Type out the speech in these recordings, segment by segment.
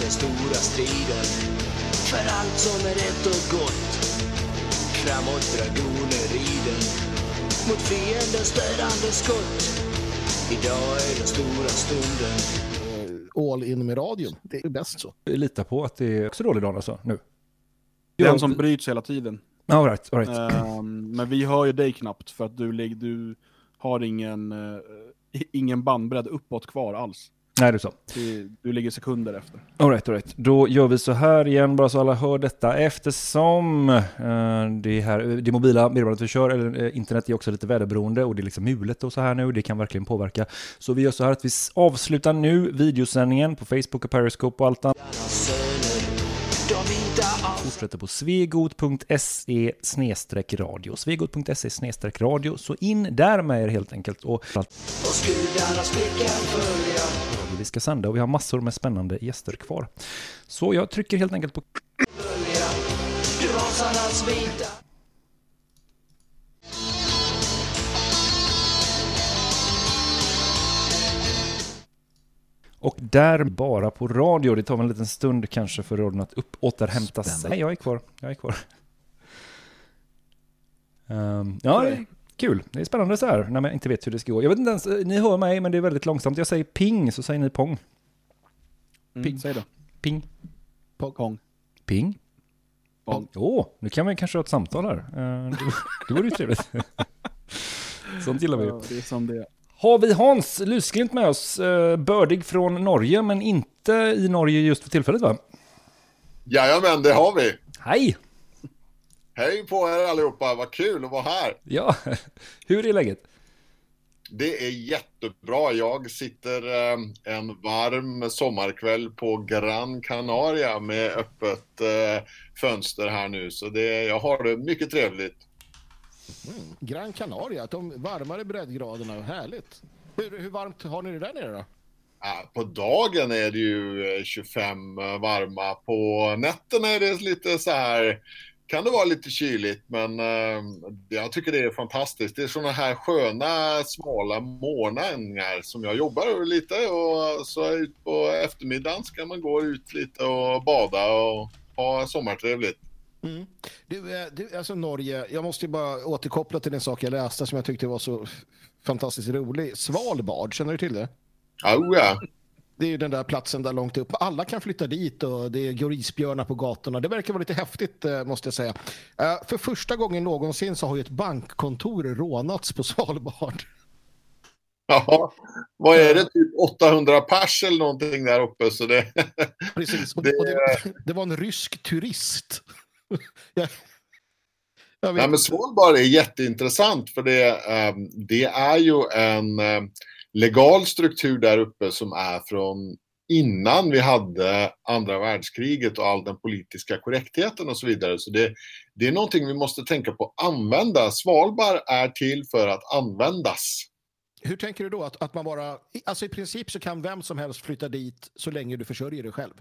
den stora striden för allt som är rätt och gott. Framåt dragoner rider mot fiendens dödande skott. Idag är den stora stunden. Eh, All in med radion. Det är bäst så. Lita på att det är också dålig dag alltså, nu. Den som bryts hela tiden. All right, all right. Ehm, men vi hör ju dig knappt för att du, du har ingen, eh, ingen bandbredd uppåt kvar alls. Nej, du sa. Du, du ligger sekunder efter. All right, all right. Då gör vi så här igen, bara så alla hör detta. Eftersom eh, det, här, det mobila bredbandet vi kör, eller eh, internet, är också lite väderberoende och det är liksom mulet och så här nu. Det kan verkligen påverka. Så vi gör så här att vi avslutar nu videosändningen på Facebook och Periscope och allt annat. Fortsätter på svegot.se radio. Svegot.se radio. Så in där med er helt enkelt. Och och skudarnas blickar följa. Vi ska sända och vi har massor med spännande gäster kvar. Så jag trycker helt enkelt på. Och där bara på radio. Det tar väl en liten stund kanske för radion att upp, återhämta sig. Nej, jag är kvar. Jag är kvar. Ehm, ja, kul. Det är spännande så här när man inte vet hur det ska gå. Jag vet inte ens, ni hör mig men det är väldigt långsamt. Jag säger ping så säger ni pong. Mm, Ping. Säg det. Ping. Pong. Ping. Pong. Åh, nu kan vi kanske ha ett samtal här. Ehm, det, det vore ju trevligt. Sånt gillar vi ju. Ja, det är som det är. Har vi Hans Lusklint med oss, eh, bördig från Norge, men inte i Norge just för tillfället va? Jajamän, det har vi. Hej! Hej på er allihopa, vad kul att vara här. Ja, hur är läget? Det är jättebra. Jag sitter eh, en varm sommarkväll på Gran Canaria med öppet eh, fönster här nu. Så det, jag har det mycket trevligt. Gran Canaria, de varmare breddgraderna. Härligt. Hur, hur varmt har ni det där nere då? På dagen är det ju eh, 25 varma. På nätterna är det lite så här, kan det vara lite kyligt, men eh, jag tycker det är fantastiskt. Det är sådana här sköna, smala morgnar som jag jobbar lite och så ut på eftermiddagen ska man gå ut lite och bada och ha sommartrevligt. Mm. Du, eh, du, alltså Norge, jag måste bara återkoppla till en sak jag läste som jag tyckte var så fantastiskt rolig. Svalbard, känner du till det? Oh, ja. Det är ju den där platsen där långt upp. Alla kan flytta dit och det går isbjörnar på gatorna. Det verkar vara lite häftigt eh, måste jag säga. Eh, För första gången någonsin så har ju ett bankkontor rånats på Svalbard. Ja, vad är det? Typ 800 pers eller någonting där uppe. Så det... Precis. Och, Det- och det, det var en rysk turist. jag, jag Nej, men Svalbard är jätteintressant för det, eh, det är ju en legal struktur där uppe som är från innan vi hade andra världskriget och all den politiska korrektheten och så vidare. Så det, det är någonting vi måste tänka på att använda. Svalbard är till för att användas. Hur tänker du då? Att, att man bara, alltså i princip så kan vem som helst flytta dit så länge du försörjer dig själv.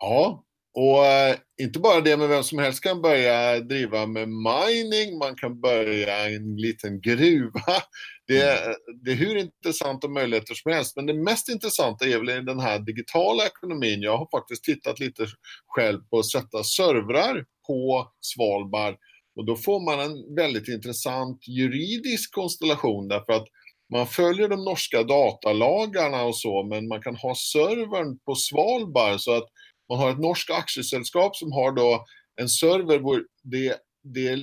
Ja, och eh, inte bara det, men vem som helst kan börja driva med mining, man kan börja en liten gruva. Det, är- det är hur intressanta möjligheter som helst, men det mest intressanta är väl den här digitala ekonomin. Jag har faktiskt tittat lite själv på att sätta servrar på Svalbard. Och då får man en väldigt intressant juridisk konstellation. Därför att man följer de norska datalagarna och så, men man kan ha servern på Svalbard. Så att man har ett norskt aktiesällskap som har då en server där det, det,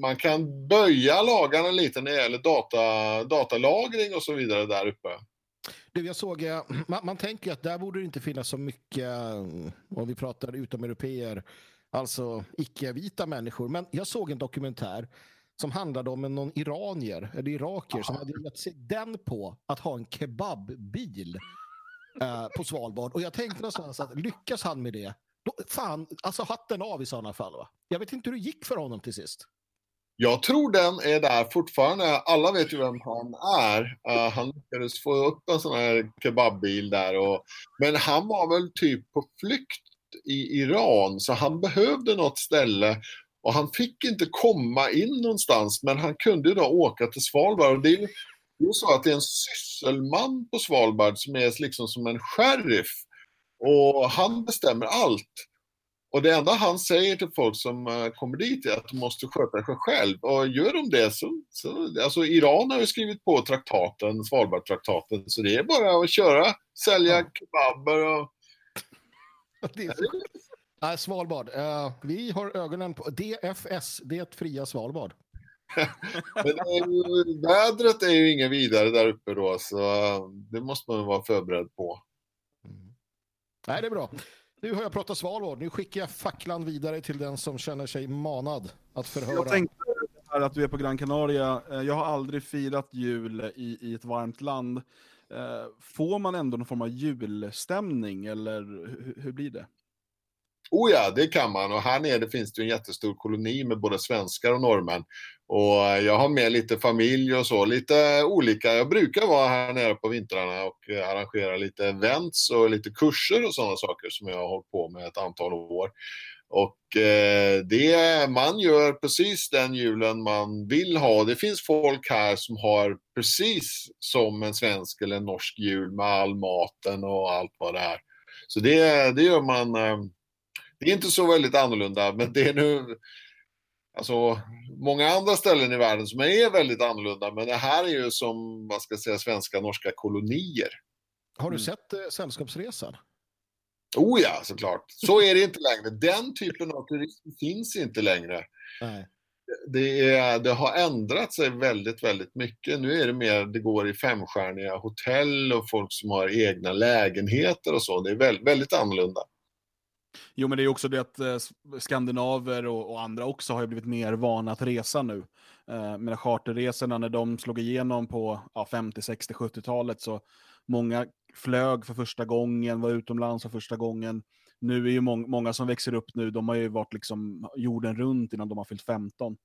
man kan böja lagarna lite när det gäller data, datalagring och så vidare där uppe. Du, jag såg, eh, man, man tänker ju att där borde det inte finnas så mycket, eh, om vi pratar utomeuropeer, alltså icke-vita människor. Men jag såg en dokumentär som handlade om någon iranier, eller iraker, som hade gett sig den på att ha en kebabbil eh, på Svalbard. Och jag tänkte någonstans att lyckas han med det, då, fan, alltså hatten av i sådana fall. Va? Jag vet inte hur det gick för honom till sist. Jag tror den är där fortfarande. Alla vet ju vem han är. Uh, han lyckades få upp en sån här kebabbil där. Och, men han var väl typ på flykt i Iran så han behövde något ställe och han fick inte komma in någonstans men han kunde ju då åka till Svalbard. Och det är det är så att det är en sysselman på Svalbard som är liksom som en sheriff. Och han bestämmer allt. Och det enda han säger till folk som uh, kommer dit är att de måste sköta sig själv. Och gör de det så, så alltså Iran har ju skrivit på traktaten, Svalbardtraktaten, så det är bara att köra, sälja Ja. kebaber och... Det är så- Nej, Svalbard. Eh, vi har ögonen på DFS, det fria Svalbard. Men det är ju, vädret är ju inget vidare där uppe då, så det måste man vara förberedd på. Nej, det är bra. Nu har jag pratat Svalbard. Nu skickar jag facklan vidare till den som känner sig manad att förhöra. Jag tänkte att du är på Gran Canaria. Eh, Jag har aldrig firat jul i, i ett varmt land. Eh, Får man ändå någon form av julstämning eller hur, hur blir det? Oh ja, det kan man. Och här nere finns det ju en jättestor koloni med både svenskar och norrmän. Och jag har med lite familj och så, lite olika. Jag brukar vara här nere på vintrarna och arrangera lite events och lite kurser och sådana saker som jag har hållit på med ett antal år. Och eh, det, man gör precis den julen man vill ha. Det finns folk här som har precis som en svensk eller en norsk jul med all maten och allt vad det är. Så det, det gör man. Eh, det är inte så väldigt annorlunda, men det är nu alltså, många andra ställen i världen som är väldigt annorlunda. Men det här är ju som, vad ska jag säga, svenska norska kolonier. Har du Mm. sett eh, Sällskapsresan? Oh ja, såklart. Så är det inte längre. Den typen av turism finns inte längre. Nej. Det, är, det har ändrat sig väldigt, väldigt mycket. Nu är det mer, det går i femstjärniga hotell och folk som har egna lägenheter och så. Det är väldigt, väldigt annorlunda. Jo, men det är också det att eh, skandinaver och, och andra också har blivit mer vana att resa nu. Eh, mina charterresorna, när de slog igenom på ja, 50, 60, 70-talet så många flög för första gången, var utomlands för första gången. Nu är ju mång- många som växer upp nu, de har ju varit liksom jorden runt innan de har fyllt 15.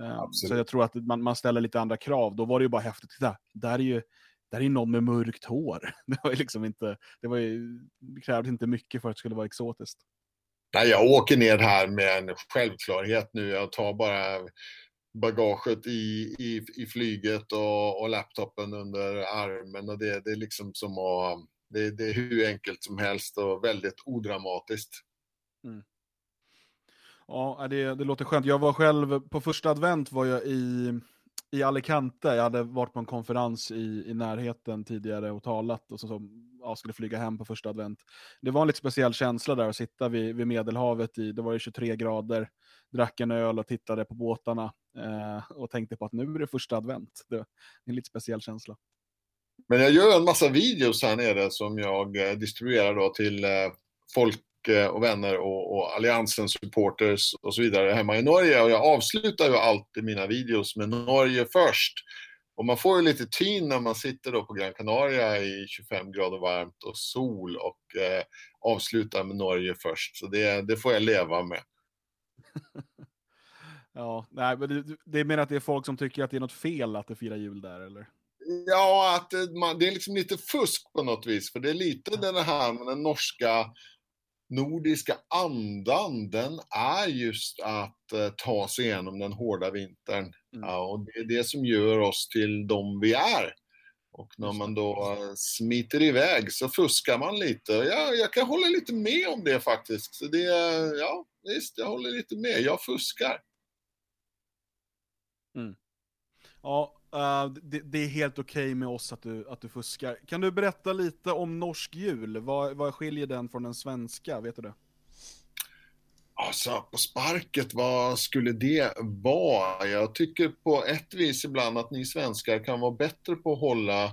Eh, så jag tror att man, man ställer lite andra krav. Då var det ju bara häftigt. Titta, där är ju där är någon med mörkt hår. Det var ju liksom inte, det var ju, det krävdes inte mycket för att det skulle vara exotiskt. Nej, jag åker ner här med en självklarhet nu. Jag tar bara bagaget i, i, i flyget och, och laptopen under armen. Och det, det är liksom som att... Det, det är hur enkelt som helst och väldigt odramatiskt. Ja, det, det låter skönt. Jag var själv, på första advent var jag i, i Alicante. Jag hade varit på en konferens i, i närheten tidigare och talat och så, så ja, skulle flyga hem på första advent. Det var en lite speciell känsla där att sitta vid, vid Medelhavet i, det var ju 23 grader, drack en öl och tittade på båtarna eh, och tänkte på att nu är det första advent. Det är en lite speciell känsla. Men jag gör en massa videos här nere som jag eh, distribuerar då till eh, folk och vänner och, och Alliansens supporters och så vidare hemma i Norge. Och jag avslutar ju alltid mina videos med Norge först. Och man får ju lite tyn när man sitter då på Gran Canaria i 25 grader varmt och sol och eh, avslutar med Norge först. Så det, det får jag leva med. Ja, nej, men det, det menar att det är folk som tycker att det är något fel att det firar jul där, eller? Ja, att det, man, det är liksom lite fusk på något vis. För det är lite den här med den norska nordiska andan. Den är just att eh, ta sig igenom den hårda vintern. Mm. Ja, och det är det som gör oss till de vi är. Och när man då eh, smiter iväg så fuskar man lite. Ja, jag kan hålla lite med om det faktiskt. Så det, ja, visst, jag håller lite med. Jag fuskar. Ja, eh, det, det är helt okej med oss att du, att du fuskar. Kan du berätta lite om norsk jul? Vad, vad skiljer den från den svenska? Vet du det? Alltså, på sparket, vad skulle det vara? Jag tycker på ett vis ibland att ni svenskar kan vara bättre på att hålla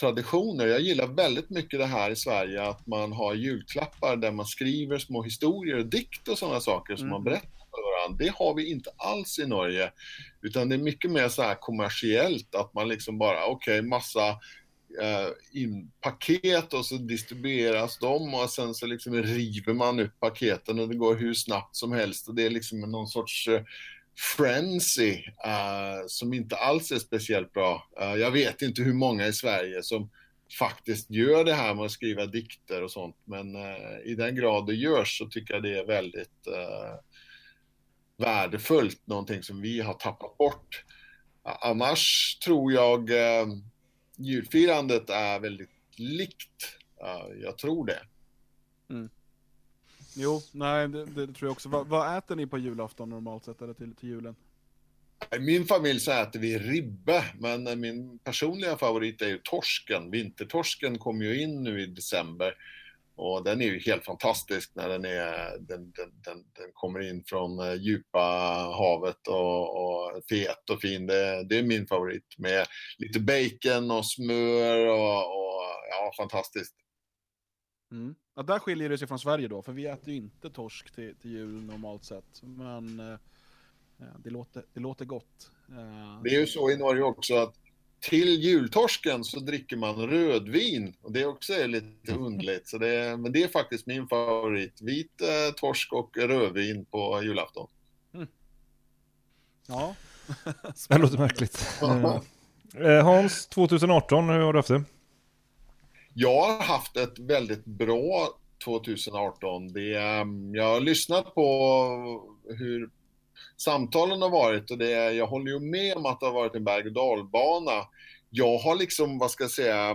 traditioner. Jag gillar väldigt mycket det här i Sverige, att man har julklappar där man skriver små historier och dikt och sådana saker som Mm. man berättar varandra. Det har vi inte alls i Norge, utan det är mycket mer så här kommersiellt, att man liksom bara, okej, massa eh, in paket och så distribueras de och sen så liksom river man upp paketen och det går hur snabbt som helst och det är liksom någon sorts eh, frenzy uh, som inte alls är speciellt bra. Uh, jag vet inte hur många i Sverige som faktiskt gör det här med att skriva dikter och sånt men uh, i den grad det görs så tycker jag det är väldigt värdefullt, någonting som vi har tappat bort. Annars tror jag eh, julfirandet är väldigt likt. Ja, jag tror det. Jo, nej det, det tror jag också. Va, vad äter ni på julafton normalt sett, eller till, till julen? I min familj så äter vi ribbe, men min personliga favorit är ju torsken. Vintertorsken kommer ju in nu i december. Och den är ju helt fantastisk när den, är, den, den, den, den kommer in från eh, djupa havet och, och fet och fin. Det, det är min favorit med lite bacon och smör och, och ja, fantastiskt. Mm. Ja, där skiljer det sig från Sverige då, för vi äter ju inte torsk till, till jul normalt sett. Men eh, det, låter, det låter gott. Eh, Det är ju så i Norge också att till jultorsken så dricker man rödvin. Och det också är lite underligt. Så det, men det är faktiskt min favorit. Vit eh, torsk och rödvin på julafton. ja. Det låter märkligt. Eh, eh, Hans, 2018, hur har du haft det? Jag har haft ett väldigt bra 2018. Det, ehm, jag har lyssnat på hur samtalen har varit och det, jag håller ju med om att det har varit en berg och dalbana. Jag har liksom, vad ska jag säga,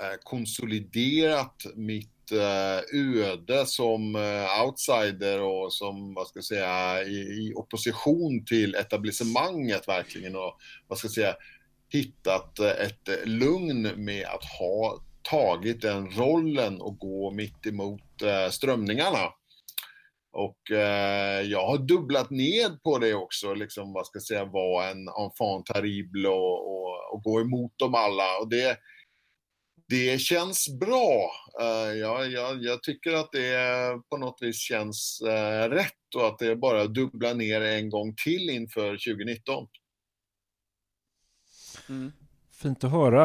eh, konsoliderat mitt eh, öde som eh, outsider och som, vad ska jag säga, i, opposition till etablissemanget verkligen och, vad ska jag säga, hittat ett lugn med att ha tagit den rollen och gå mitt emot strömningarna. Och eh, jag har dubblat ned på det också, liksom vad ska jag säga, vara en enfant terrible och, och, och gå emot dem alla. Och det, det känns bra. Eh, jag, jag, jag tycker att det på något vis känns eh, rätt och att det är bara att dubbla ner en gång till inför 2019. Mm. Fint att höra.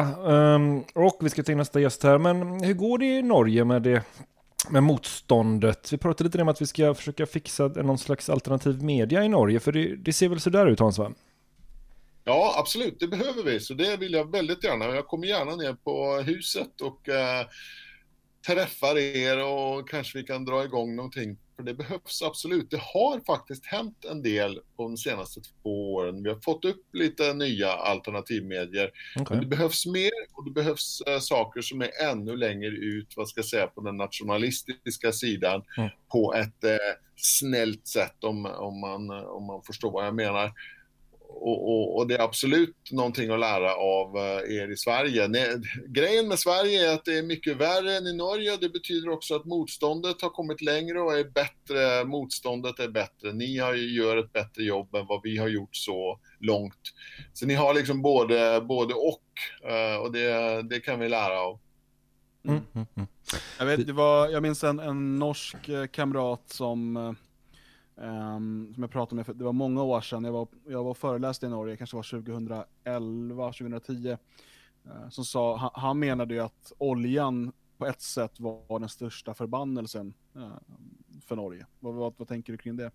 Ehm, och vi ska ta in nästa gäst här. Men hur går det i Norge med det med motståndet? Vi pratade lite om att vi ska försöka fixa någon slags alternativ media i Norge. För det, det ser väl sådär ut Hans va? Ja, absolut, det behöver vi. Så det vill jag väldigt gärna. Jag kommer gärna ner på huset och eh, träffar er och kanske vi kan dra igång någonting. För det behövs absolut. Det har faktiskt hänt en del på de senaste två åren. Vi har fått upp lite nya alternativmedier. Men det behövs mer och det behövs eh, saker som är ännu längre ut, vad ska jag säga, på den nationalistiska sidan Mm. på ett eh, snällt sätt om, om, man, om man förstår vad jag menar. Och, och, och det är absolut någonting att lära av eh, er i Sverige. Ne, grejen med Sverige är att det är mycket värre än i Norge. Det betyder också att motståndet har kommit längre och är bättre. Motståndet är bättre. Ni har, ju- gör ett bättre jobb än vad vi har gjort så långt. Så ni har liksom både, både och. eh, Och det, det kan vi lära av. Mm, mm, mm. Jag, vet, det var, jag minns en, en norsk eh, kamrat som, Um, som jag pratade med, för det var många år sedan, jag var, jag var och föreläste i Norge, kanske var 2011, 2010, uh, som sa, han, han menade ju att oljan på ett sätt var den största förbannelsen uh, för Norge. Vad, vad, vad tänker du kring det?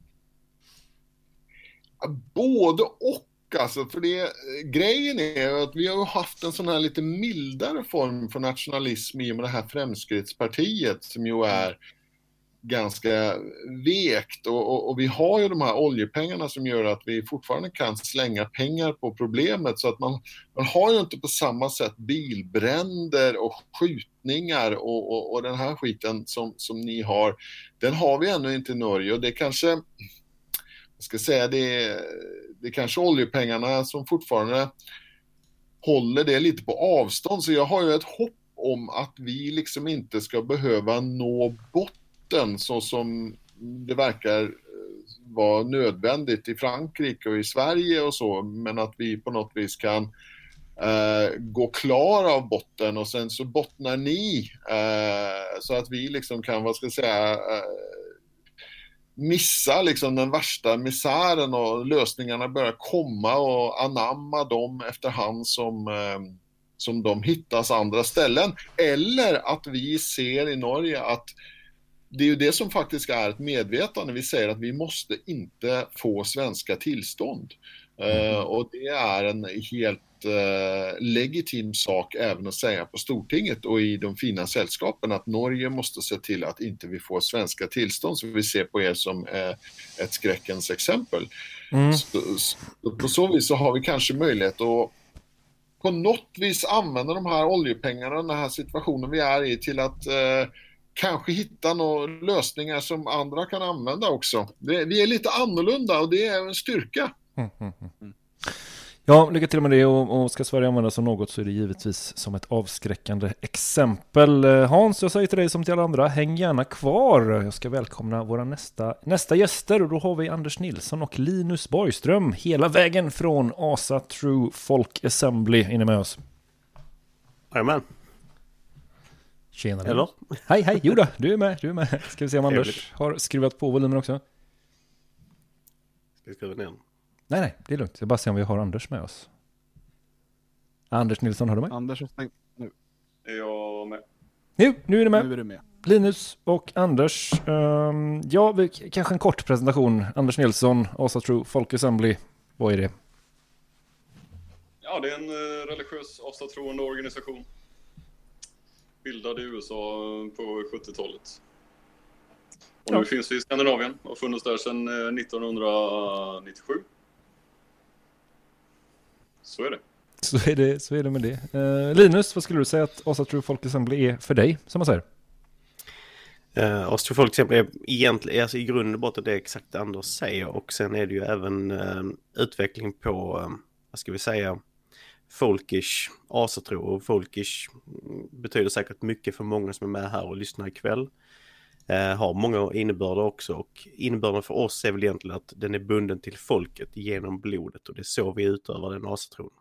Både och alltså, för det, grejen är ju att vi har ju haft en sån här lite mildare form för nationalism i och med det här Fremskrittspartiet som ju är ganska vekt och, och, och vi har ju de här oljepengarna som gör att vi fortfarande kan slänga pengar på problemet så att man, man har ju inte på samma sätt bilbränder och skjutningar och, och, och den här skiten som, som ni har. Den har vi ännu inte i Norge och det kanske jag ska säga det, är- det är kanske oljepengarna som fortfarande håller det lite på avstånd. Så jag har ju ett hopp om att vi liksom inte ska behöva nå botten så som det verkar eh, vara nödvändigt i Frankrike och i Sverige och så. Men att vi på något vis kan eh, gå klar av botten och sen så bottnar ni eh, så att vi liksom kan, vad ska jag säga, eh, missa liksom den värsta misären och lösningarna börjar komma och anamma dem efterhand som, eh, som de hittas andra ställen. Eller att vi ser i Norge att det är ju det som faktiskt är ett medvetande. Vi säger att vi måste inte få svenska tillstånd. Eh, och det är en helt eh, legitim sak även att säga på Stortinget och i de fina sällskapen att Norge måste se till att inte vi får svenska tillstånd så vi ser på er som eh, ett skräckens exempel. Mm. Så, så, på så vis så har vi kanske möjlighet att på något vis använda de här oljepengarna, den här situationen vi är i till att kanske hitta några lösningar som andra kan använda också. Det, vi är lite annorlunda och det är en styrka. Mm, mm, mm. Ja, lycka till med det och, och ska Sverige användas som något så är det givetvis som ett avskräckande exempel. Eh, Hans, jag säger till dig som till alla andra, häng gärna kvar. Jag ska välkomna våra nästa, nästa gäster och då har vi Anders Nilsson och Linus Borgström hela vägen från Asa True Folk Assembly inne med oss. Jajamän. Tjena. Eller? Hej, hej, jo då, du är med, du är med. Ska vi se om Anders har skruvat på volymen också. Ska vi skruva ner? Nej, nej, det är lugnt. Jag bara se om vi har Anders med oss. Anders Nilsson, har du mig? Anders har stängt nu. Är jag med? Jo, nu är du med. Nu är du med. Linus och Anders. Um, ja, vi, kanske en kort presentation. Anders Nilsson, Asa True, Folk Assembly. Vad är det? Ja, det är en uh, religiös asatroende organisation. Bildad i USA på 70-talet. Och ja. nu finns vi i Skandinavien och har funnits där sedan 1997. Så är det. Så är det, så är det med det. Uh, Linus, vad skulle du säga att Asa True Folk Assembly är för dig, som man säger? Uh, Asa True Folk Assembly är egentligen, alltså i grund och botten det är exakt det Anders säger och sen är det ju även uh, utveckling på, uh, vad ska vi säga, folkish asatro och folkish mm, betyder säkert mycket för många som är med här och lyssnar ikväll. Eh, har många innebörder också och innebörden för oss är väl egentligen att den är bunden till folket genom blodet och det är så vi utövar den asatron.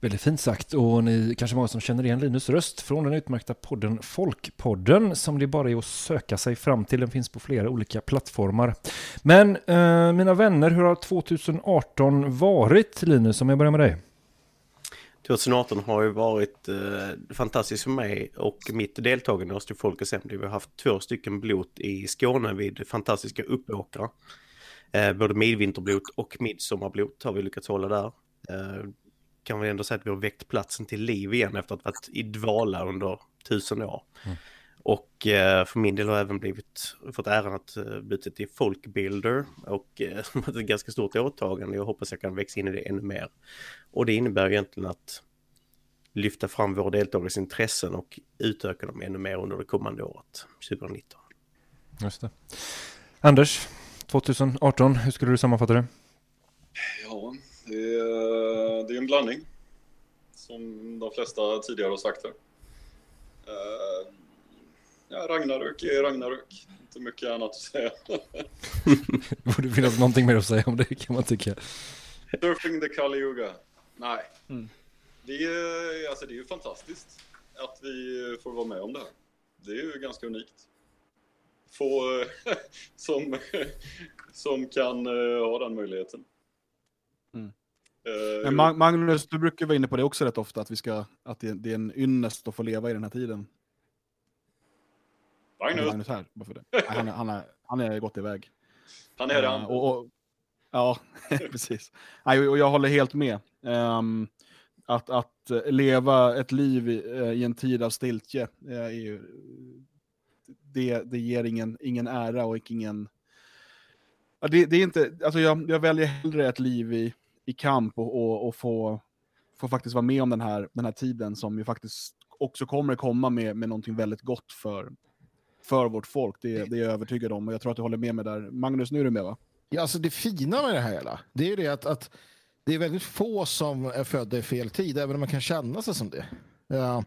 Väldigt fint sagt och ni kanske många som känner igen Linus röst från den utmärkta podden Folkpodden som det bara är att söka sig fram till. Den finns på flera olika plattformar. Men eh, mina vänner, hur har 2018 varit Linus om jag börjar med dig? 2018 har ju varit eh, fantastiskt för mig och mitt deltagande hos Folk Assembly. Vi har haft två stycken blot i Skåne vid fantastiska Uppåkra. Eh, både midvinterblot och midsommarblot har vi lyckats hålla där. Eh, Eh, kan vi ändå säga att vi har väckt platsen till liv igen efter att ha varit i dvala under tusen år. Mm. Och eh, för min del har jag även blivit, fått äran att uh, byta till folkbuilder och uh, ett ganska stort åtagande. Jag hoppas jag kan växa in i det ännu mer. Och det innebär egentligen att lyfta fram våra deltagares intressen och utöka dem ännu mer under det kommande året, 2019. Just det. Anders, 2018, hur skulle du sammanfatta det? Ja, det är, det är en blandning. Som de flesta tidigare har sagt här. Uh, ja, Ragnarök är Ragnarök. Inte mycket annat att säga. det borde finnas någonting mer att säga om det kan man tycka. Surfing the Kali Yuga. Nej. Mm. Det, är, alltså, det är ju fantastiskt att vi får vara med om det här. Det är ju ganska unikt. Få som, som kan uh, ha den möjligheten. Mm. Uh, Men Magnus, du brukar vara inne på det också rätt ofta, att, vi ska, att det, är en ynnest att få leva i den här tiden. Magnus. Magnus här, bara för det. Han, är, han, är, han är gått iväg. Han är det. Uh, och, och, ja, precis. Och jag håller helt med. Um, att, att leva ett liv i, eh, en tid av stiltje eh, är ju, det, det ger ingen, ingen ära och ingen... Ja, det, det, är inte, alltså jag, jag väljer hellre ett liv i, i kamp och, och, och få, få faktiskt vara med om den här, den här tiden som ju faktiskt också kommer komma med, med någonting väldigt gott för, för vårt folk. Det, det är jag övertygad om och jag tror att du håller med mig där. Magnus, nu är du med va? Ja, alltså det fina med det här hela, det är det att, att det är väldigt få som är födda i fel tid, även om man kan känna sig som det. Ja,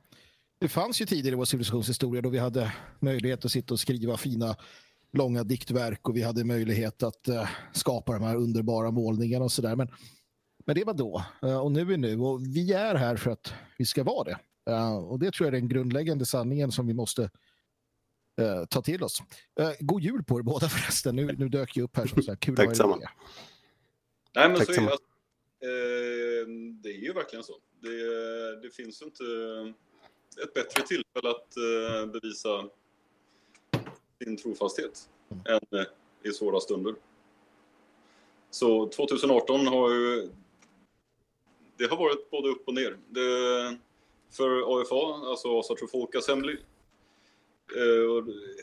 det fanns ju tidigare i vår civilisationshistoria då vi hade möjlighet att sitta och skriva fina långa diktverk och vi hade möjlighet att uh, skapa de här underbara målningarna och sådär. Men, men det var då uh, och nu är nu och vi är här för att vi ska vara det. Uh, och det tror jag är den grundläggande sanningen som vi måste ta till oss. god jul på er båda förresten. Nu, nu dök jag upp här. Så, så här kul Tack samma. Nej, men Tack så är, Eh, det är ju verkligen så. Det, det finns ju inte ett bättre tillfälle att eh, bevisa sin trofasthet än eh, i svåra stunder. Så 2018 har ju... Det har varit både upp och ner. Det, för AFA, alltså Asa Folk Assembly,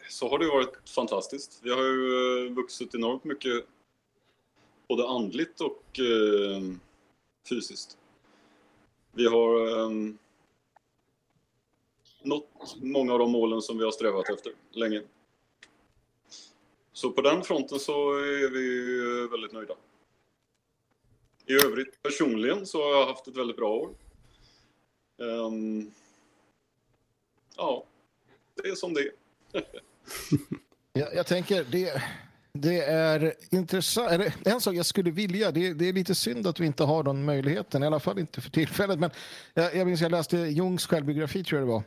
så har det varit fantastiskt. Vi har ju vuxit enormt mycket både andligt och fysiskt. Vi har... Nått många av de målen som vi har strävat efter länge. Så på den fronten så är vi väldigt nöjda. I övrigt personligen så har jag haft ett väldigt bra år. Um, ja, det är som det är. jag, jag tänker, det, det är intressant. En sak jag skulle vilja, det, det, är lite synd att vi inte har den möjligheten, i alla fall inte för tillfället. Men jag, jag minns jag läste Jungs självbiografi, tror jag det var.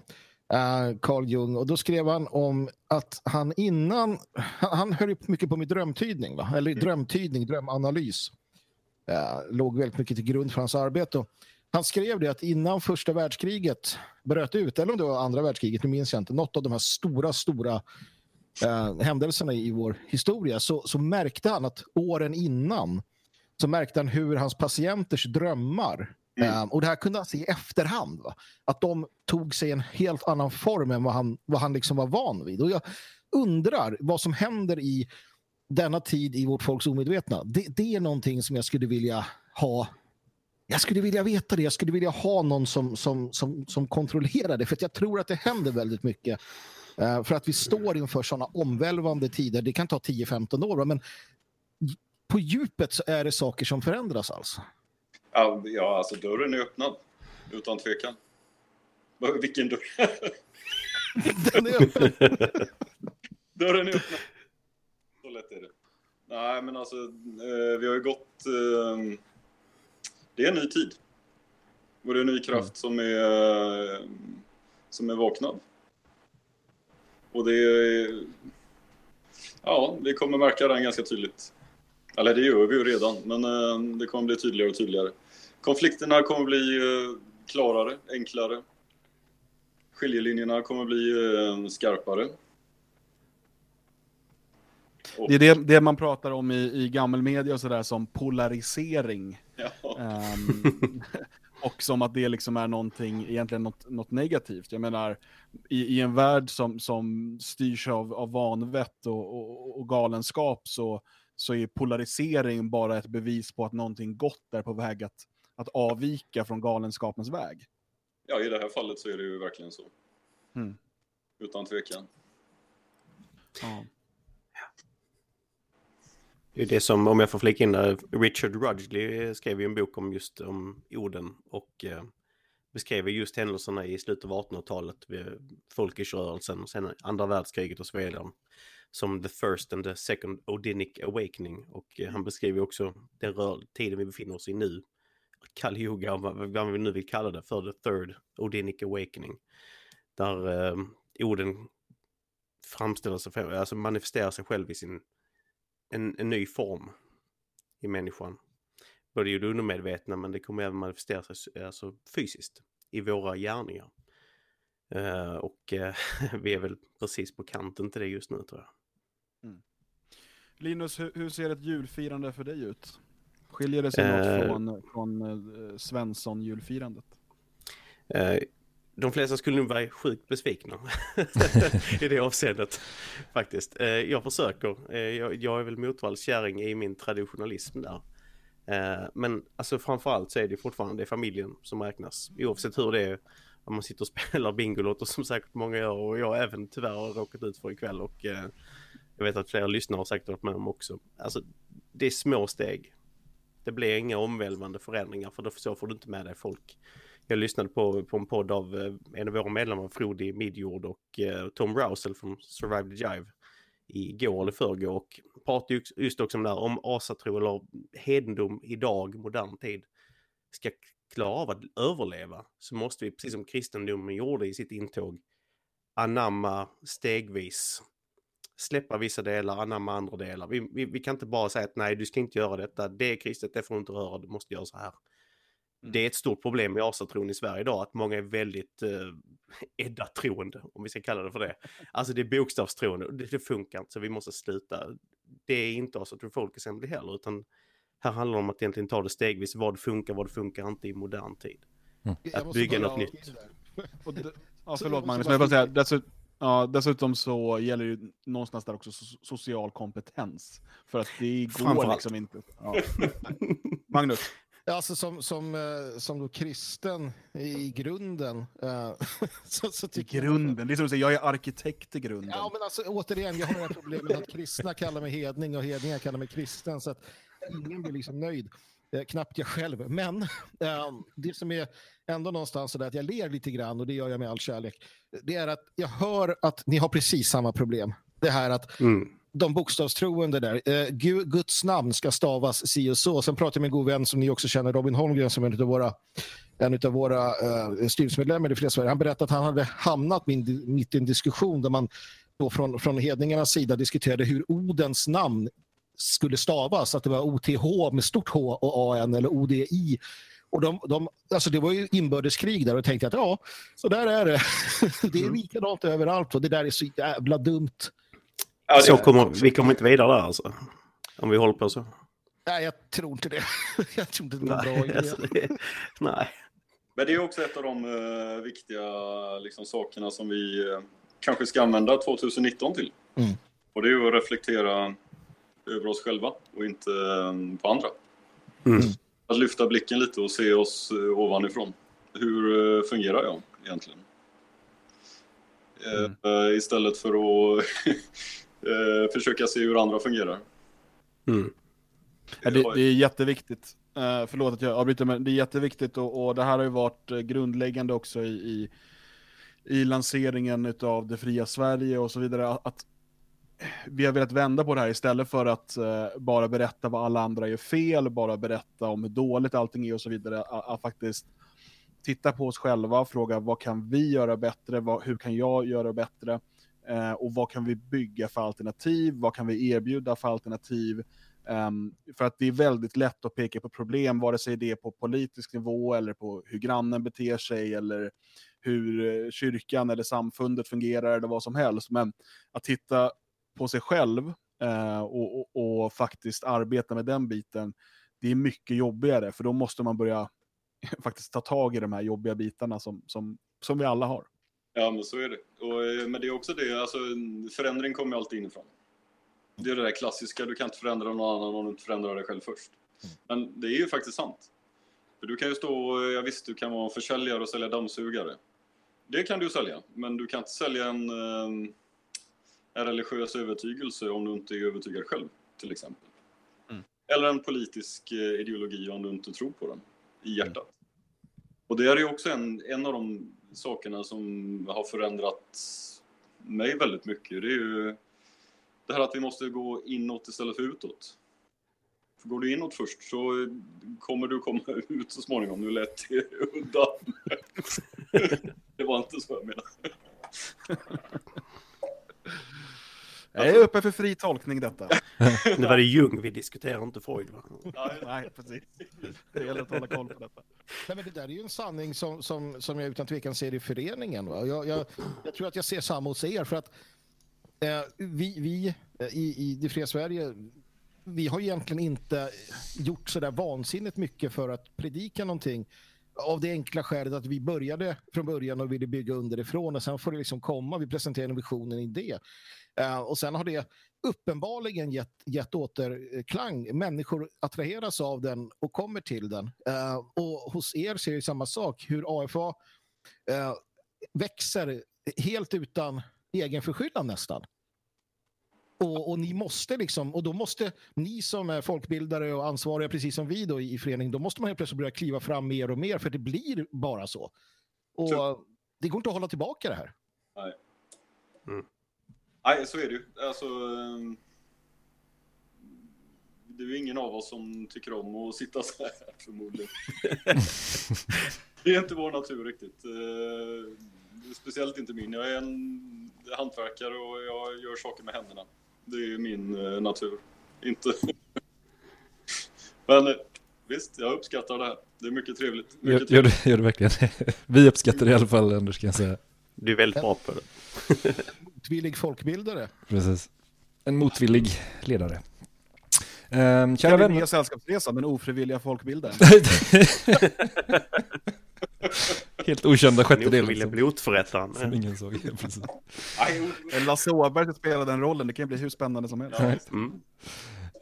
Uh, Carl Jung och då skrev han om att han innan han, han höll mycket på med drömtydning, va? eller mm. drömtydning, drömanalys. Uh, låg väldigt mycket till grund för hans arbete. Han skrev det att innan första världskriget bröt ut, eller om det var andra världskriget, nu minns jag inte, något av de här stora, stora eh, händelserna i vår historia så, så märkte han att åren innan så märkte han hur hans patienters drömmar Mm. Um, och det här kunde han se i efterhand. Va? Att de tog sig en helt annan form än vad han, vad han liksom var van vid. Och jag undrar vad som händer i denna tid i vårt folks omedvetna. Det, det är någonting som jag skulle vilja ha jag skulle vilja veta det. Jag skulle vilja ha någon som, som, som, som kontrollerar det. För jag tror att det händer väldigt mycket. Uh, för att vi står inför sådana omvälvande tider. Det kan ta 10-15 år. Men på djupet så är det saker som förändras alltså. Ja, alltså dörren är öppnad. Utan tvekan. Vilken dörr? Den är öppen. dörren är öppnad. Så lätt är det. Nej, men alltså eh, vi har ju gått... Eh, det är en ny tid. Och det är en ny kraft mm. som är som är vaknad. Och det är... Ja, vi kommer märka den ganska tydligt. Eller det gör vi ju redan, men eh, det kommer bli tydligare och tydligare. Konflikterna kommer bli eh, klarare, enklare. Skiljelinjerna kommer bli eh, skarpare. Och... Det är det, det, man pratar om i, i gammelmedia och sådär som polarisering. Ja. Um, och som att det liksom är någonting, egentligen något, något negativt. Jag menar, i, i en värld som, som styrs av, av vanvett och, och, och galenskap så, så är polarisering bara ett bevis på att någonting gott är på väg att, att avvika från galenskapens väg. Ja, i det här fallet så är det ju verkligen så. Mm. Utan tvekan. Ja. Det är det som, om jag får flika in där, Richard Rudgley skrev ju en bok om just om orden och eh, beskrev just händelserna i slutet av 1800-talet, folkersrörelsen och sen andra världskriget och så vidare som the first and the second Odinic awakening. Och eh, han beskriver också den rör, tiden vi befinner oss i nu. Kali Yuga, vad vi nu vill kalla det, för the third Odinic awakening. Där eh, orden framställer sig, alltså manifesterar sig själv i sin, en, en ny form i människan. Både i det undermedvetna men det kommer även manifestera sig alltså, fysiskt i våra gärningar. Uh, och uh, vi är väl precis på kanten till det just nu tror jag. Mm. Linus, hur, hur, ser ett julfirande för dig ut? Skiljer det sig uh, något från, från uh, Svensson-julfirandet? Uh, de flesta skulle nog vara sjukt besvikna i det avseendet faktiskt. jag försöker, jag, jag är väl motvallskärring i min traditionalism där. men alltså framförallt så är det fortfarande familjen som räknas, oavsett hur det är om man sitter och spelar Bingolotto som säkert många gör och jag även tyvärr har råkat ut för ikväll och jag vet att flera lyssnare har säkert varit med om också. Alltså, det är små steg. Det blir inga omvälvande förändringar för då så får du inte med dig folk. Jag lyssnade på, på en podd av eh, en av våra medlemmar, Frodi Midjord och eh, Tom Rousel från Survive the Jive igår eller förrgår och pratade just också om det här om asatro eller hedendom idag, modern tid, ska klara av att överleva så måste vi, precis som kristendomen gjorde i sitt intåg, anamma stegvis släppa vissa delar, anamma andra delar. Vi, vi, vi, kan inte bara säga att nej, du ska inte göra detta, det är kristet, det får du inte röra, du måste göra så här. Mm. Det är ett stort problem med asatron i Sverige idag, att många är väldigt uh, edda-troende, om vi ska kalla det för det. Alltså det är bokstavstroende, det, det funkar inte, så vi måste sluta. Det är inte asatro Folkets Assembly heller, utan här handlar det om att egentligen ta det stegvis, vad funkar, vad funkar inte i modern tid. Mm. Att bygga något nytt. ja, förlåt Magnus, men jag vill säga, dessutom, Ja, dessutom så gäller det ju någonstans där också social kompetens. För att det går liksom inte. Ja. Magnus? Alltså som, som, eh, som då kristen i grunden. eh, så, så I tycker jag- grunden, det är som du säger, jag är arkitekt i grunden. Ja, men alltså återigen, jag har det här problemet att kristna kallar mig hedning och hedningar kallar mig kristen. Så att ingen blir liksom nöjd. Eh, knappt jag själv. Men eh, det som är ändå någonstans så där att jag ler lite grann och det gör jag med all kärlek. Det är att jag hör att ni har precis samma problem. Det här att Mm. de bokstavstroende där. Eh, Gu- Guds namn ska stavas si och så. Sen pratar jag med en god vän som ni också känner, Robin Holmgren, som är en av våra, en av våra eh, styrelsemedlemmar i Fredsverige. Han berättade att han hade hamnat mitt i en diskussion där man då från, från hedningarnas sida diskuterade hur Odens namn skulle stavas. Att det var OTH med stort H och AN eller ODI. Och de, de, alltså det var ju inbördeskrig där och tänkte att ja, så där är det. Det är likadant överallt och det där är så jävla dumt. Ja, Så kommer, vi kommer inte vidare där alltså. Om vi håller på så. Nej, jag tror inte det. Jag tror inte det är en bra Nej, idé. alltså, det, nej. Men det är också ett av de eh, viktiga liksom, sakerna som vi eh, kanske ska använda 2019 till. Mm. Och det är ju att reflektera över oss själva och inte eh, på andra. Mm. Att lyfta blicken lite och se oss eh, ovanifrån. Hur eh, fungerar jag egentligen? Eh, Istället för att försöka se hur andra fungerar. Mm. Det, det är jätteviktigt. Uh, förlåt att jag avbryter, men det är jätteviktigt och, och det här har ju varit grundläggande också i, i, i lanseringen av det fria Sverige och så vidare. Att vi har velat vända på det här istället för att eh, bara berätta vad alla andra gör fel, bara berätta om hur dåligt allting är och så vidare. Att, faktiskt titta på oss själva, fråga vad kan vi göra bättre, vad, hur kan jag göra bättre eh, och vad kan vi bygga för alternativ, vad kan vi erbjuda för alternativ Um, för att det är väldigt lätt att peka på problem, vare sig det är på politisk nivå eller på hur grannen beter sig eller hur eh, kyrkan eller samfundet fungerar eller vad som helst. Men att titta på sig själv eh, och, och, och faktiskt arbeta med den biten, det är mycket jobbigare, för då måste man börja faktiskt ta tag i de här jobbiga bitarna som, som, som vi alla har. Ja, men så är det. Och, eh, men det är också det, alltså förändring kommer ju alltid inifrån. Det är det där klassiska, du kan inte förändra någon annan om du inte förändrar dig själv först. Men det är ju faktiskt sant. För du kan ju stå, jag visst du kan vara försäljare och sälja dammsugare. Det kan du sälja, men du kan inte sälja en, eh, en religiös övertygelse om du inte är övertygad själv, till exempel. Mm. Eller en politisk eh, ideologi om du inte tror på den i hjärtat. Och det är ju också en, en av de sakerna som har förändrat mig väldigt mycket. Det är ju det här att vi måste gå inåt istället för utåt. För går du inåt först så kommer du komma ut så småningom. Nu lät det udda. det var inte så jag menade. Jag är uppe för fri tolkning detta. Nu var det Jung vi diskuterar, inte Freud va? Nej, precis. Det gäller att hålla koll på detta. Nej, men det där är ju en sanning som, som, som jag utan tvekan ser i föreningen. Va? Jag, jag, jag tror att jag ser samma hos er. För att eh, vi, vi eh, i, i det fria Sverige, vi har egentligen inte gjort så där vansinnigt mycket för att predika någonting. Av det enkla skälet att vi började från början och ville bygga underifrån och sen får det liksom komma. Vi presenterar en vision, en idé. Eh, och sen har det uppenbarligen gett, gett återklang. Människor attraheras av den och kommer till den. Eh, och hos er ser jag samma sak. Hur AFA eh, växer helt utan egen förskyllan nästan. Och, och ni måste liksom, och då måste ni som är folkbildare och ansvariga precis som vi då i, i föreningen, då måste man helt plötsligt börja kliva fram mer och mer för det blir bara så. Och Så- det går inte att hålla tillbaka det här. Nej, så är det ju. Alltså, ehm, det är ju ingen av oss som tycker om att sitta så här förmodligen. det är inte vår natur riktigt. Eh, Speciellt inte min. Jag är en hantverkare och jag gör saker med händerna. Det är min eh, natur. Inte... Men eh, visst, jag uppskattar det här. Det är mycket trevligt. Gör, Mycket gör, trevligt. det, gör det verkligen. Vi uppskattar det i alla fall, Anders, kan jag säga. Du är väldigt bra på det. Motvillig folkbildare. Precis. En motvillig ledare. Um, kära vänner. nya sällskapsresan, den ofrivilliga folkbildaren. Helt okända Den sjättedelen ofrivilliga som, blodförrättaren. som ingen såg. Lasse Åberg ska spela den rollen, det kan bli hur spännande som helst. Ja. Mm.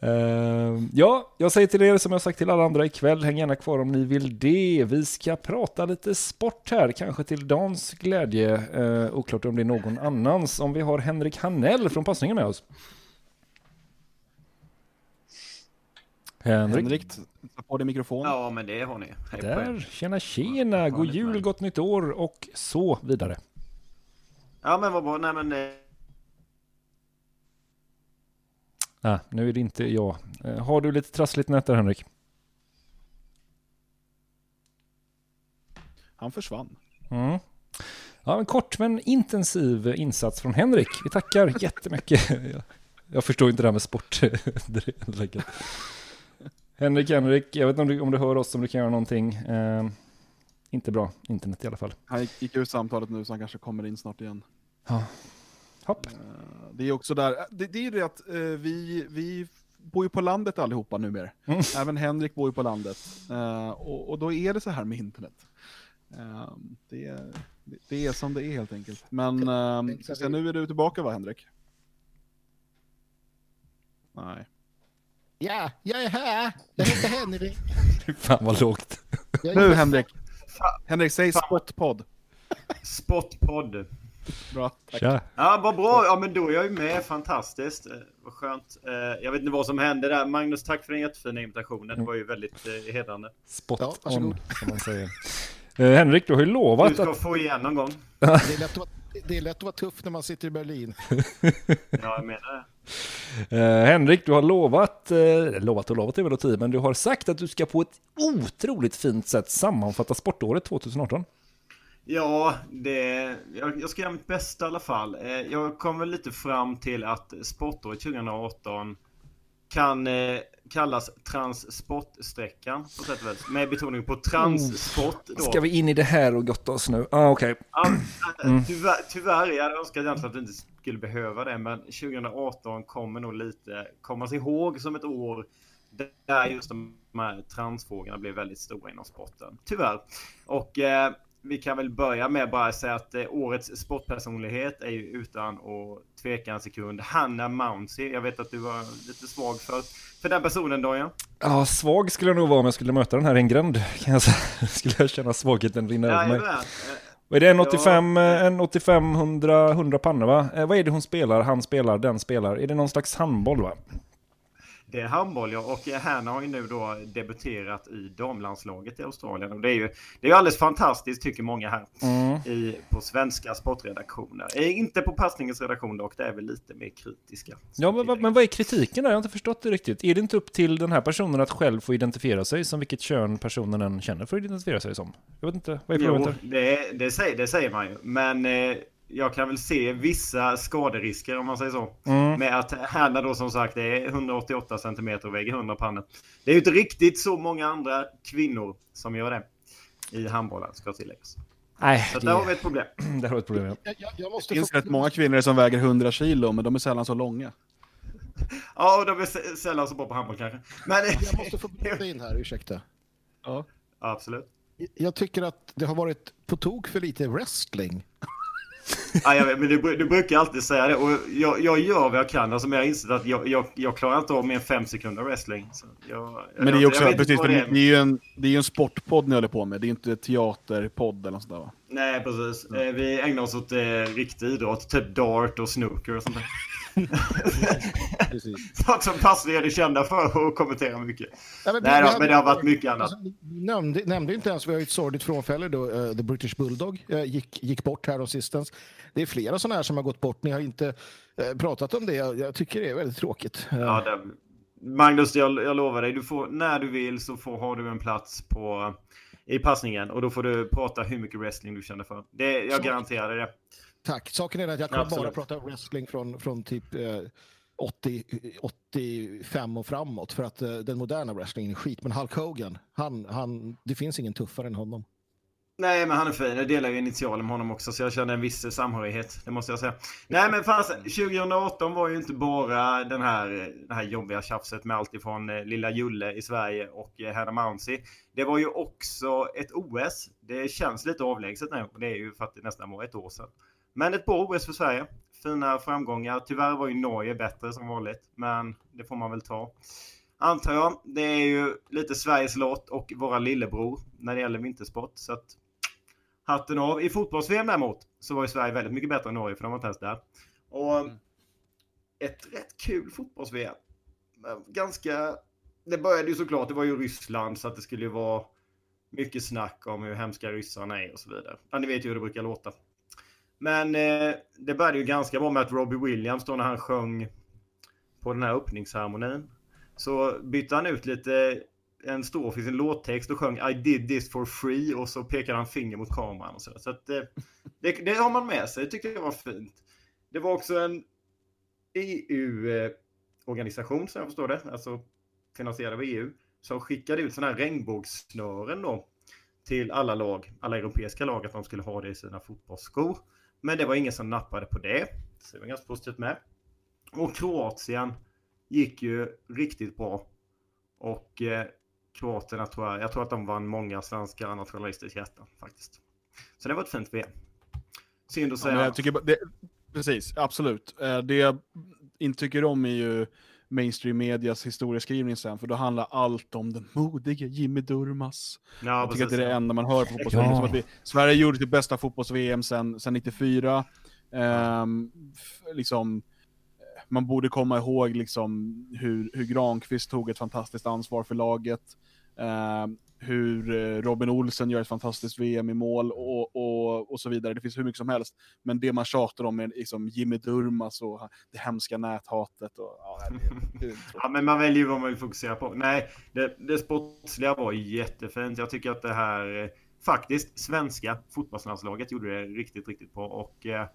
Uh, ja, jag säger till er som jag sagt till alla andra ikväll, häng gärna kvar om ni vill det. Vi ska prata lite sport här, kanske till Dans glädje. Uh, oklart om det är någon annans. Om vi har Henrik Hanell från passningen med oss. Henrik, Henrik ta på dig mikrofon. Ja, men det har ni. Hej Där, tjena tjena, god jul, gott nytt år och så vidare. Ja, men vad bra. Nej, men... Ah, nu är det inte jag. Eh, har du lite trassligt nät där, Henrik? Han försvann. Mm. Ja, en kort men intensiv insats från Henrik. Vi tackar jättemycket. Jag förstår inte det här med sport. Henrik, Henrik, jag vet inte om du, om du hör oss, om du kan göra någonting. Eh, inte bra internet i alla fall. Han gick ut samtalet nu så han kanske kommer in snart igen. Ja. Hopp. Eh, det är också där, det, det är ju det att eh, vi, vi bor ju på landet allihopa numera. Mm. Även Henrik bor ju på landet. Eh, och, och, då är det så här med internet. Det, det, är som det är helt enkelt. Men så nu är du tillbaka va Henrik? Nej. Ja, jag är här. Jag heter Henrik. Fan vad lågt. Nu Henrik. Henrik, säg spotpodd. Spotpodd. Bra, tack. Tja. Ja, vad bra. Ja, men då är jag ju med. Fantastiskt. Eh, vad skönt. Eh, jag vet inte vad som hände där. Magnus, tack för den jättefina invitationen. Det var ju väldigt eh, hedrande. Spot ja, on, som man säger. Henrik, du har ju lovat att... Du ska få igen någon gång. Det är lätt att vara, det är lätt att vara tuff när man sitter i Berlin. ja, jag menar det. Uh, Henrik, du har lovat, uh, lovat och lovat är väl tid, men du har sagt att du ska på ett otroligt fint sätt sammanfatta sportåret 2018. Ja, det, jag, jag ska göra mitt bästa i alla fall. Uh, jag kommer lite fram till att sportåret 2018 kan eh, kallas transportsträckan på sätt och vis. Med betoning på transport. Då. Ska vi in i det här och gotta oss nu? Ah, okej. Okay. Ja, mm. tyvärr, tyvärr, jag hade önskat egentligen att vi inte skulle behöva det, men 2018 kommer nog lite kommas ihåg som ett år där just de här transfrågorna blev väldigt stora inom sporten. Tyvärr. Och eh, vi kan väl börja med bara säga att eh, årets sportpersonlighet är ju utan att tveka en sekund Hanna Mounsey. Jag vet att du var lite svag för, för den personen Dojan. Ja, svag skulle jag nog vara om jag skulle möta den här i en gränd. Kan jag säga. skulle jag känna svagheten rinna över mig. Vad är det? En 85, ja. en 85 100, 100 pannor va? Eh, vad är det hon spelar? Han spelar, den spelar. Är det någon slags handboll va? Det är handboll ja, och Hanna har ju nu då debuterat i damlandslaget i Australien. Och det är ju det är alldeles fantastiskt tycker många här mm. i, på svenska sportredaktioner. Eh, inte på passningens redaktion dock, det är väl lite mer kritiska. Ja, men, men vad är kritiken där? Jag har inte förstått det riktigt. Är det inte upp till den här personen att själv få identifiera sig som vilket kön personen än känner för att identifiera sig som? Jag vet inte, vad är problemet jo, det, det, säger, det säger man ju. Men eh, jag kan väl se vissa skaderisker om man säger så. Mm. Med att Hanna då som sagt är 188 cm och väger 100 pannor. Det är ju inte riktigt så många andra kvinnor som gör det i handbollen ska tilläggas. Nej, så det... där har vi ett problem. där har vi ett problem, ja. jag, jag, jag måste det finns få... rätt många kvinnor som väger 100 kilo, men de är sällan så långa. Ja, och de är sällan så bra på handboll kanske. Men... Jag måste få bryta in här, ursäkta. Ja. Absolut. Jag tycker att det har varit på tok för lite wrestling ja, jag vet, men du, du, brukar alltid säga det. Och jag, jag gör vad jag kan. Alltså, men jag har insett att jag, jag, jag klarar inte av mer än fem sekunder wrestling. Men det är också, precis, det, är. det är ju en, det är en sportpodd ni håller på med. Det är inte teaterpodd eller något sånt där va? Nej, precis. Mm. Vi ägnar oss åt eh, riktig idrott. Typ dart och snooker och sånt där. Sånt som passningar är kända för att kommentera mycket. Ja, men, Nej, då, men det har varit mycket annat. Alltså, nämnde, nämnde inte ens, vi har ju ett sorgligt frånfälle då, uh, The British Bulldog uh, gick, gick bort här och sistens. Det är flera sådana här som har gått bort. Ni har inte uh, pratat om det. Jag, jag, tycker det är väldigt tråkigt. Ja, det, Magnus, jag, jag lovar dig, du får, när du vill så får, har du en plats på, i passningen och då får du prata hur mycket wrestling du känner för. Det, jag garanterar det. Tack. Saken är att jag kommer ja, bara prata wrestling från, från typ eh, 80, 85 och framåt för att eh, den moderna wrestlingen är skit. Men Hulk Hogan, han, han, det finns ingen tuffare än honom. Nej, men han är fin. Jag delar ju initialen med honom också, så jag känner en viss samhörighet. Det måste jag säga. Nej, men fast 2018 var ju inte bara den här, det här jobbiga tjafset med allt ifrån eh, lilla Julle i Sverige och eh, Hannah Mounsey. Det var ju också ett OS. Det känns lite avlägset nu, och det är ju för att det nästan var ett år sedan. Men ett bra OS för Sverige. fina framgångar. Tyvärr var ju Norge bättre som vanligt, men det får man väl ta. Antar jag. Det är ju lite Sveriges lott och våra lillebror när det gäller vintersport. Så att, hatten av. I fotbolls-VM däremot så var ju Sverige väldigt mycket bättre än Norge för de var inte ens där. Och mm. ett rätt kul fotbolls-VM. Ganska... Det började ju såklart, det var ju Ryssland så att det skulle ju vara mycket snack om hur hemska ryssarna är och så vidare. Ja, ni vet ju hur det brukar låta. Men eh, det började ju ganska bra med att Robbie Williams då när han sjöng på den här öppningsceremonin. Så bytte han ut lite en strof i sin låttext och sjöng I did this for free och så pekade han finger mot kameran och så. Så att, eh, det, det, har man med sig. Det tyckte jag var fint. Det var också en EU-organisation som jag förstår det, alltså finansierad av EU, som skickade ut sådana här regnbågssnören då till alla lag, alla europeiska lag, att de skulle ha det i sina fotbollsskor. Men det var ingen som nappade på det. Så det var ganska positivt med. Och Kroatien gick ju riktigt bra. Och eh, Kroaterna tror jag, jag tror att de vann många svenska nationalisters hjärtan faktiskt. Så det var ett fint VM. Synd att säga. Ja, jag tycker, det, precis, absolut. Eh, det jag inte tycker om är ju mainstream medias historieskrivning sen, för då handlar allt om den modige Jimmy Durmas. Ja, jag tycker att det är det enda man hör på fotbolls ja. Sverige gjorde sitt bästa fotbolls-VM sen, sen 94. Um, liksom, man borde komma ihåg liksom hur, hur Granqvist tog ett fantastiskt ansvar för laget. Eh, hur eh, Robin Olsen gör ett fantastiskt VM i mål och, och, och så vidare. Det finns hur mycket som helst. Men det man tjatar om är liksom Jimmy Durmas och det hemska näthatet. Och, ja, det, det ja, men man väljer ju vad man vill fokusera på. Nej, det, det sportsliga var jättefint. Jag tycker att det här eh, faktiskt svenska fotbollslandslaget gjorde det riktigt, riktigt bra. Och, eh,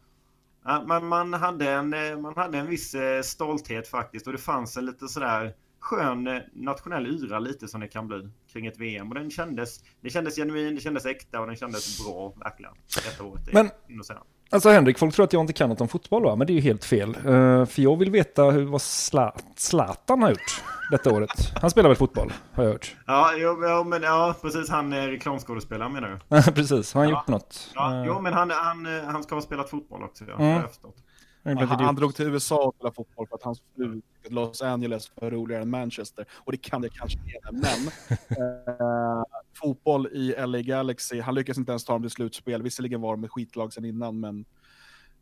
man, man, hade en, eh, man hade en viss stolthet faktiskt och det fanns en lite sådär skön eh, nationell yra lite som det kan bli kring ett VM. Och den kändes, det kändes genuin, det kändes äkta och den kändes bra verkligen. Detta året Men, alltså Henrik, folk tror att jag inte kan något om fotboll va? Men det är ju helt fel. Uh, för jag vill veta hur, vad Zlatan har gjort detta året. Han spelar väl fotboll, har jag hört. Ja, jo, ja, men, ja precis. Han är reklamskådespelare menar du? precis, har han ja. gjort något? Ja, uh. Jo, men han, han, han ska ha spelat fotboll också, ja, mm. har jag förstått. Han, han drog till USA och spelade fotboll för att hans fru Los Angeles var roligare än Manchester. Och det kan det kanske mena, men eh, fotboll i LA Galaxy, han lyckades inte ens ta dem till slutspel. Visserligen var de ett skitlag sen innan, men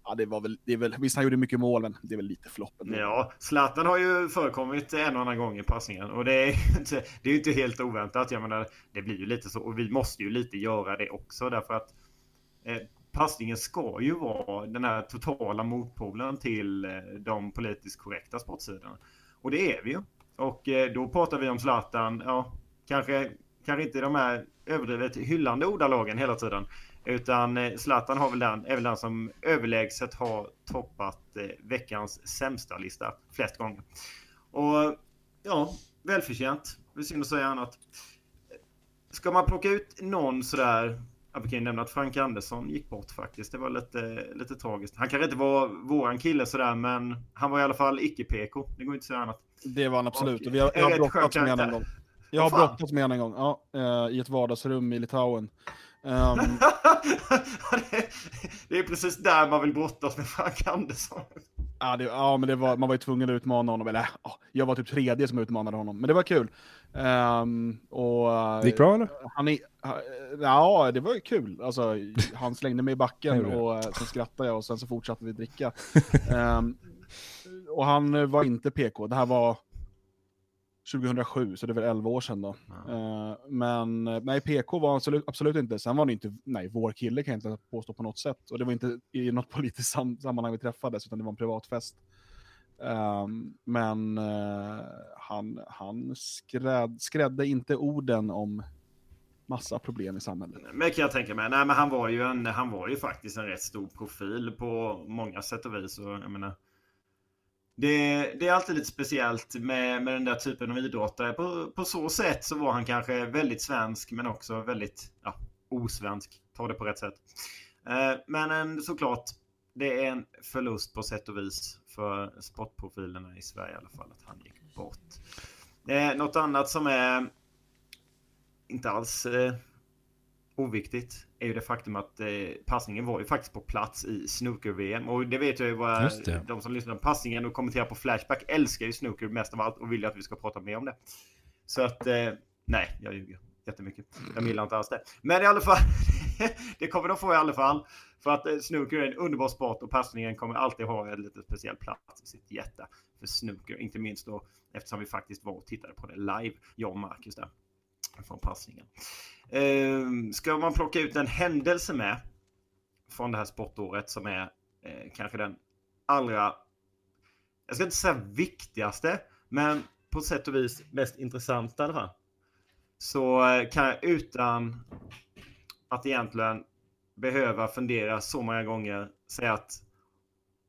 ja, det var väl, det är väl, visst han gjorde mycket mål, men det är väl lite floppen. Ja, Zlatan har ju förekommit en och annan gång i passningen och det är ju inte, det är inte helt oväntat. Jag menar, det blir ju lite så och vi måste ju lite göra det också därför att eh, passningen ska ju vara den här totala motpolen till eh, de politiskt korrekta sportsidorna. Och det är vi ju. Och eh, då pratar vi om Zlatan, ja, kanske, kanske inte de här överdrivet hyllande ordalagen hela tiden. Utan eh, Zlatan har väl den, är väl den som överlägset har toppat veckans sämsta lista flest gånger. Och ja, välförtjänt. Det är synd att säga annat. Ska man plocka ut någon sådär Ja, vi kan ju nämna att Frank Andersson gick bort faktiskt. Det var lite, lite tragiskt. Han kanske inte var våran kille sådär, men han var i alla fall icke-PK. Det går inte att säga annat. Det var han absolut. Och vi har, jag har brottats med honom en gång. Jag har brottats med honom en gång, ja, eh, i ett vardagsrum i Litauen. Um... det är precis där man vill brottas med Frank Andersson. Ja, det, ja men det var, man var ju tvungen att utmana honom. Eller, jag var typ tredje som utmanade honom. Men det var kul. Um, och, det gick bra eller? Han är, ja, det var ju kul. Alltså, han slängde mig i backen och eh, sen skrattade jag och sen så fortsatte vi dricka. um, och han var inte PK. Det här var 2007, så det är väl 11 år sedan då. Uh, men nej, PK var han absolut, absolut inte. Sen var det inte, nej, vår kille kan jag inte påstå på något sätt. Och det var inte i något politiskt sam sammanhang vi träffades, utan det var en privat fest. Um, men uh, han, han skräd, skrädde inte orden om massa problem i samhället. Men kan jag tänka mig. Nej, men han var ju, en, han var ju faktiskt en rätt stor profil på många sätt och vis. Och, jag menar, det, det, är alltid lite speciellt med, med den där typen av idrottare. På, på så sätt så var han kanske väldigt svensk men också väldigt ja, osvensk. Ta det på rätt sätt. Eh, men en, såklart, det är en förlust på sätt och vis för sportprofilerna i Sverige i alla fall att han gick bort. Eh, något annat som är inte alls eh, oviktigt är ju det faktum att eh, passningen var ju faktiskt på plats i snooker-VM. Och det vet jag ju vad de som lyssnar på passningen och kommenterar på Flashback älskar ju snooker mest av allt och vill ju att vi ska prata mer om det. Så att, eh, nej, jag ljuger jättemycket. Jag gillar inte alls det. Men i alla fall, det kommer de få i alla fall. För att eh, snooker är en underbar sport och passningen kommer alltid ha en lite speciell plats i sitt hjärta för snooker. Inte minst då eftersom vi faktiskt var och tittade på det live, jag och Marcus där. Från passningen. Eh, ska man plocka ut en händelse med från det här sportåret som är eh, kanske den allra, jag ska inte säga viktigaste, men på sätt och vis mest intressanta i alla fall. Så eh, kan jag utan att egentligen behöva fundera så många gånger säga att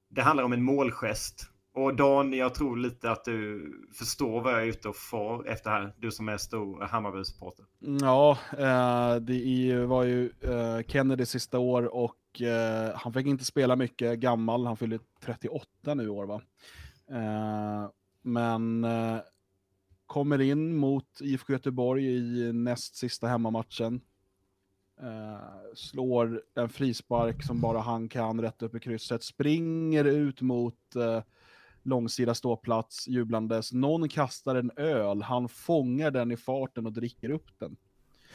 det handlar om en målgest. Och Dan, jag tror lite att du förstår vad jag är ute och får efter här. Du som är stor Hammarby-supporter. Ja, eh, det var ju eh, Kennedy sista år och eh, han fick inte spela mycket, gammal. Han fyller 38 nu i år va. Men kommer in mot IFK Göteborg i näst sista hemmamatchen. Uh, slår en frispark som bara han kan rätt upp i krysset. Springer ut mot uh, långsida ståplats jublandes. Någon kastar en öl, han fångar den i farten och dricker upp den.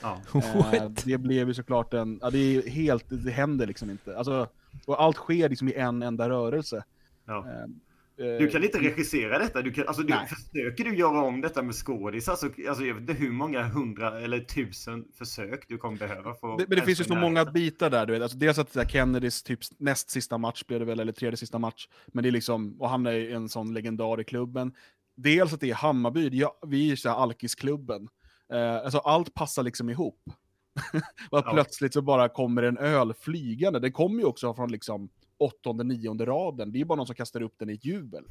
Ja. Uh, det blev ju såklart en, ja, det är helt, det händer liksom inte. Alltså, och allt sker liksom i en enda rörelse. Ja. Du kan inte regissera detta. Du kan, alltså, du, försöker du göra om detta med skådisar så alltså, jag vet inte hur många hundra eller tusen försök du kommer behöva. För det, men det finns ju så många bitar där. Du vet. Alltså, dels att det Kennedys typ näst sista match blev det väl, eller tredje sista match. Men det är liksom, och han är en sån legendar i klubben. Dels att det är Hammarby, ja, vi är så alkisklubben. Eh, alltså allt passar liksom ihop. och ja. plötsligt så bara kommer en öl flygande. Den kommer ju också från liksom åttonde, nionde raden. Det är bara någon som kastar upp den i ett jubel.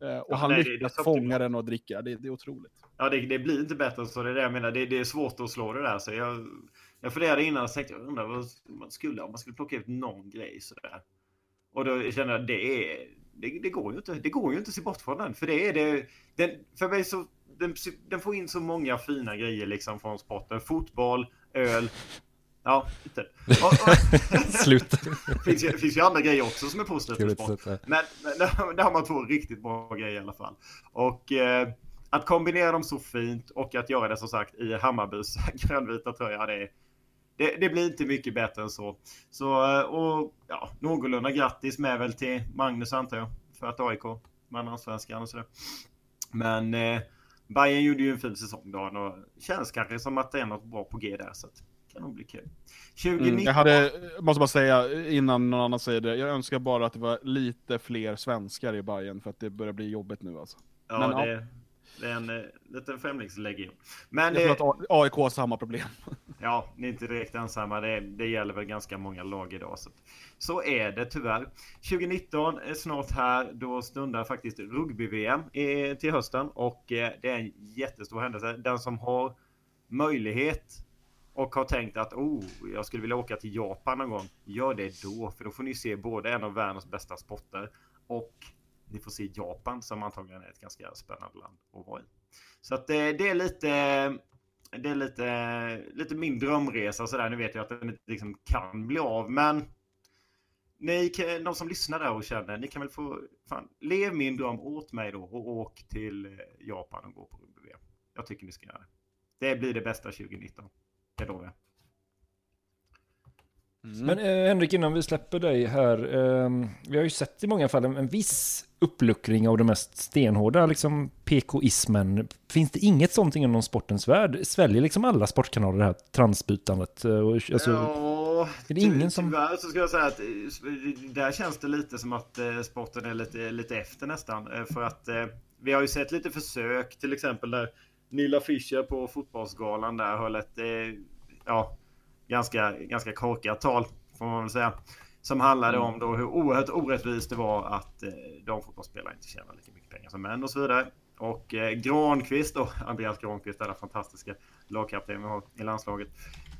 Eh, och ja, han nej, lyckas det, det fånga den och dricka. Det, det är otroligt. Ja, det, det, blir inte bättre så. Det är det jag menar. Det, är svårt att slå det där. Så jag, jag funderade innan och tänkte, jag undrar vad man skulle, om man skulle plocka ut någon grej sådär. Och då kände jag, det är, det, det, går ju inte. Det går ju inte att se bort från den. För det är det, den, för mig så, den, den får in så många fina grejer liksom från sporten. Fotboll, öl, Ja, lite. Slut. det finns, ju, finns ju andra grejer också som är positivt sport. Men, men där har man två riktigt bra grejer i alla fall. Och eh, att kombinera dem så fint och att göra det som sagt i Hammarbys grönvita tröja. Det, det, det, blir inte mycket bättre än så. Så eh, och ja, någorlunda grattis med väl till Magnus antar jag. För att AIK vann allsvenskan och sådär. Men eh, Bayern gjorde ju en fin säsong då och känns kanske som att det är något bra på G där. Så att, kan nog bli kul. 2019... Mm, jag hade, måste bara säga innan någon annan säger det, jag önskar bara att det var lite fler svenskar i Bayern för att det börjar bli jobbigt nu alltså. Ja, Men, det, ja. det är en uh, liten främlingslegion. Men jag det... tror att AIK har samma problem. ja, ni är inte direkt ensamma. Det, det gäller väl ganska många lag idag. Så, så är det tyvärr. 2019 är snart här. Då stundar faktiskt rugby-VM till hösten och eh, det är en jättestor händelse. Den som har möjlighet och har tänkt att oh, jag skulle vilja åka till Japan någon gång. Gör det då, för då får ni se både en av världens bästa sporter och ni får se Japan som antagligen är ett ganska spännande land att vara i. Så att det, det är lite det är lite, lite min drömresa sådär. Nu vet jag att den inte liksom kan bli av, men ni, de som lyssnar där och känner, ni kan väl få, fan, lev min dröm åt mig då och åk till eh, Japan och gå på rugby Jag tycker ni ska göra det. Det blir det bästa 2019. Det lovar jag. Mm. Men eh, Henrik, innan vi släpper dig här. Eh, vi har ju sett i många fall en, en viss uppluckring av det mest stenhårda liksom PK-ismen. Finns det inget sånt inom sportens värld? Sväljer liksom alla sportkanaler det här transbytandet? Eh, och, alltså, ja, är det ingen som... tyvärr så ska jag säga att eh, där känns det lite som att eh, sporten är lite, lite efter nästan. För att vi har ju sett lite försök, till exempel där Nilla Fischer på Fotbollsgalan där höll ett eh, ja, ganska, ganska korkat tal, får man väl säga. Som handlade mm. om då hur oerhört orättvist det var att eh, damfotbollsspelare inte tjänar lika mycket pengar som män och så vidare. Och eh, Granqvist då, Andreas Granqvist, den fantastiska lagkapten vi har i landslaget,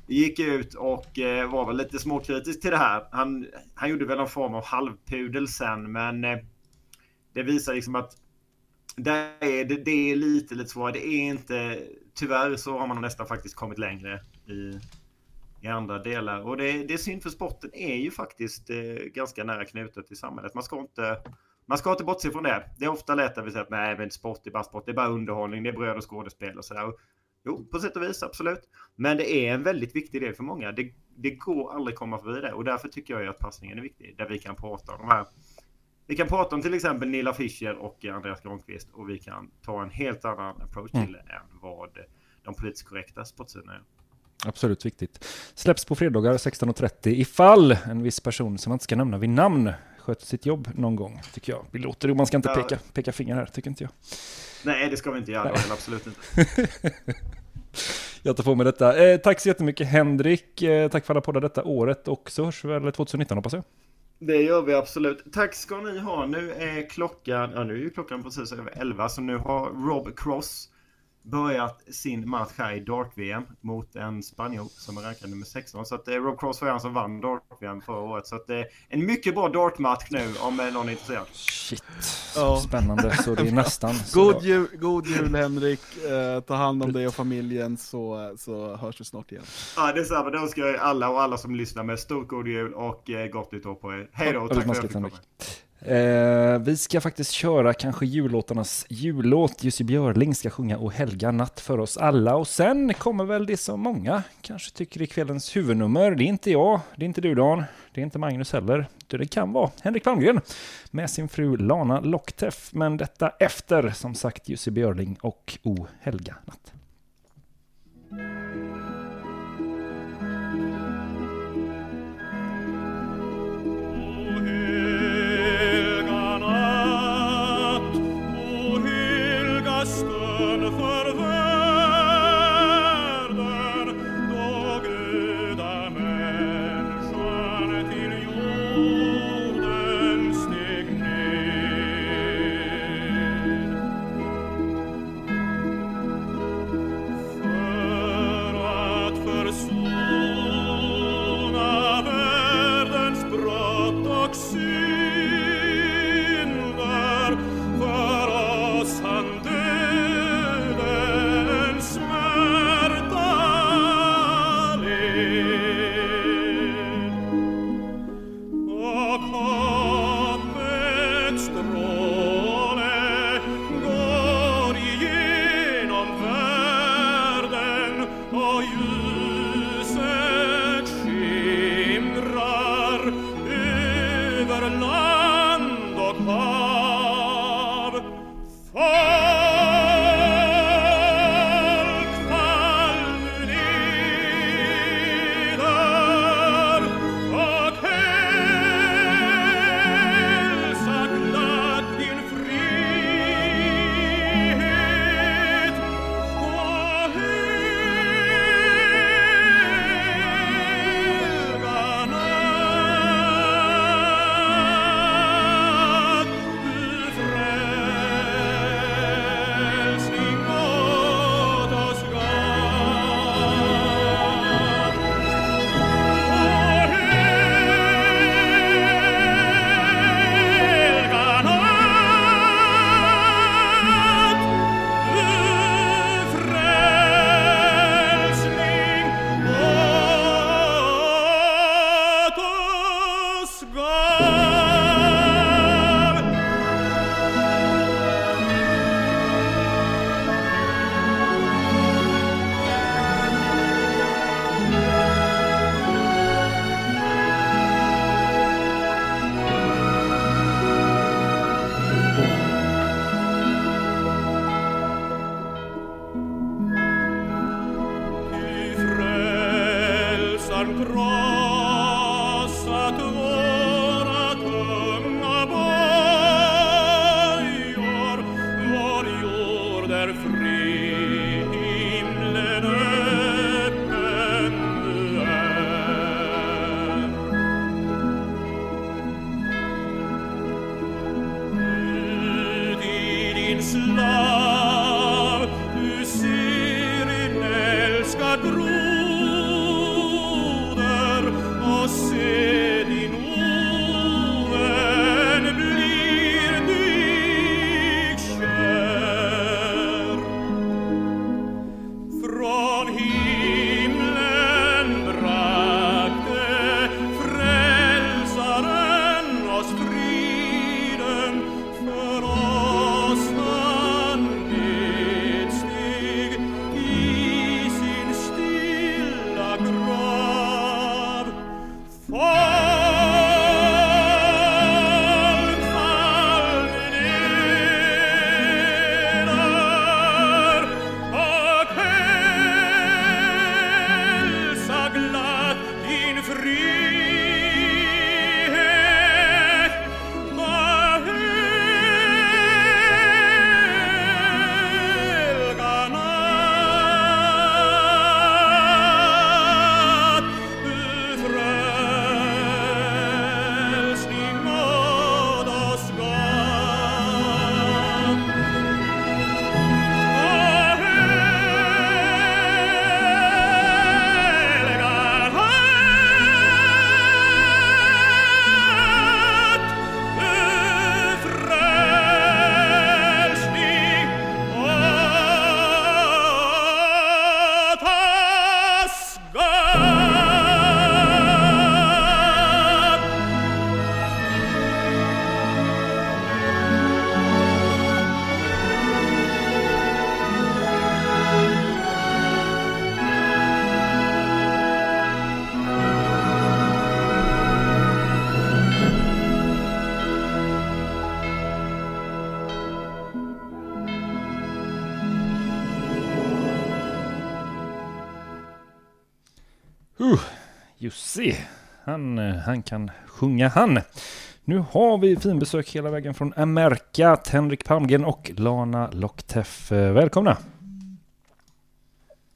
gick ut och eh, var väl lite småkritisk till det här. Han, han gjorde väl någon form av halvpudel sen, men eh, det visar liksom att det är, det, det är lite, lite svårare. Det är inte... Tyvärr så har man nästan faktiskt kommit längre i, i andra delar. Och det, det är synd för sporten är ju faktiskt eh, ganska nära knutet till samhället. Man ska inte man ska inte bortse från det. Det är ofta lätt att vi säger att nej, men sport är bara sport. Det är bara underhållning. Det är bröd och skådespel och sådär. Jo, på sätt och vis, absolut. Men det är en väldigt viktig del för många. Det, det går aldrig komma förbi det. Och därför tycker jag ju att passningen är viktig. Där vi kan prata om de här. Vi kan prata om till exempel Nila Fischer och Andreas Granqvist. Och vi kan ta en helt annan approach till det än vad de politiskt korrekta sportsidorna är. Absolut viktigt. Släpps på fredagar 16.30 ifall en viss person som man inte ska nämna vid namn sköter sitt jobb någon gång, tycker jag. Det låter Man ska inte peka, peka finger här, tycker inte jag. Nej, det ska vi inte göra. Absolut inte. jag tar på mig detta. Eh, tack så jättemycket Henrik. Eh, tack för alla poddar detta året och så hörs vi väl 2019 hoppas jag. Det gör vi absolut. Tack ska ni ha. Nu är klockan, ja nu är ju klockan precis över 11 så nu har Rob Cross börjat sin match här i Dart-VM mot en spanjor som är rankad nummer 16. Så att eh, Rob Cross var han som vann Dart-VM förra året. Så att det eh, är en mycket bra Dart-match nu om eh, någon är intresserad. Shit, oh. spännande. Så det är nästan god, jul, god jul Henrik. Eh, ta hand om dig och familjen så, så hörs vi snart igen. Ja, det är samma. Då önskar jag alla och alla som lyssnar med stort god jul och eh, gott nytt år på er. Hej då och tack för att jag fick komma. Eh, vi ska faktiskt köra kanske jullåtarnas jullåt. Jussi Björling ska sjunga O helga natt för oss alla. Och sen kommer väl det som många kanske tycker är kvällens huvudnummer. Det är inte jag, det är inte du Dan, det är inte Magnus heller. Det kan vara Henrik Palmgren med sin fru Lana Lockteff. Men detta efter, som sagt, Jussi Björling och O helga natt. rio han, eh, han kan sjunga han. Nu har vi finbesök hela vägen från Amerika, Henrik Palmgren och Lana Lockteff. Välkomna!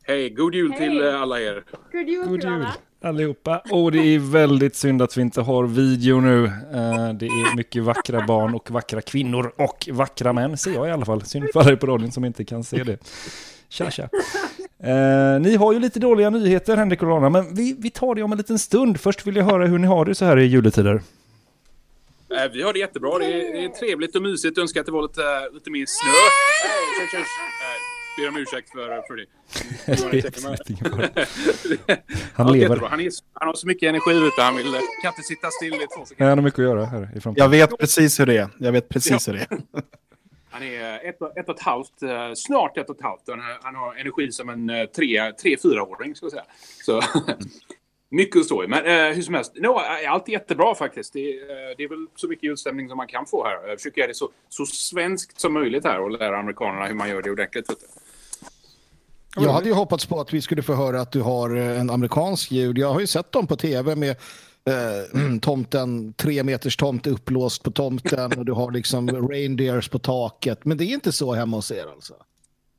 Hej, god jul Hej. till eh, alla er. God jul God jul alla. allihopa! Och det är väldigt synd att vi inte har video nu. Eh, Det är mycket vackra barn och vackra kvinnor och vackra män, ser jag i alla fall. Synd för alla på radion som inte kan se det. Tja, tja. Eh, ni har ju lite dåliga nyheter, Henrik och Lana, men vi, vi tar det om en liten stund. Först vill jag höra hur ni har det så här i juletider. Eh, Vi har det jättebra. Det är, det är trevligt och mysigt. Önskar att det var lite, lite mer snö. Tjus. Eh, Ber om ursäkt för, för det. Han Ja, lever. jättebra. Han, är, han har så mycket energi ute. Han vill, kan inte sitta still i två Nej, sekunder. Han har mycket att göra här i framtiden. Jag vet precis hur det är. Jag vet precis hur det är. Han är ett, och- ett och ett halvt, eh, snart ett och ett halvt. Han, har- han har energi som en eh, tre, tre fyraåring, ska jag säga. Så, mycket att stå i. Men eh, hur som helst, no, eh, allt är jättebra faktiskt. Det, är, eh, det är väl så mycket julstämning som man kan få här. Jag försöker göra det så, så svenskt som möjligt här och lära amerikanerna hur man gör det ordentligt. Jag hade ju hoppats på att vi skulle få höra att du har en amerikansk jul. Jag har ju sett dem på tv med eh, tomten, tre meters tomt upplåst på tomten och du har liksom reindeers på taket. Men det är inte så hemma hos er alltså?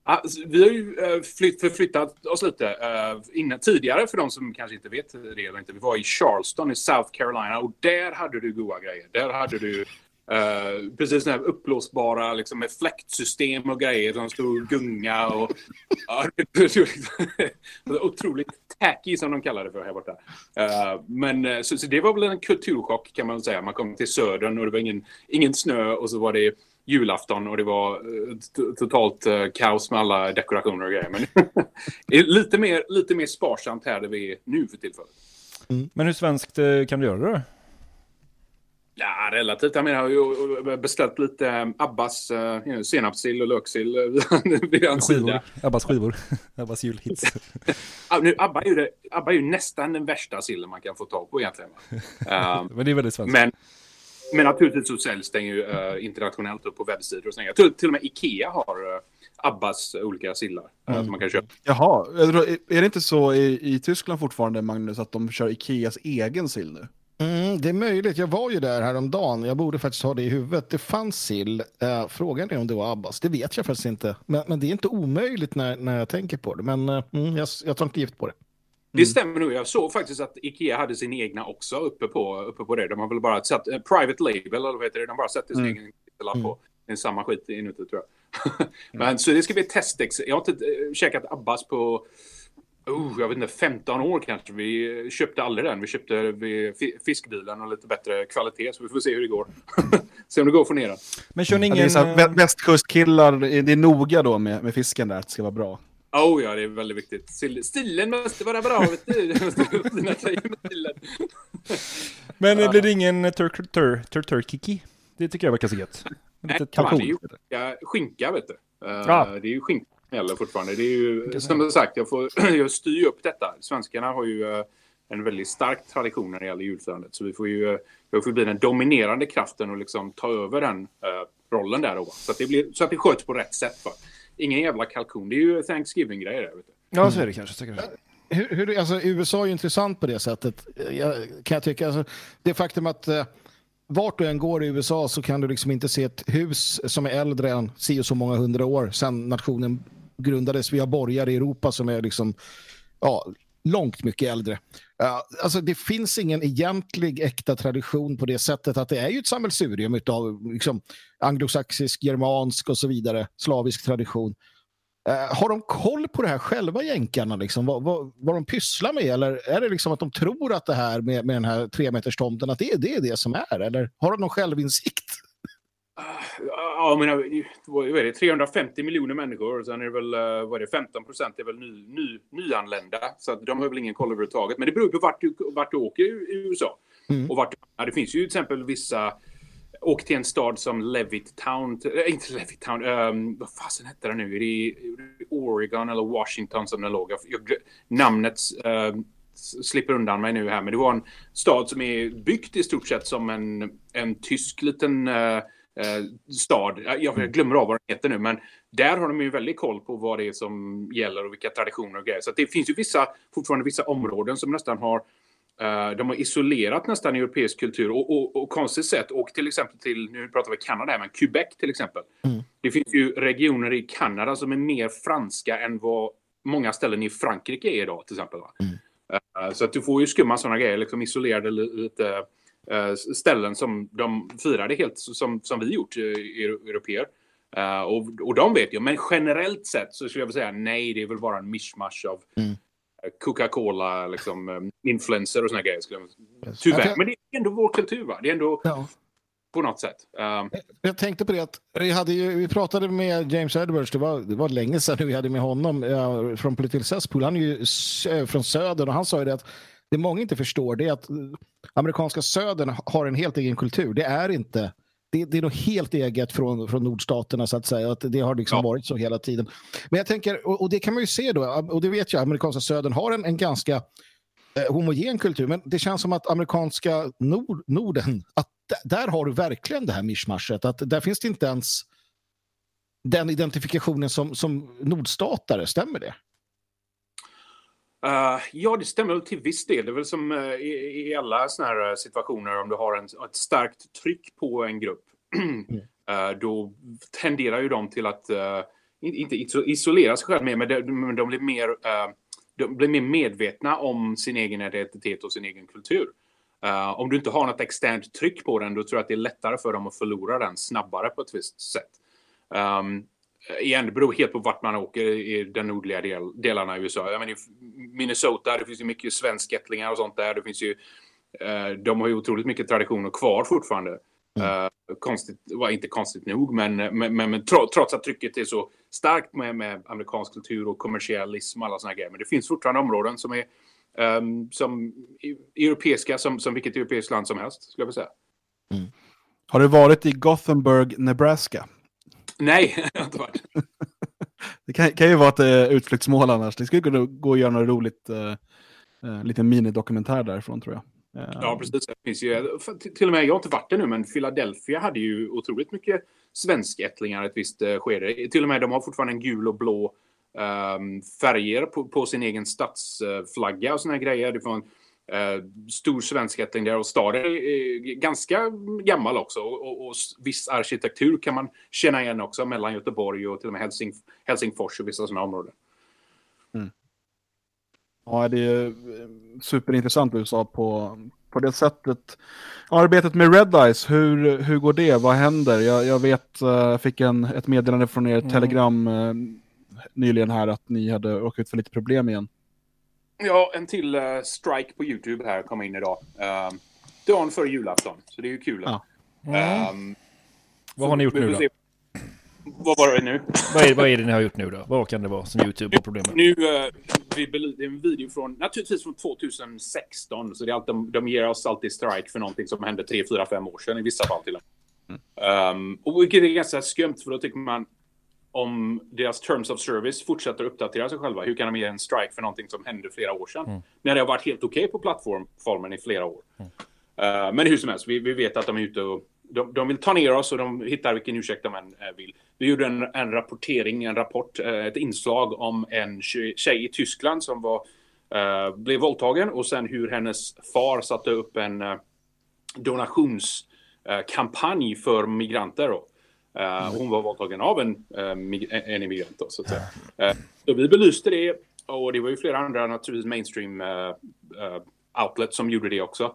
Alltså, vi har ju eh, flytt, förflyttat oss lite eh, innan, tidigare för de som kanske inte vet det eller inte. Vi var i Charleston i South Carolina och där hade du goda grejer. Där hade du eh, precis sådana här uppblåsbara liksom, med fläktsystem och grejer som stod och gunga och ja, otroligt tacky som de kallar det för här borta. Eh, men eh, så, så det var väl en kulturchock kan man säga. Man kom till södern och det var ingen, ingen snö och så var det julafton och det var totalt eh, kaos med alla dekorationer och grejer. Men lite mer, lite mer sparsamt här där vi är nu för tillfället. Men hur svenskt kan du göra det då? Ja, relativt. Jag menar, jag har ju beställt lite eh, Abbas uh, senapssill och löksill vid hans Skivor. sida. Abbas skivor. Abbas julhits. Nu, Abba, är ju det, Abba är ju nästan den värsta sillen man kan få tag på egentligen. Eh, Men det är väldigt svenskt. men, men naturligtvis så säljs den ju eh, internationellt och på webbsidor och sådär. Tror till och med Ikea har eh, Abbas olika sillar eh, som man kan köpa. Jaha, är det inte så i, i Tyskland fortfarande, Magnus, att de kör Ikeas egen sill nu? Mm, det är möjligt. Jag var ju där häromdagen. Jag borde faktiskt ha det i huvudet. Det fanns sill. Eh, frågan är om det var Abbas. Det vet jag faktiskt inte. Men, men det är inte omöjligt när, när jag tänker på det. Men eh, mm, jag, jag tar inte gift på det. Det stämmer nog. Jag såg faktiskt att Ikea hade sin egna också uppe på, uppe på det. De har väl bara satt eh, private label, eller vad heter det? De bara sätter sin Mm. egen lapp på. Det är samma skit inuti tror jag. Men så det ska bli ett testex. Jag har inte eh, käkat Abbas på Oh, jag vet inte, 15 år kanske. Vi köpte aldrig den. Vi köpte fiskbilen och lite bättre kvalitet. Så vi får se hur det går. se om det går att få ner den. Men kör ni Ja, det ingen... så här, eh, vä- västkustkillar, det är noga då med, med fisken där, att det ska vara bra. Oh ja, det är väldigt viktigt. Stilen måste vara bra, vet du. Det. Men eh, blir det ingen tur tur tur tur kiki? Det tycker jag verkar så gött. Nej, Lite man, det är kalkon. ju skinka, skinka vet du. Eh, Ja. Det är ju skinka gäller fortfarande. Det är ju, som jag sagt, jag, får, jag styr upp detta. Svenskarna har ju eh, en väldigt stark tradition när det gäller julfirandet. Så vi får ju eh, jag får bli den dominerande kraften och liksom ta över den eh, rollen där. Då. Så, att det blir, så att det sköts på rätt sätt. För. Ingen jävla kalkon. Det är ju Thanksgiving-grejer där. Vet du. Ja, så är det kanske. säkert. Hur, hur, alltså, USA är ju intressant på det sättet. Jag, kan jag tycka. Alltså, det faktum att eh, vart du än går i USA så kan du liksom inte se ett hus som är äldre än si och så många hundra år sedan nationen grundades. Vi har borgare i Europa som är liksom ja, långt mycket äldre. Eh, alltså det finns ingen egentlig äkta tradition på det sättet att det är ju ett sammelsurium av liksom, anglosaxisk, germansk och så vidare, slavisk tradition. Uh, har de koll på det här själva, jänkarna? Liksom? Vad, vad, vad de pysslar med? Eller är det liksom att de tror att det här med, med den här tremeterstomten, att det, är- det är det som är? Eller har de någon självinsikt? Ja, jag menar, vad är det? 350 miljoner människor. Och sen är det väl, eh, vad är det, 15 procent är väl ny, ny, nyanlända. Så att de har väl ingen koll överhuvudtaget. Men det beror på vart du, vart du åker i USA. Mm. Och vart, ja, det finns ju till exempel vissa... Åk till en stad som Levittown. Äh, inte Levittown. Um, vad fasen hette det nu? Är det i Oregon eller Washington som den låg? Jag, namnet eh, s- slipper undan mig nu här. Men det var en stad som är byggt i stort sett som en, en tysk liten... eh, eh, stad. Jag glömmer av vad den heter nu, men där har de ju väldigt koll på vad det är som gäller och vilka traditioner och grejer. Så det finns ju vissa, fortfarande vissa områden som nästan har Uh, de har isolerat nästan europeisk kultur och, och, och konstigt sätt. Och till exempel till, nu pratar vi Kanada här, men Quebec till exempel. Mm. Det finns ju regioner i Kanada som är mer franska än vad många ställen i Frankrike är idag till exempel. Mm. Uh, så att du får ju skumma sådana grejer, liksom isolerade lite ställen som de firade helt som, som vi gjort, europeer. och, och de vet ju, men generellt sett så skulle jag vilja säga nej, det är väl bara en mishmash av mm Coca-Cola, liksom, um, influencer och såna grejer. Tyvärr. Men det är ändå vår kultur, va? Det är ändå ja. på något sätt. Um... Jag tänkte på det att vi, hade ju, vi pratade med James Edwards, det var, det var länge sedan vi hade med honom uh, från Political Cesspool. Han är ju från södern och han sa ju det att det många inte förstår det är att amerikanska södern har en helt egen kultur. Det är inte det, det, är nog helt eget från, från nordstaterna så att säga. Att det har liksom ja. varit så hela tiden. Men jag tänker, och, och, det kan man ju se då, och det vet jag, amerikanska södern har en, en ganska eh, homogen kultur, men det känns som att amerikanska nord, Norden, att där har du verkligen det här mischmaschet. Att där finns det inte ens den identifikationen som, som nordstatare, stämmer det? Uh, ja, det stämmer till viss del. Det är väl som uh, i, i, alla såna här eh, situationer om du har en, ett starkt tryck på en grupp. uh, då tenderar ju de till att inte isolera sig själva mer, men de, de blir mer de blir mer medvetna om sin egen identitet och sin egen kultur. om du inte har något externt tryck på den, då tror jag att det är lättare för dem att förlora den snabbare på ett visst sätt. Um, igen, det beror helt på vart man åker i den nordliga del, delarna i USA. Jag menar, I Minnesota, det finns ju mycket svenskättlingar och sånt där. Det finns ju, eh, de har ju otroligt mycket traditioner kvar fortfarande. Mm. Uh, konstigt, var inte konstigt nog, men, men, men, men trots att trycket är så starkt med, med amerikansk kultur och kommersialism och alla sådana grejer. Men det finns fortfarande områden som är um, som europeiska, som, som vilket europeiskt land som helst, skulle jag vilja säga. Mm. Har du varit i Gothenburg, Nebraska? Nej, jag har inte varit. det kan, kan, ju vara ett uh, utflyktsmål annars. Det skulle kunna gå och göra något roligt, uh, uh, liten minidokumentär därifrån tror jag. Ja, precis. Det finns ju, till och med, jag har inte varit där nu, men Philadelphia hade ju otroligt mycket svenskättlingar ett visst skede. Till och med de har fortfarande en gul och blå um, färger på, på, sin egen stadsflagga och såna grejer. Det får en, Eh, stor svensk ättling där och staden är ganska gammal också. Och, och, och, viss arkitektur kan man känna igen också mellan Göteborg och till och med Helsing, Helsingfors och vissa sådana områden. Mm. Ja, det är eh, superintressant det du sa på, på det sättet. Arbetet med Red Eyes, hur, hur går det? Vad händer? Jag, jag vet, eh, jag fick en, ett meddelande från er mm. Telegram mm. nyligen här att ni hade råkat ut för lite problem igen. Ja, en till uh, strike på YouTube här kom in idag. Uh, dagen före julafton, så det är ju kul. Ja. Mm. Um, vad har ni gjort nu då? Vad var det nu? vad, är, vad är det ni har gjort nu då? Vad kan det vara som YouTube har problem med? Nu, uh, vi, det är en video från, naturligtvis från 2016. Så det är alltid, de, de ger oss alltid strike för någonting som hände 3, 4, 5 år sedan i vissa fall till och med. Mm. Um, och vilket är ganska skumt för då tycker man om deras terms of service fortsätter uppdatera sig själva, hur kan de ge en strike för någonting som hände flera år sedan? Mm. När det har varit helt okej okay på plattformen i flera år. Mm. Uh, men hur som helst, vi, vi, vet att de är ute och de, de, vill ta ner oss och de hittar vilken ursäkt de än uh, vill. Vi gjorde en, en rapportering, en rapport, uh, ett inslag om en tjej, tjej i Tyskland som var, blev våldtagen och sen hur hennes far satte upp en donationskampanj för migranter. Då. Uh, hon var våldtagen av en, uh, en immigrant. Då, så, att säga. Uh, vi belyste det och det var ju flera andra naturligtvis mainstream outlets som gjorde det också.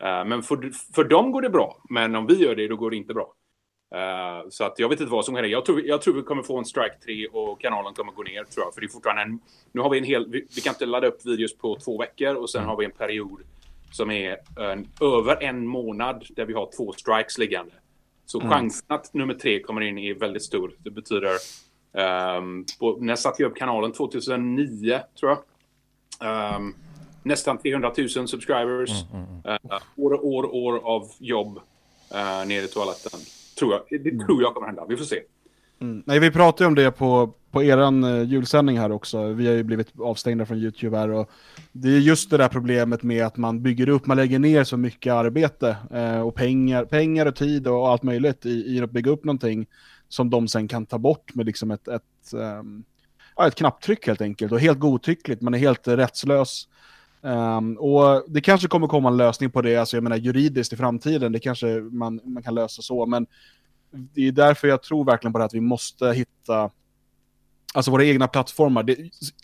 men för, för dem går det bra, men om vi gör det då går det inte bra. så att jag vet inte vad som händer. Jag tror, jag tror vi kommer få en strike 3 och kanalen kommer gå ner tror jag. För det är fortfarande en, nu har vi en hel, vi, vi kan inte ladda upp videos på två veckor och sen mm. har vi en period som är en, över en månad där vi har två strikes liggande. Så mm. chansen att nummer tre kommer in är väldigt stor. Det betyder... Um, på, när jag satte upp kanalen 2009, tror jag. Um, nästan 300 000 subscribers. Mm, mm, uh, år, år, år av jobb uh, nere i toaletten. Tror jag. Det mm. tror jag kommer hända. Vi får se. Mm. Nej, vi pratade ju om det på, på eran eh, julsändning här också. Vi har ju blivit avstängda från YouTube här och det är just det där problemet med att man bygger upp, man lägger ner så mycket arbete eh, och pengar, pengar och tid och allt möjligt i, i att bygga upp någonting som de sen kan ta bort med liksom ett, ett, um, ja, ett knapptryck helt enkelt och helt godtyckligt, man är helt rättslös. Um, och det kanske kommer komma en lösning på det, alltså jag menar juridiskt i framtiden, det kanske man, man kan lösa så, men det är därför jag tror verkligen på det att vi måste hitta alltså våra egna plattformar. Det,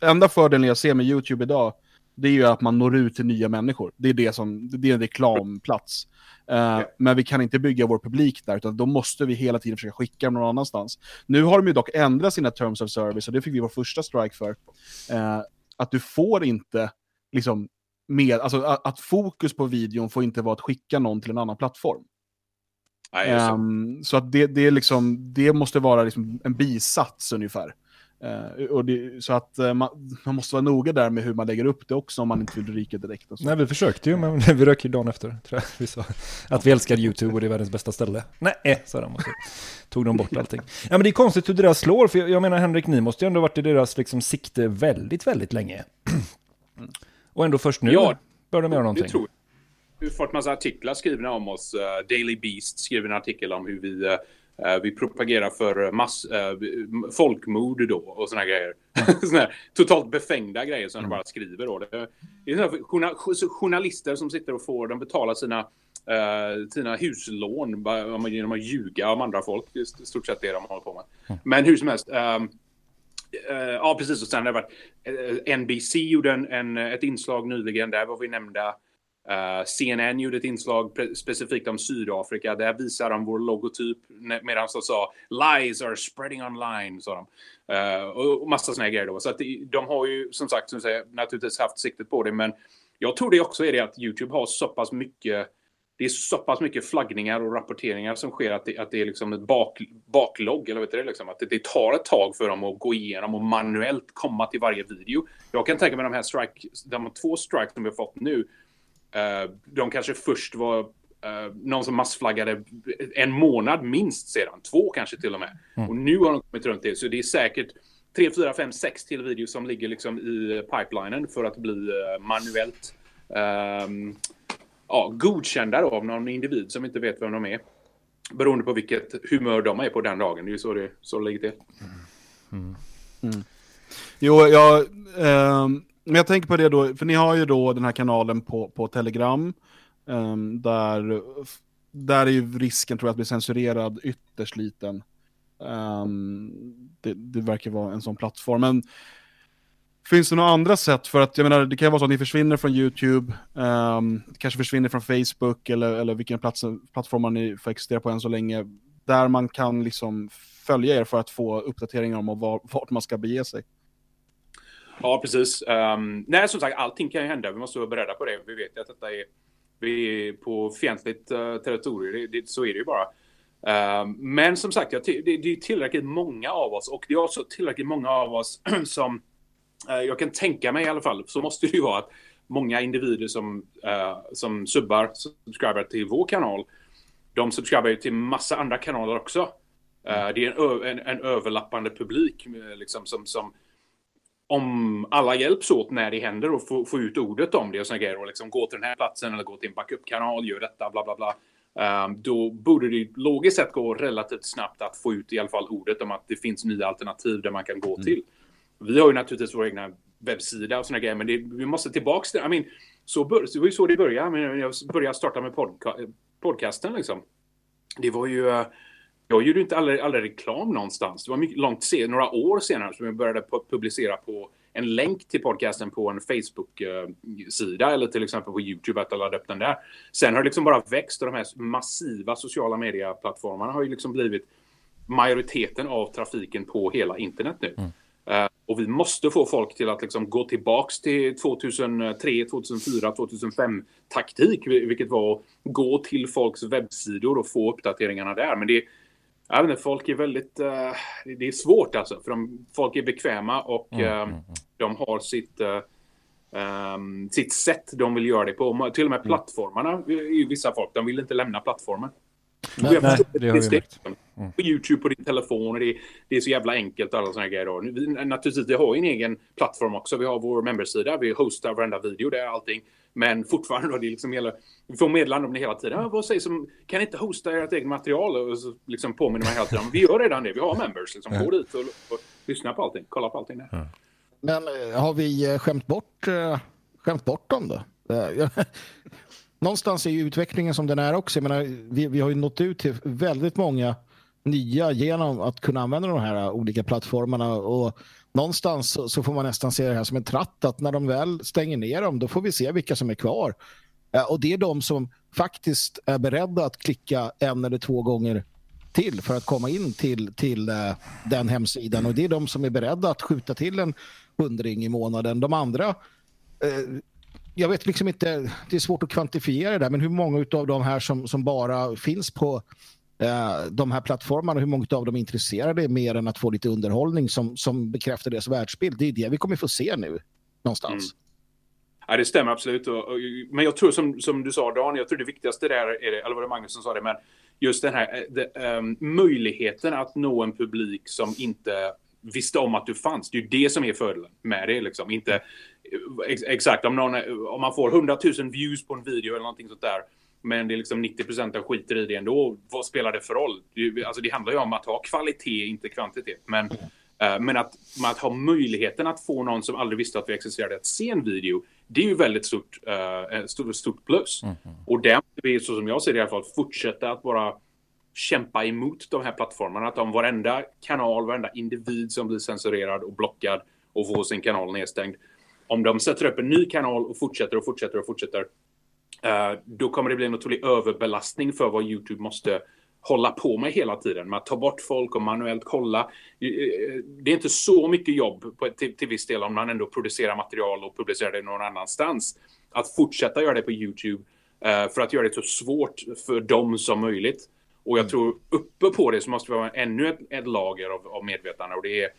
enda fördelen jag ser med YouTube idag, det är ju att man når ut till nya människor. Det är, det som, det är en reklamplats. Uh, men vi kan inte bygga vår publik där, utan då måste vi hela tiden försöka skicka dem någon annanstans. Nu har de ju dock ändrat sina terms of service, och det fick vi vår första strike för. Uh, att du får inte, liksom, med, alltså att, att, fokus på videon får inte vara att skicka någon till en annan plattform. Nej, så. Um, så att det, det, är liksom, det måste vara liksom en bisats ungefär. Uh, och det, så att uh, man, man, måste vara noga där med hur man lägger upp det också om man inte vill ryka direkt. Och så. Nej, vi försökte ju, men vi rök ju dagen efter. Tror jag. Vi sa att vi älskar YouTube och det är världens bästa ställe. Nej, sa de och så tog de bort allting. Ja, men det är konstigt hur deras slår, för jag, jag menar Henrik, ni måste ju ändå varit i deras liksom, sikte väldigt, väldigt länge. och ändå först nu ja, bör de göra någonting. Det tror har fått massa artiklar skrivna om oss. Uh, Daily Beast skrev en artikel om hur vi uh, Uh, vi propagerar för mass, uh, folkmord då och såna grejer. såna här totalt befängda grejer som mm. de bara skriver då. Det är journalister som sitter och får, de betalar sina, uh, sina huslån genom att ljuga om andra folk. I stort sett det de håller på med. Mm. Men hur som helst. Um, ja, precis. Och sen har det varit NBC gjorde en, en, ett inslag nyligen. Där var vi nämnda. Eh, uh, CNN gjorde ett inslag specifikt om Sydafrika. Där visar de vår logotyp medan de sa “Lies are spreading online”. Sa de. Uh, och massa såna här grejer då. Så att de har ju som sagt som säger, naturligtvis haft siktet på det. Men jag tror det också är det att YouTube har så pass mycket det är så pass mycket flaggningar och rapporteringar som sker att det, att det är liksom ett bak, baklogg, eller vet du det, liksom, att det, det, tar ett tag för dem att gå igenom och manuellt komma till varje video. Jag kan tänka mig de här strike, de två strikes som vi har fått nu, de kanske först var uh, någon som massflaggade en månad minst sedan. Två kanske till och med. Mm. Och nu har de kommit runt det. Så det är säkert tre, fyra, fem, sex till videos som ligger liksom i pipelinen för att bli uh, manuellt um, ja, godkända då av någon individ som inte vet vem de är. Beroende på vilket humör de är på den dagen. Det är ju så det, så det ligger till. Mm. Mm. Jo, jag... Um men jag tänker på det då, för ni har ju då den här kanalen på, på Telegram. Um, där, där är ju risken tror jag att bli censurerad ytterst liten. Um, det, det, verkar vara en sån plattform. Men finns det några andra sätt? För att jag menar, det kan ju vara så att ni försvinner från YouTube, um, kanske försvinner från Facebook eller, eller vilken plats, plattform ni får existera på än så länge. Där man kan liksom följa er för att få uppdateringar om var, vart man ska bege sig. Ja, precis. Um, nej, som sagt, allting kan ju hända. Vi måste vara beredda på det. Vi vet ju att detta är, vi är på fientligt uh, territorium. Det, det, så är det ju bara. Um, men som sagt, det, det är tillräckligt många av oss och det är också tillräckligt många av oss som uh, jag kan tänka mig i alla fall, så måste det ju vara att många individer som, uh, som subbar, subscriber till vår kanal, de subscriber ju till massa andra kanaler också. Uh, det är en, en, en överlappande publik liksom, som, som om alla hjälps åt när det händer och få, få ut ordet om det och såna grejer och liksom gå till den här platsen eller gå till en backup-kanal, gör detta, bla bla bla. Um, då borde det logiskt sett gå relativt snabbt att få ut i alla fall ordet om att det finns nya alternativ där man kan gå mm. till. Vi har ju naturligtvis vår egna webbsida och såna grejer, men det, vi måste tillbaka till, I mean, så bör, det var ju så det började. I mean, jag började starta med podca podcasten liksom. Det var ju, uh, jag gjorde inte aldrig, aldrig reklam någonstans. Det var mycket långt senare, några år senare som jag började publicera på en länk till podcasten på en Facebook-sida eller till exempel på YouTube att jag laddade upp den där. Sen har det liksom bara växt och de här massiva sociala medieplattformarna har ju liksom blivit majoriteten av trafiken på hela internet nu. Mm. Uh, och vi måste få folk till att liksom gå tillbaks till 2003, 2004, 2005 taktik, vilket var att gå till folks webbsidor och få uppdateringarna där. Men det, jag vet inte, folk är väldigt... Uh, det är svårt alltså, för de, folk är bekväma och uh, de har sitt, uh, um, sitt sätt de vill göra det på. Till och med mm. plattformarna, i vissa folk, de vill inte lämna plattformen. Nej, nej det har vi mm. på YouTube på din telefon det, det är så jävla enkelt alla sådana grejer. Då. Vi, naturligtvis, vi har ju en egen plattform också. Vi har vår membersida, vi hostar varenda video där allting. Men fortfarande då, det liksom hela, vi får meddelanden om det hela tiden. Ja, vad sägs om, kan ni inte hosta ert eget material? Och så liksom påminner man hela tiden. Vi gör redan det, vi har members. Liksom. Gå dit och, och lyssna på allting, kolla på allting där. Mm. Men eh, har vi eh, skämt bort, äh, skämt bort dem då? Någonstans är ju utvecklingen som den är också. Jag menar, vi, vi har ju nått ut till väldigt många nya genom att kunna använda de här olika plattformarna och någonstans så, så, får man nästan se det här som en tratt att när de väl stänger ner dem då får vi se vilka som är kvar. Och det är de som faktiskt är beredda att klicka en eller två gånger till för att komma in till, till eh, den hemsidan och det är de som är beredda att skjuta till en hundring i månaden. De andra eh, jag vet liksom inte, det är svårt att kvantifiera det där men hur många av de här som, som bara finns på eh, de här plattformarna, hur många av dem är intresserade mer än att få lite underhållning som, som bekräftar deras världsbild. Det är det vi kommer få se nu någonstans. Mm. Ja, det stämmer absolut. men jag tror som, som du sa Dan, jag tror det viktigaste där är det, eller var det Magnus som sa det, men just den här eh, det, um, möjligheten att nå en publik som inte visste om att du fanns. Det är ju det som är fördelen med det. Liksom. Inte, eh, ex, exakt, om, någon, eh, om man får 100 000 views på en video eller någonting sånt där men det är liksom 90 procent av skiter i det ändå. Vad spelar det för roll? Det, alltså det handlar ju om att ha kvalitet, inte kvantitet. Men, uh, men att, att ha möjligheten att få någon som aldrig visste att vi existerade att se en video det är ju väldigt stort, uh, stort, stort plus. Mm. Och det vi, så som jag ser det i alla fall, fortsätta att bara kämpa emot de här plattformarna. Att om varenda kanal, varenda individ som blir censurerad och blockad och får sin kanal nedstängd. Om de sätter upp en ny kanal och fortsätter och fortsätter och fortsätter. Uh, då kommer det bli en otrolig överbelastning för vad YouTube måste hålla på med hela tiden. Med att ta bort folk och manuellt kolla. Det är inte så mycket jobb på, till, till viss del om man ändå producerar material och publicerar det någon annanstans. Att fortsätta göra det på YouTube uh, för att göra det så svårt för dem som möjligt. Och jag mm. tror uppe på det så måste vi ha ännu ett, ett lager av, av medvetande och det är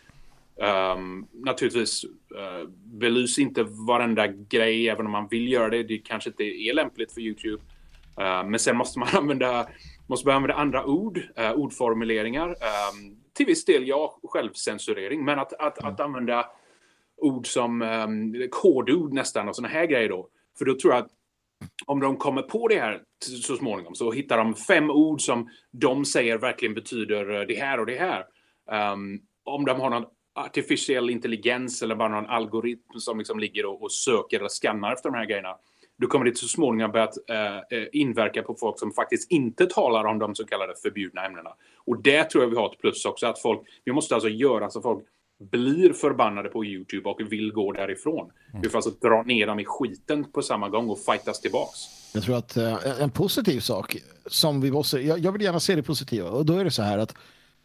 um, naturligtvis uh, belys inte varenda grej även om man vill göra det. Det kanske inte är lämpligt för Youtube. Uh, men sen måste man använda, måste man använda andra ord, uh, ordformuleringar. Um, till viss del ja, självcensurering, men att, att, mm. att använda ord som um, kodord nästan och sådana här grejer då. För då tror jag att om de kommer på det här så småningom så hittar de fem ord som de säger verkligen betyder det här och det här. Um, om de har någon artificiell intelligens eller bara någon algoritm som liksom ligger och, och söker eller skannar efter de här grejerna. Då kommer det så småningom börja uh, inverka på folk som faktiskt inte talar om de så kallade förbjudna ämnena. Och det tror jag vi har ett plus också. Att folk, vi måste alltså göra så folk blir förbannade på YouTube och vill gå därifrån. Mm. Vi får alltså dra ner dem i skiten på samma gång och fightas tillbaks. Jag tror att uh, en positiv sak som vi måste, jag, jag, vill gärna se det positiva och då är det så här att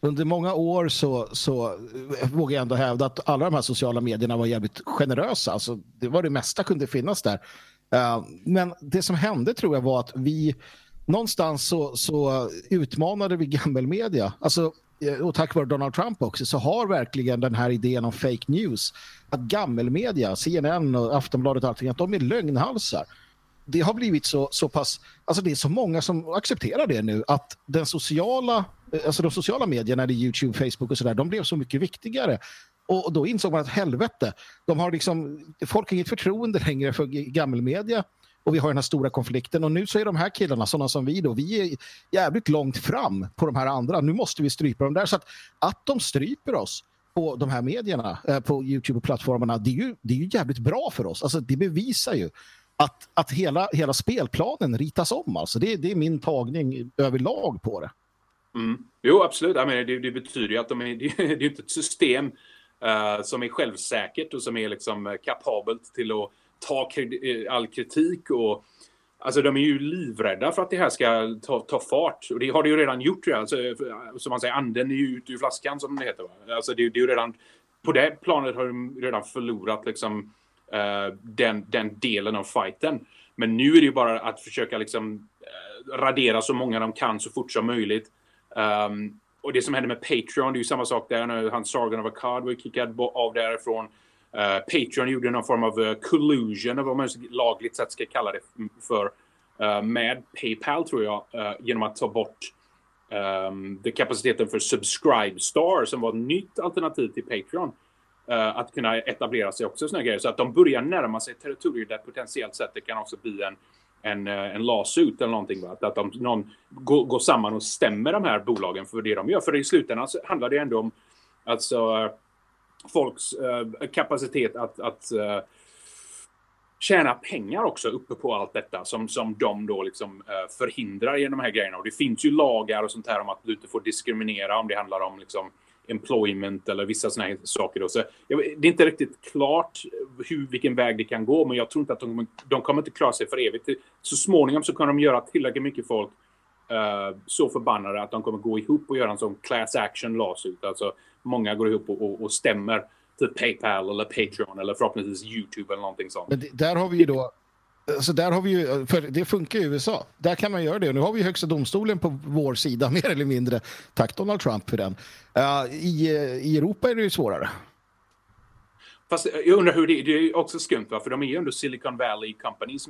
under många år så, så eh, vågar jag ändå hävda att alla de här sociala medierna var jävligt generösa. Alltså, det var det mesta kunde finnas där. Uh, men det som hände tror jag var att vi någonstans så, så utmanade vi gammelmedia. Alltså eh, och tack vare Donald Trump också så har verkligen den här idén om fake news att gammelmedia, CNN och Aftonbladet och allting, att de är lögnhalsar. Det har blivit så, så pass, alltså det är så många som accepterar det nu att den sociala, eh, alltså de sociala medierna, det Youtube, Facebook och sådär, de blev så mycket viktigare. Och då insåg man att helvete, de har liksom, folk har inget förtroende längre för gammelmedia och vi har den här stora konflikten och nu så är de här killarna, sådana som vi då, vi är jävligt långt fram på de här andra. Nu måste vi strypa dem där. Så att, att de stryper oss på de här medierna, eh, på Youtube och plattformarna, det är, ju, det är ju jävligt bra för oss. Alltså det bevisar ju att, att hela, hela spelplanen ritas om. Alltså det, det är min tagning överlag på det. Mm. Jo, absolut. I mean, det, det, betyder ju att de är, det, det är inte ett system uh, som är självsäkert och som är liksom eh, kapabelt till att ta eh, all kritik och Alltså de är ju livrädda för att det här ska ta, ta fart. Och det har det ju redan gjort. Alltså, eh, som man säger, anden är ju ute ur flaskan som det heter. Va? Alltså det, det är ju redan, på det planet har de redan förlorat liksom, uh, den, den delen av fighten. Men nu är det ju bara att försöka liksom, uh, radera så många de kan så fort som möjligt. Um, och det som händer med Patreon, det är ju samma sak där. Nu, han Sargon of a Card var kickad av därifrån. Uh, Patreon gjorde någon form av uh, collusion, vad man lagligt sett ska kalla det för, uh, med Paypal tror jag, genom att ta bort ehm, um, kapaciteten för Subscribe Star som var ett nytt alternativ till Patreon. Uh, att kunna etablera sig också såna grejer. Så att de börjar närma sig territorier där potentiellt sett det kan också bli en, en, eh, en lawsuit eller någonting. Va? Att de, någon går, går samman och stämmer de här bolagen för det de gör. För i slutändan så handlar det ändå om alltså, uh, folks kapacitet att, att tjäna pengar också uppe på allt detta som, som de då liksom eh, förhindrar genom de här grejerna. Och det finns ju lagar och sånt här om att du inte får diskriminera om det handlar om liksom employment eller vissa sådana här saker. Då. Så, det är inte riktigt klart hur, vilken väg det kan gå, men jag tror inte att de, de kommer inte klara sig för evigt. Så småningom så kommer de göra tillräckligt mycket folk uh, så förbannade att de kommer gå ihop och göra en sån class action lawsuit. Alltså många går ihop och, och, och stämmer till Paypal eller Patreon eller förhoppningsvis YouTube eller någonting sånt. Men det, där har vi ju då Alltså där har vi ju, för det funkar i USA. Där kan man göra det. Och nu har vi högsta domstolen på vår sida, mer eller mindre. Tack Donald Trump för den. Uh, i, eh, I Europa är det ju svårare. Fast jag undrar hur det, det är också skumt, va? för de är ju ändå Silicon Valley Companies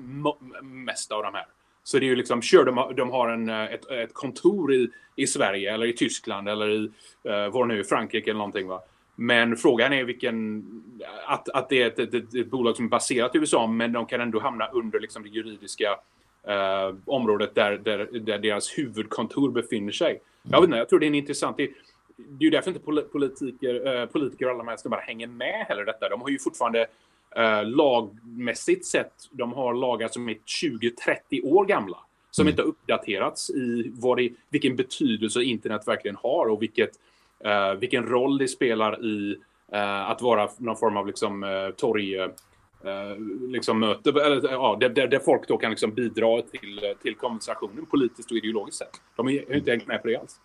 mesta av de här. Så det är ju liksom, sure, de har, de har en, eh, ett, ett kontor i, i Sverige eller i Tyskland eller i, uh, var nu, Frankrike eller någonting. Va? Men frågan är vilken... Att, att det är ett, ett, ett, bolag som är baserat i USA, men de kan ändå hamna under liksom, det juridiska eh, området där, där, där, deras huvudkontor befinner sig. Jag vet inte, jag tror det är en intressant... Det, det är ju därför inte politiker, eh, politiker och alla de här snubbarna hänger med heller detta. De har ju fortfarande eh, lagmässigt sett, de har lagar som är 20-30 år gamla. Som mm. inte har uppdaterats i vad det, vilken betydelse internet verkligen har och vilket uh, vilken roll det spelar i uh, att vara någon form av liksom, uh, torg... liksom möte, eller, ja, där, där, folk då kan liksom bidra till, till konversationen politiskt och ideologiskt sett. De är ju inte hängt med på det alls.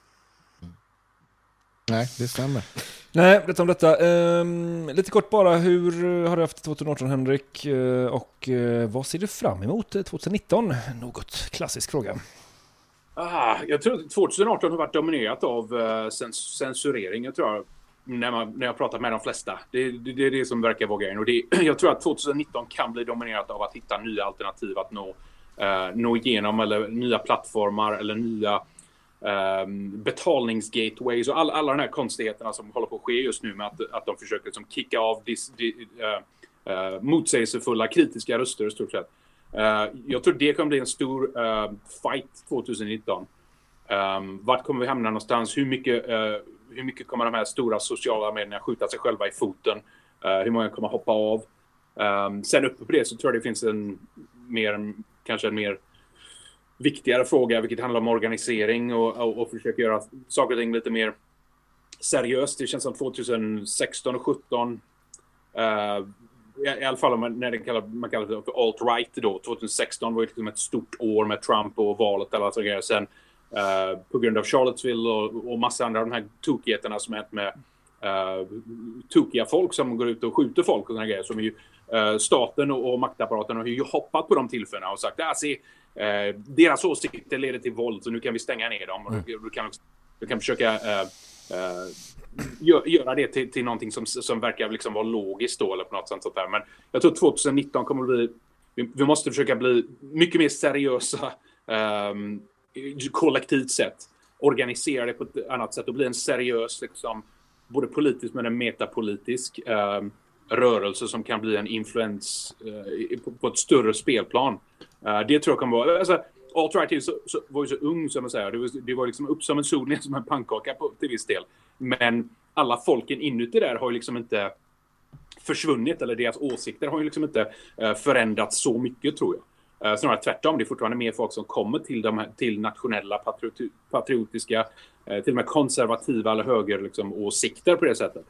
Nej, det stämmer. Nej, berätta om detta. Um, lite kort bara, hur har du haft 2018 Henrik? Uh, och uh, vad ser du fram emot 2019? Något klassisk fråga. Ah, jag tror att 2018 har varit dominerat av uh, cens censurering. Jag tror när, man, när jag pratar med de flesta. Det, det, det är det som verkar vara grejen. Och det, jag tror att 2019 kan bli dominerat av att hitta nya alternativ att nå, uh, nå igenom eller nya plattformar eller nya um, betalningsgateways och all, alla de här konstigheterna som håller på att ske just nu med att, att de försöker liksom kicka av dis, di, uh, uh, motsägelsefulla kritiska röster i stort sett. Uh, jag tror det kommer bli en stor uh, fight 2019. Um, ehm, vart kommer vi hamna någonstans? Hur mycket, uh, hur mycket kommer de här stora sociala medierna skjuta sig själva i foten? hur många kommer hoppa av? Um, sen uppe på det så tror jag det finns en mer, kanske en mer viktigare fråga, vilket handlar om organisering och, och, och försöka göra saker och ting lite mer seriöst. Det känns som 2016 och 2017 uh, ehm, i alla fall när det kallar, man kallar det för alt-right då. 2016 var ju liksom ett stort år med Trump och valet och alla sådana grejer. Sen uh, på grund av Charlottesville och, och massa andra av de här tokigheterna som hänt med uh, tokiga folk som går ut och skjuter folk och sådana grejer. Som ju, uh, staten och, och maktapparaten har ju hoppat på de tillfällena och sagt att uh, deras åsikter leder till våld så nu kan vi stänga ner dem. Och du, du, kan, du kan försöka göra det till, till någonting som, som verkar liksom vara logiskt då eller på något sånt där. Men jag tror 2019 kommer att bli, vi, vi måste försöka bli mycket mer seriösa um, kollektivt sett. Organisera det på ett annat sätt och bli en seriös, liksom, både politisk men en metapolitisk um, rörelse som kan bli en influens uh, på, på, ett större spelplan. Uh, det tror jag kommer vara, alltså, alt-right var ju så ung som man säger. Det var, det var liksom upp som en sol, ner som en pannkaka på, till viss del. Men alla folken inuti där har ju liksom inte försvunnit eller deras åsikter har ju liksom inte uh, förändrats så mycket tror jag. Uh, snarare tvärtom, det är fortfarande mer folk som kommer till, de här, till nationella patrioti patriotiska, uh, till och med konservativa eller höger liksom, åsikter på det sättet.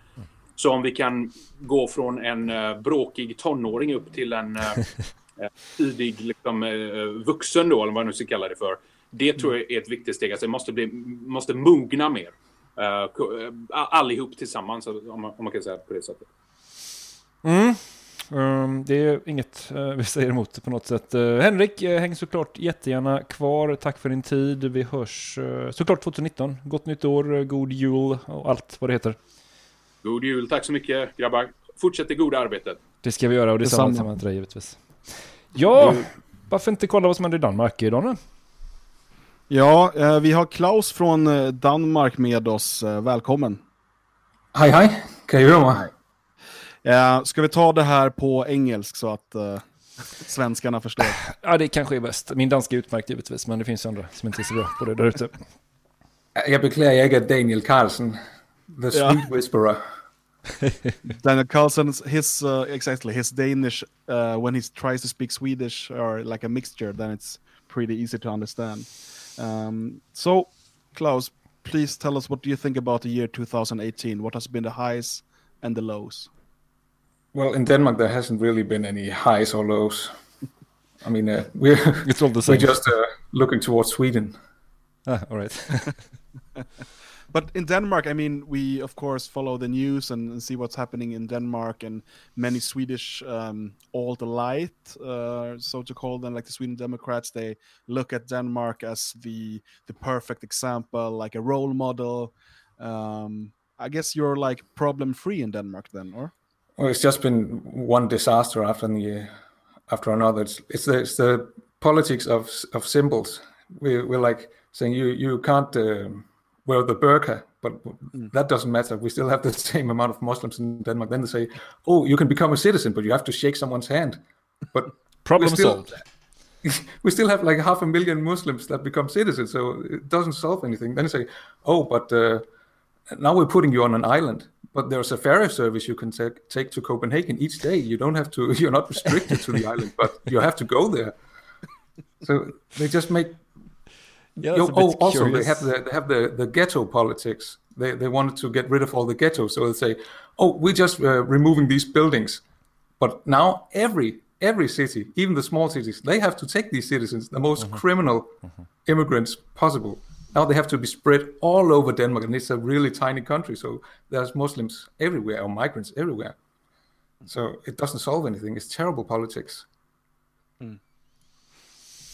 Så om vi kan gå från en bråkig tonåring upp till en tidig liksom, vuxen då, eller vad man nu ska kalla det för. Det tror jag är ett viktigt steg. Alltså, det måste, bli, måste mogna mer. Uh, allihop tillsammans, om man, om man kan säga på det sättet. Mm. Um, det är inget uh, vi säger emot på något sätt. Uh, Henrik, uh, häng såklart jättegärna kvar. Tack för din tid. Vi hörs såklart 2019. Gott nytt år, god jul och allt vad det heter. God jul, tack så mycket grabbar. Fortsätt det goda arbetet. Det ska vi göra och det är samma till dig givetvis. Ja, varför inte kolla vad som händer i Danmark, Donne? Ja, eh, vi har Klaus från eh, Danmark med oss. Eh, välkommen. Hej, hej. Kan jag höra mig? Ska vi ta det här på engelsk så att svenskarna förstår? Ja, det kanske är bäst. Min danska är utmärkt givetvis, men det finns andra som inte är så bra på det där ute. Jag beklagar, jag är Daniel Carlsen, the sweet Ja. whisperer. Daniel Carlson's his uh, exactly his Danish uh, when he tries to speak Swedish or like a mixture, then it's pretty easy to understand. Um, so, Klaus, please tell us what do you think about the year 2018? What has been the highs and the lows? Well, in Denmark, there hasn't really been any highs or lows. I mean, uh, we're, It's all the we're just uh, looking towards Sweden. Ah, all right. But in Denmark, I mean, we of course follow the news and, and see what's happening in Denmark, and many Swedish um, alt light, uh, so to call them, like the Sweden Democrats, they look at Denmark as the the perfect example, like a role model. Um, I guess you're like problem free in Denmark, then, or? Well, it's just been one disaster after the after another. It's it's the, it's the politics of of symbols. We we're like saying you you can't um wear the burqa, but that doesn't matter. We still have the same amount of Muslims in Denmark. Then they say, oh, you can become a citizen, but you have to shake someone's hand. But Problem we still, solved. we still have like half a million Muslims that become citizens, so it doesn't solve anything. Then they say, oh, but uh, now we're putting you on an island, but there's a ferry service you can take take to Copenhagen each day. You don't have to. You're not restricted to the island, but you have to go there. So they just make. Yeah, Yo- oh, also they have the they have the, the ghetto politics. They they wanted to get rid of all the ghettos, so they say, oh, we're just uh, removing these buildings, but now every every city, even the small cities, they have to take these citizens, the most criminal immigrants possible. Now they have to be spread all over Denmark, and it's a really tiny country, so there's Muslims everywhere or migrants everywhere. So it doesn't solve anything. It's terrible politics.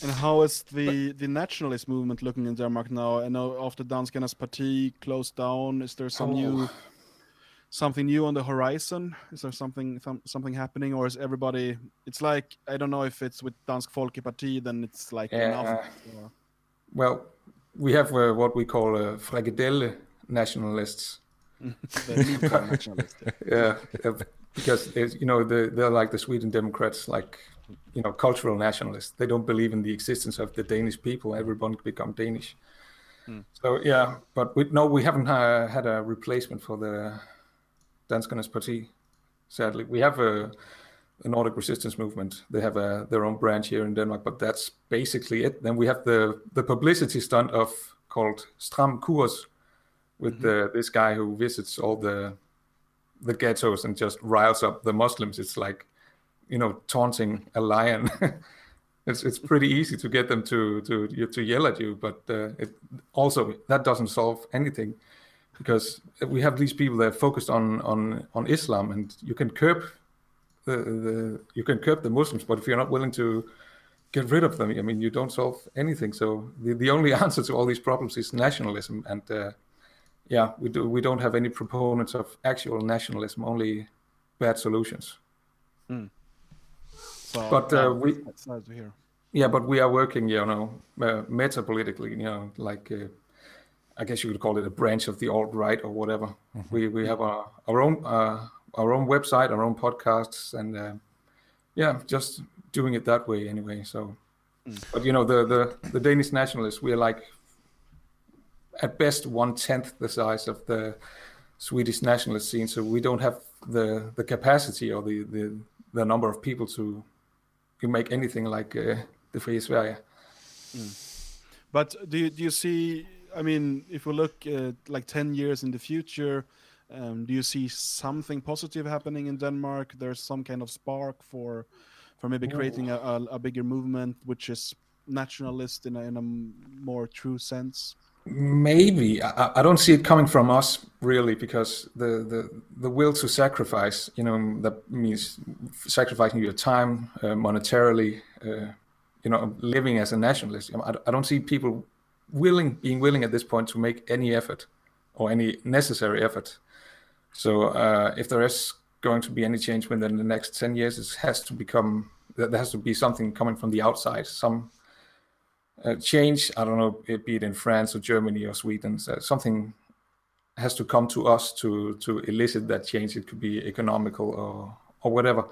And how is the the nationalist movement looking in Denmark now? I know after Danskernes Parti closed down, is there some new Oh. something new on the horizon? Is there something some, something happening, or is everybody? It's like I don't know if it's with Dansk Folkeparti, then it's like Yeah. enough. or- Well, we have uh, what we call uh, frikadelle nationalists. Lutheran yeah, uh, because you know the, they're like the Sweden Democrats, like you know cultural nationalists. They don't believe in the existence of the Danish people. Everyone become Danish. Hmm. So yeah, but we no, we haven't uh, had a replacement for the Danskernes Parti. Sadly, we have a, a Nordic resistance movement. They have a, their own branch here in Denmark, but that's basically it. Then we have the the publicity stunt of called Stram Kurs, with mm-hmm. the, this guy who visits all the the ghettos and just riles up the Muslims. It's like, you know, taunting a lion. it's it's pretty easy to get them to to to yell at you, but uh, it also that doesn't solve anything because we have these people that are focused on on on Islam, and you can curb the, the you can curb the Muslims, but if you're not willing to get rid of them, I mean, you don't solve anything. So the, the only answer to all these problems is nationalism, and uh, yeah, we do we don't have any proponents of actual nationalism, only bad solutions. So, But, yeah, uh, we- nice to hear. Yeah, but we are working, you know, uh, meta politically, you know, like uh, I guess you could call it a branch of the alt right or whatever. We we have our our own uh, our own website, our own podcasts, and uh, yeah, just doing it that way anyway. So, but you know, the the the Danish nationalists, we are like at best one tenth the size of the Swedish nationalist scene, so we don't have the the capacity or the the, the number of people to to make anything like uh, the Free Sverige. But do you, do you see? I mean, if we look uh, like ten years in the future, um, do you see something positive happening in Denmark? There's some kind of spark for, for maybe creating a, a, a bigger movement, which is nationalist in a, in a more true sense. Maybe I, I don't see it coming from us really, because the, the the will to sacrifice, you know, that means sacrificing your time uh, monetarily, uh, you know, living as a nationalist. I, I don't see people willing, being willing at this point to make any effort or any necessary effort. So uh, if there is going to be any change within the next ten years, it has to become there has to be something coming from the outside, some uh, change. I don't know, it be it in France or Germany or Sweden. So something has to come to us to to elicit that change. It could be economical or or whatever.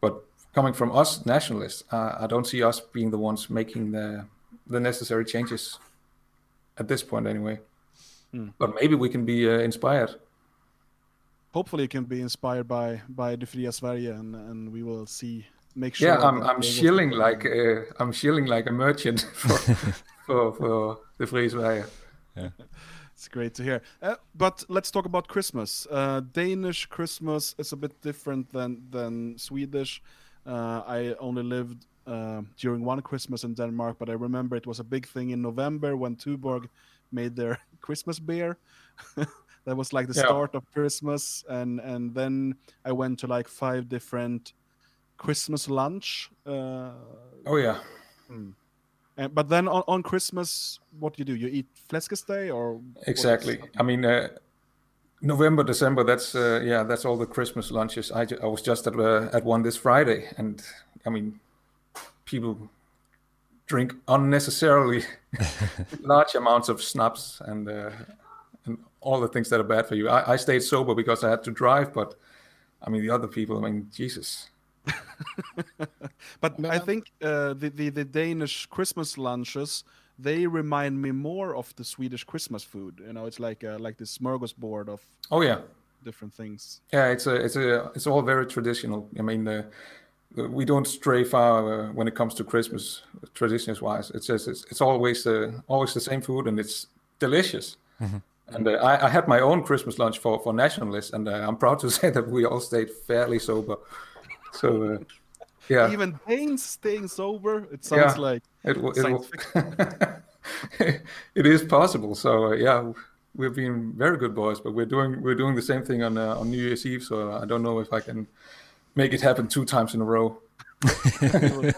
But coming from us nationalists, uh, I don't see us being the ones making the the necessary changes at this point, anyway. Mm. But maybe we can be uh, inspired. Hopefully, you can be inspired by by the Fria Sverige, and and we will see. Make sure. Yeah, I'm that I'm shilling like uh, I'm shilling like a merchant for for, for the Frie Sverige. It's great to hear. Uh, but let's talk about Christmas. Uh, Danish Christmas is a bit different than than Swedish. Uh, I only lived uh, during one Christmas in Denmark, but I remember it was a big thing in November when Tuborg made their Christmas beer. that was like the Yeah. start of Christmas, and and then I went to like five different Christmas lunch. Uh, Oh yeah. and, but then on, on Christmas, what do you do? You eat fläskesteg or Exactly. I mean, uh, November, December. That's uh, yeah. That's all the Christmas lunches. I, I was just at uh, at one this Friday, and I mean, people drink unnecessarily large amounts of schnapps and uh, and all the things that are bad for you. I, I stayed sober because I had to drive, but I mean, the other people. I mean, Jesus. But I think uh, the, the the Danish Christmas lunches they remind me more of the Swedish Christmas food. You know, it's like uh, like this smorgasbord of Oh yeah. different things. Yeah, it's a, it's a, it's all very traditional. I mean, uh, we don't stray far uh, when it comes to Christmas, traditions wise. It's just it's, it's always uh, always the same food, and it's delicious. And uh, I, I had my own Christmas lunch for for nationalists, and uh, I'm proud to say that we all stayed fairly sober. So, uh, yeah, Even Danes staying sober. It sounds Yeah. like it, wa- it, science wa- it is possible. So uh, yeah, we've been very good boys, but we're doing we're doing the same thing on uh, on New Year's Eve. So I don't know if I can make it happen two times in a row.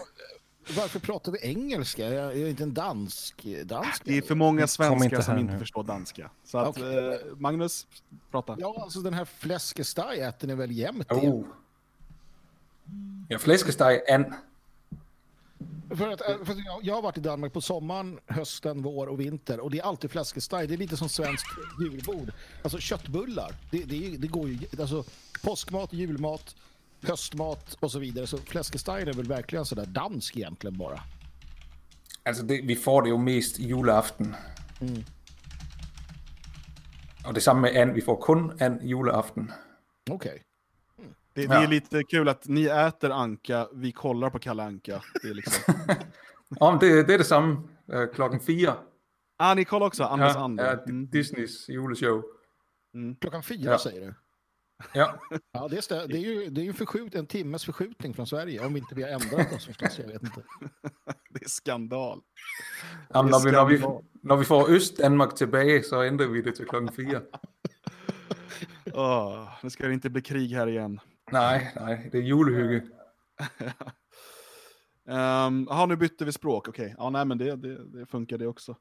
Varför pratar vi engelska? Jag är inte en dansk. dansk det är för många Kom svenskar inte som här inte nu. förstår danska. Så att Okej. eh, Magnus, prata. Ja, alltså den här fläskesteg äter ni väl jämt? det? Oh. Ja, flæskesteg and För att, eh, för jag, jag har varit i Danmark på sommaren, hösten, vår och vinter och det är alltid fläskesteg. Det är lite som svenskt julbord. Alltså köttbullar. Det, det, det går ju, alltså påskmat, julmat, höstmat och så vidare. Så fläskesteg är väl verkligen sådär dansk egentligen bara. Altså, det, vi får det jo mest juleaften. Og det samme med and. Vi får kun and juleaften. Okej. Det, det Ja. är lite kul att ni äter anka, vi kollar på Kalle Anka. Det är liksom... Om det, det er det samme øh, klokken 4. ah, ni kollar också Anders Ja, Ander. ja, Mm. Disneys juleshow. Klockan fyra Ja. säger du? Ja, Ja, det, är, det är ju det är ju förskjut, en timmes förskjutning från Sverige. Om inte vi har ändrat oss förstås. Jag vet inte. Det är skandal. Det er når, vi, når, vi, skandal. når vi får Øst-Danmark tilbage, så ændrer vi det til klokken 4. Åh, nu ska det inte bli krig här igen. Nej, nej, det er julehygge. Um, aha, nu bytte vi språk. Okej, ja, nej, men det, det, det funkar det också.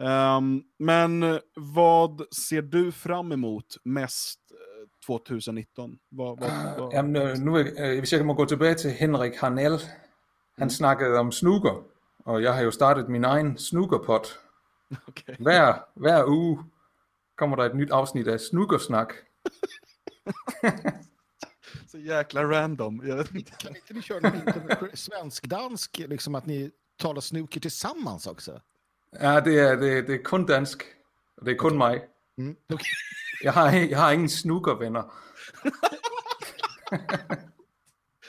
Ehm, men eh, vad ser du fram emot mest eh, 2019? Vad, vad, vad... Jamen, nu, hvis jeg må gå tilbage til Henrik Harnell. Han snakkede om snooker, og jeg har jo startet min egen snookerpot. Okej. Hver, hver uge kommer der et nyt afsnit af snookersnak. Så jäkla random. Jag vet inte. Kan inte ni köra någon svensk-dansk, liksom att ni talar snooker tillsammans också? Ja, det er, det, er- det er kun dansk, det er kun mig. Mm. okej. Jeg har, jeg har ingen snookervenner.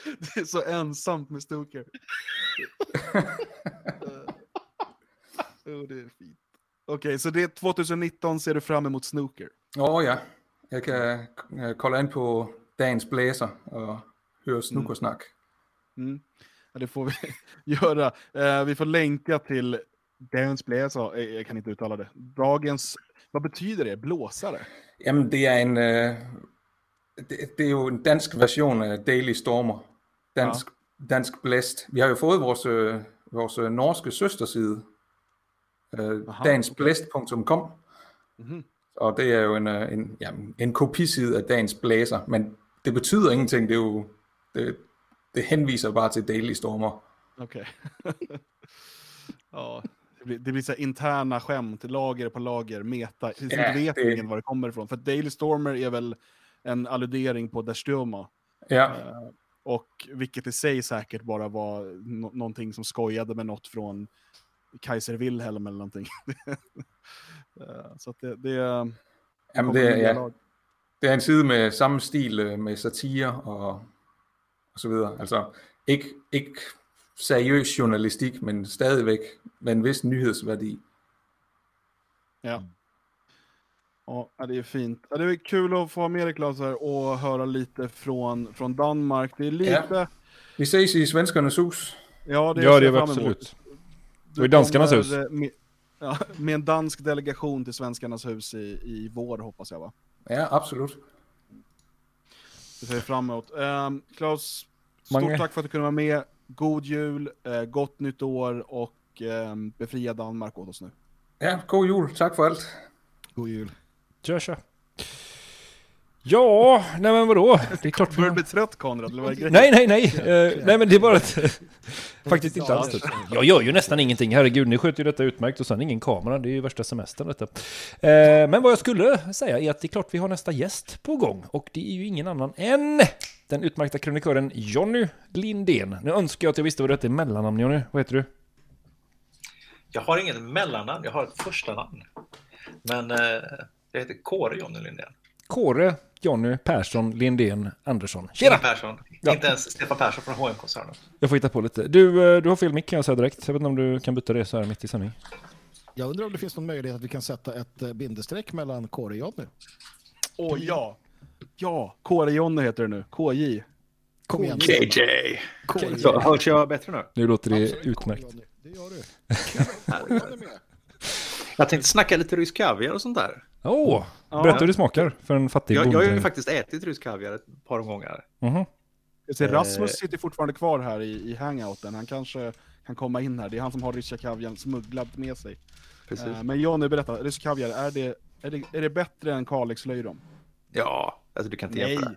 Det är så ensamt med snooker. oh, det är fint. Okej, så det är 2019 ser du fram emot snooker. Åh oh, ja, jeg kan øh, kolde ind på dagens blæser og høre snookersnak. Mm. Ja, det får vi göra. Eh, vi får länka till Dagens Bläser. Eh, Jag kan inte uttala det. Dagens... Vad betyder det? Blåsare? Jamen, det er en... Øh, det, det er jo en dansk version af Daily Stormer. Dansk, ja. dansk blæst. Vi har jo fået vores, øh, vores øh, norske søsterside. Øh, Aha, dansblæst.com Mhm. Og det er jo en, øh, en, jamen, en kopiside af Dagens Blæser. Men det betyder ingenting. Det er jo... Det, det henviser bare til Daily Stormer. Okej. ja, Det blir, det blir så interna skämt, lager på lager, meta. Sen Ja, vet det- ingen var det kommer ifrån. För Daily Stormer är väl en alludering på Der Stürmer. Ja, Eh, och vilket i sig säkert bara var nå- någonting som skojade med något från Kaiser Wilhelm eller någonting. Eh, så att det, det, Jamen, kommer det, nya ja. lag. Det er en side med samme stil øh, med satire og, og så videre. Altså ikke, ikke seriøs journalistik, men stadigvæk med en vis nyhedsværdi. Ja. Ja, det är fint. Ja, det är kul att få ha med dig Claes här och höra lite från, från Danmark. Det är lite... Vi ses i Svenskernes hus. Ja, det, Ja, det emot. absolut. Du Och i danskarnas hus. eh, Med, ja, med en dansk delegation till Svenskarnas hus i, i vår, hoppas jag va? Ja, absolut. Det ser fram emot. Um, Klaus, stort Mange. tack för att du kunde vara med. God jul, eh, gott nytt år och um, befria Danmark åt oss nu. Ja, god jul. Tak for alt. God jul. Kör, kör. Ja, nej men vadå? Det är klart Börjar har... du bli trött Konrad? Eller vad? Nej, nej, nej. Eh, nej, men det är bara att... Faktiskt inte alls det. Jag gör ju nästan ingenting. Herregud, ni sköter ju detta utmärkt och sen ingen kamera. Det är ju värsta semestern detta. Eh, men vad jag skulle säga är att det är klart vi har nästa gäst på gång. Och det är ju ingen annan än den utmärkta kronikören Jonny Lindén. Nu önskar jag att jag visste vad det hette mellannamn, Jonny. Vad heter du? Jag har ingen mellannamn, jag har ett första namn. Men eh, jag heter Kåre Jonny Lindén. Kåre Jonny Persson Lindén Andersson. Tjena! Persson. Ja. Inte ens Stefan Persson från hm koncernen Jag får hitta på lite. Du, eh, du har fel mick kan jag säga direkt. Jag vet inte om du kan byta det så här mitt i sändning. Jag undrar om det finns någon möjlighet att vi kan sätta ett eh, bindestreck mellan Kåre och Jonny. Åh ja! Ja, Kåre Jonny heter det nu. KJ. Kom igen. KJ. Kåre. Så, hörs jag bättre nu? Nu låter det Absolut, utmärkt. Det gör du. Jag tänkte snacka lite rysk kaviar och sånt där. Åh, Ja. berätta hur det smakar för en fattig Jag, jag har ju faktiskt ätit rysk kaviar ett par gånger. Mhm. Jag ser Eh. Rasmus sitter fortfarande kvar här i, i hangouten. Han kanske kan komma in här. Det är han som har ryska kaviarn smugglad med sig. Precis. Eh, men Jonny, berätta. Rysk kaviar, är det, är det, är det bättre än Kalix löjrom? Ja, alltså du kan inte Nej. jämföra.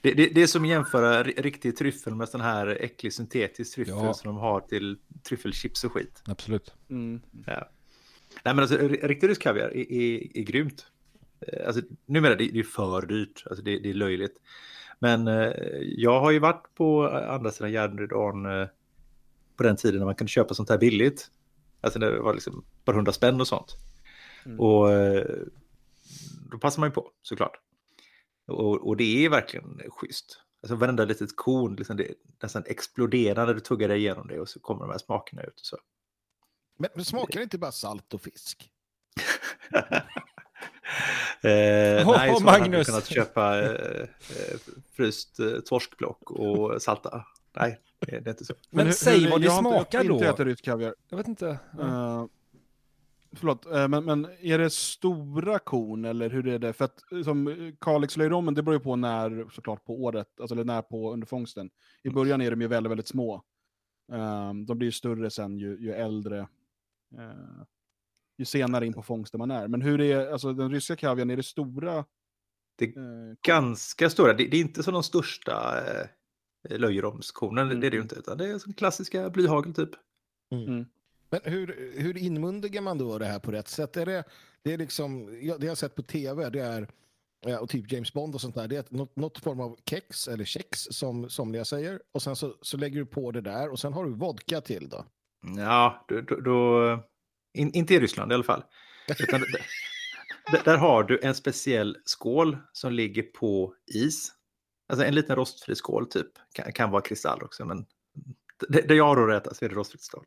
Det, det, det är som att jämföra ri- riktig tryffel med sån här äcklig syntetisk tryffel Ja. som de har till tryffelchips och skit. Absolut. Mm. Ja. Nej men alltså ri- riktig rysk kaviar är, är, är grymt. Eh, Alltså, numera det, det är för dyrt, alltså det, det är löjligt. Men eh, jag har ju varit på andra sidan järnridån eh, på den tiden när man kunde köpa sånt här billigt. Alltså det var liksom bara hundra spänn och sånt. Mm. Och eh, då passar man ju på såklart. Och, och det är verkligen schysst. Alltså varenda litet korn, liksom det nästan exploderar när du tuggar dig igenom det och så kommer de här smakerna ut. Och så. Men, men smakar det inte bara salt och fisk? Eh, Åh, nej, så hade Magnus. kunnat köpa eh, eh, fryst eh, torskblock och salta. Nej, det, är inte så. Men hur- säg hur- vad det jag har inte- smakar Jag har inte då. ätit rysk kaviar. Jag vet inte. Uh, förlåt, eh, men, men är det stora korn eller hur är det? För att som Kalix löjrommen, det beror ju på när såklart på året, alltså eller när på under fångsten. I början är de ju väldigt, väldigt små. De blir ju större sen ju, ju äldre, ju senare in på fångsten man är. Men hur är, alltså den ryska kaviarn, är det stora? Det eh, Ganska stora, det, det är inte som de största eh, löjromskornen, det är det ju Mm. inte, utan det är som klassiska blyhagel typ. Men hur, hur inmundigar man då det här på rätt sätt? Är det, det är liksom, ja, det jag har sett på tv, det är ja, och typ James Bond och sånt där, det är något, något form av kex eller kex som somliga säger och sen så, så lägger du på det där och sen har du vodka till då. Ja, då, då, då in, inte i Ryssland i alla fall. Utan, d- d- där har du en speciell skål som ligger på is. Alltså en liten rostfri skål typ. Kan, kan vara kristall också, men det, det jag har att äta så är det rostfritt stål.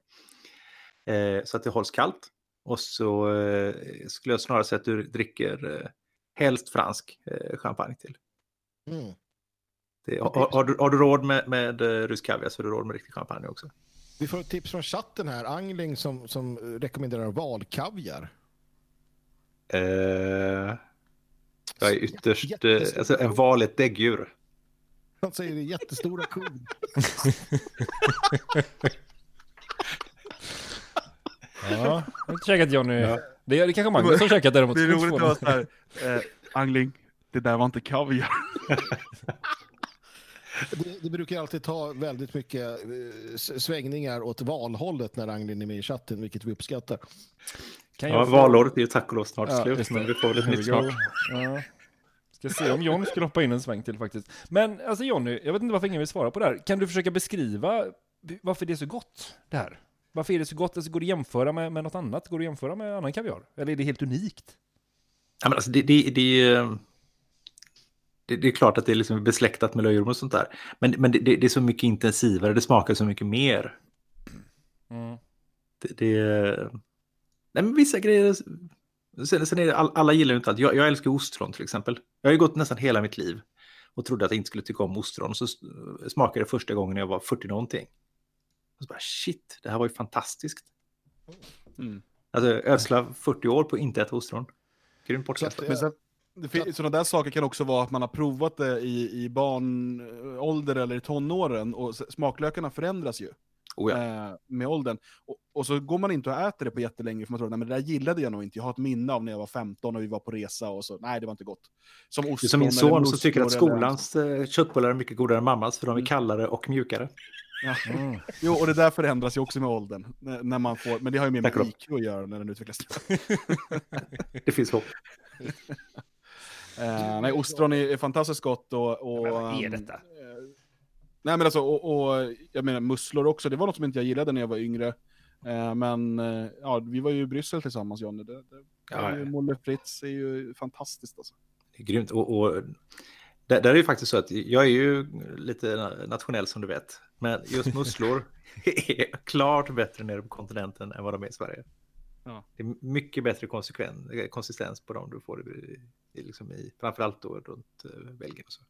Eh, så att det hålls kallt. Och så eh, skulle jag snarare säga att du dricker eh, helst fransk eh, champagne till. Mm. Det, har, har, du, har du råd med, med eh, rysk kaviar så har du råd med riktig champagne också. Vi får ett tips från chatten här, Angling som, som rekommenderar valkaviar. Eh, jag är ytterst... Eh, Jättestor alltså en val är ett däggdjur. Han säger det jättestora kon. Ja, jag har inte käkat Johnny. Ja. Det är det kanske Magnus har käkat däremot. Det är roligt inte att vara så här, eh, Angling, det där var inte kaviar. Det, det brukar alltid ta väldigt mycket eh, svängningar åt valhållet när Ragnhild är med i chatten, vilket vi uppskattar. Kan Ja, jag få- valåret är ju tack och lov snart Ja, slut, men vi får väl ett nytt snart. Ja. Ska se om John skulle hoppa in en sväng till faktiskt. Men alltså Jonny, jag vet inte varför ingen vill svara på det här. Kan du försöka beskriva varför det är så gott det här? Varför är det så gott? Alltså, går det att jämföra med, med något annat? Går det att jämföra med annan kaviar? Eller är det helt unikt? Ja, men alltså det, det, det, är- det, det är klart att det är liksom besläktat med löjrom och sånt där. Men, men det, det, det är så mycket intensivare, det smakar så mycket mer. Mm. Det, det, nej, men vissa grejer... Sen, sen är det, all, alla gillar ju inte allt. Jag, jag älskar ostron till exempel. Jag har ju gått nästan hela mitt liv och trodde att jag inte skulle tycka om ostron. Så smakade det första gången när jag var 40 någonting. Och så bara shit, det här var ju fantastiskt. Mm. Alltså ödsla 40 år på att inte äta ostron. Grymt bortkastat. Men sen, det sådana där saker kan också vara att man har provat det i, i barnålder eller i tonåren och smaklökarna förändras ju. Oh ja. eh, med åldern. Och, och så går man inte och äter det på jättelänge för man tror att det där gillade jag nog inte. Jag har ett minne av när jag var 15 och vi var på resa och så, nej det var inte gott. Som Det är som min eller son som tycker att eller- skolans eh, köttbullar är mycket godare än mammas för de är kallare och mjukare. Ja. Jo, och det där förändras ju också med åldern. När, när man får, men det har ju mer med. IQ att göra när den utvecklas. Det finns hopp. Eh, nej, ostron är, är fantastiskt gott och... och vad är ehm, detta? eh, nej men alltså, och, och jag menar musslor också, det var något som inte jag gillade när jag var yngre. Eh, men eh, ja, vi var ju i Bryssel tillsammans Johnny. Det, det, Ja, ja, ja. Molle Fritz är ju fantastiskt alltså. Det är grymt. Och, och där, där är det faktiskt så att jag är ju lite nationell som du vet. Men just musslor är klart bättre nere på kontinenten än vad de är i Sverige. Ja. Det är mycket bättre konsistens på dem du får i, i, liksom i framförallt då runt eh, Belgien. Och så.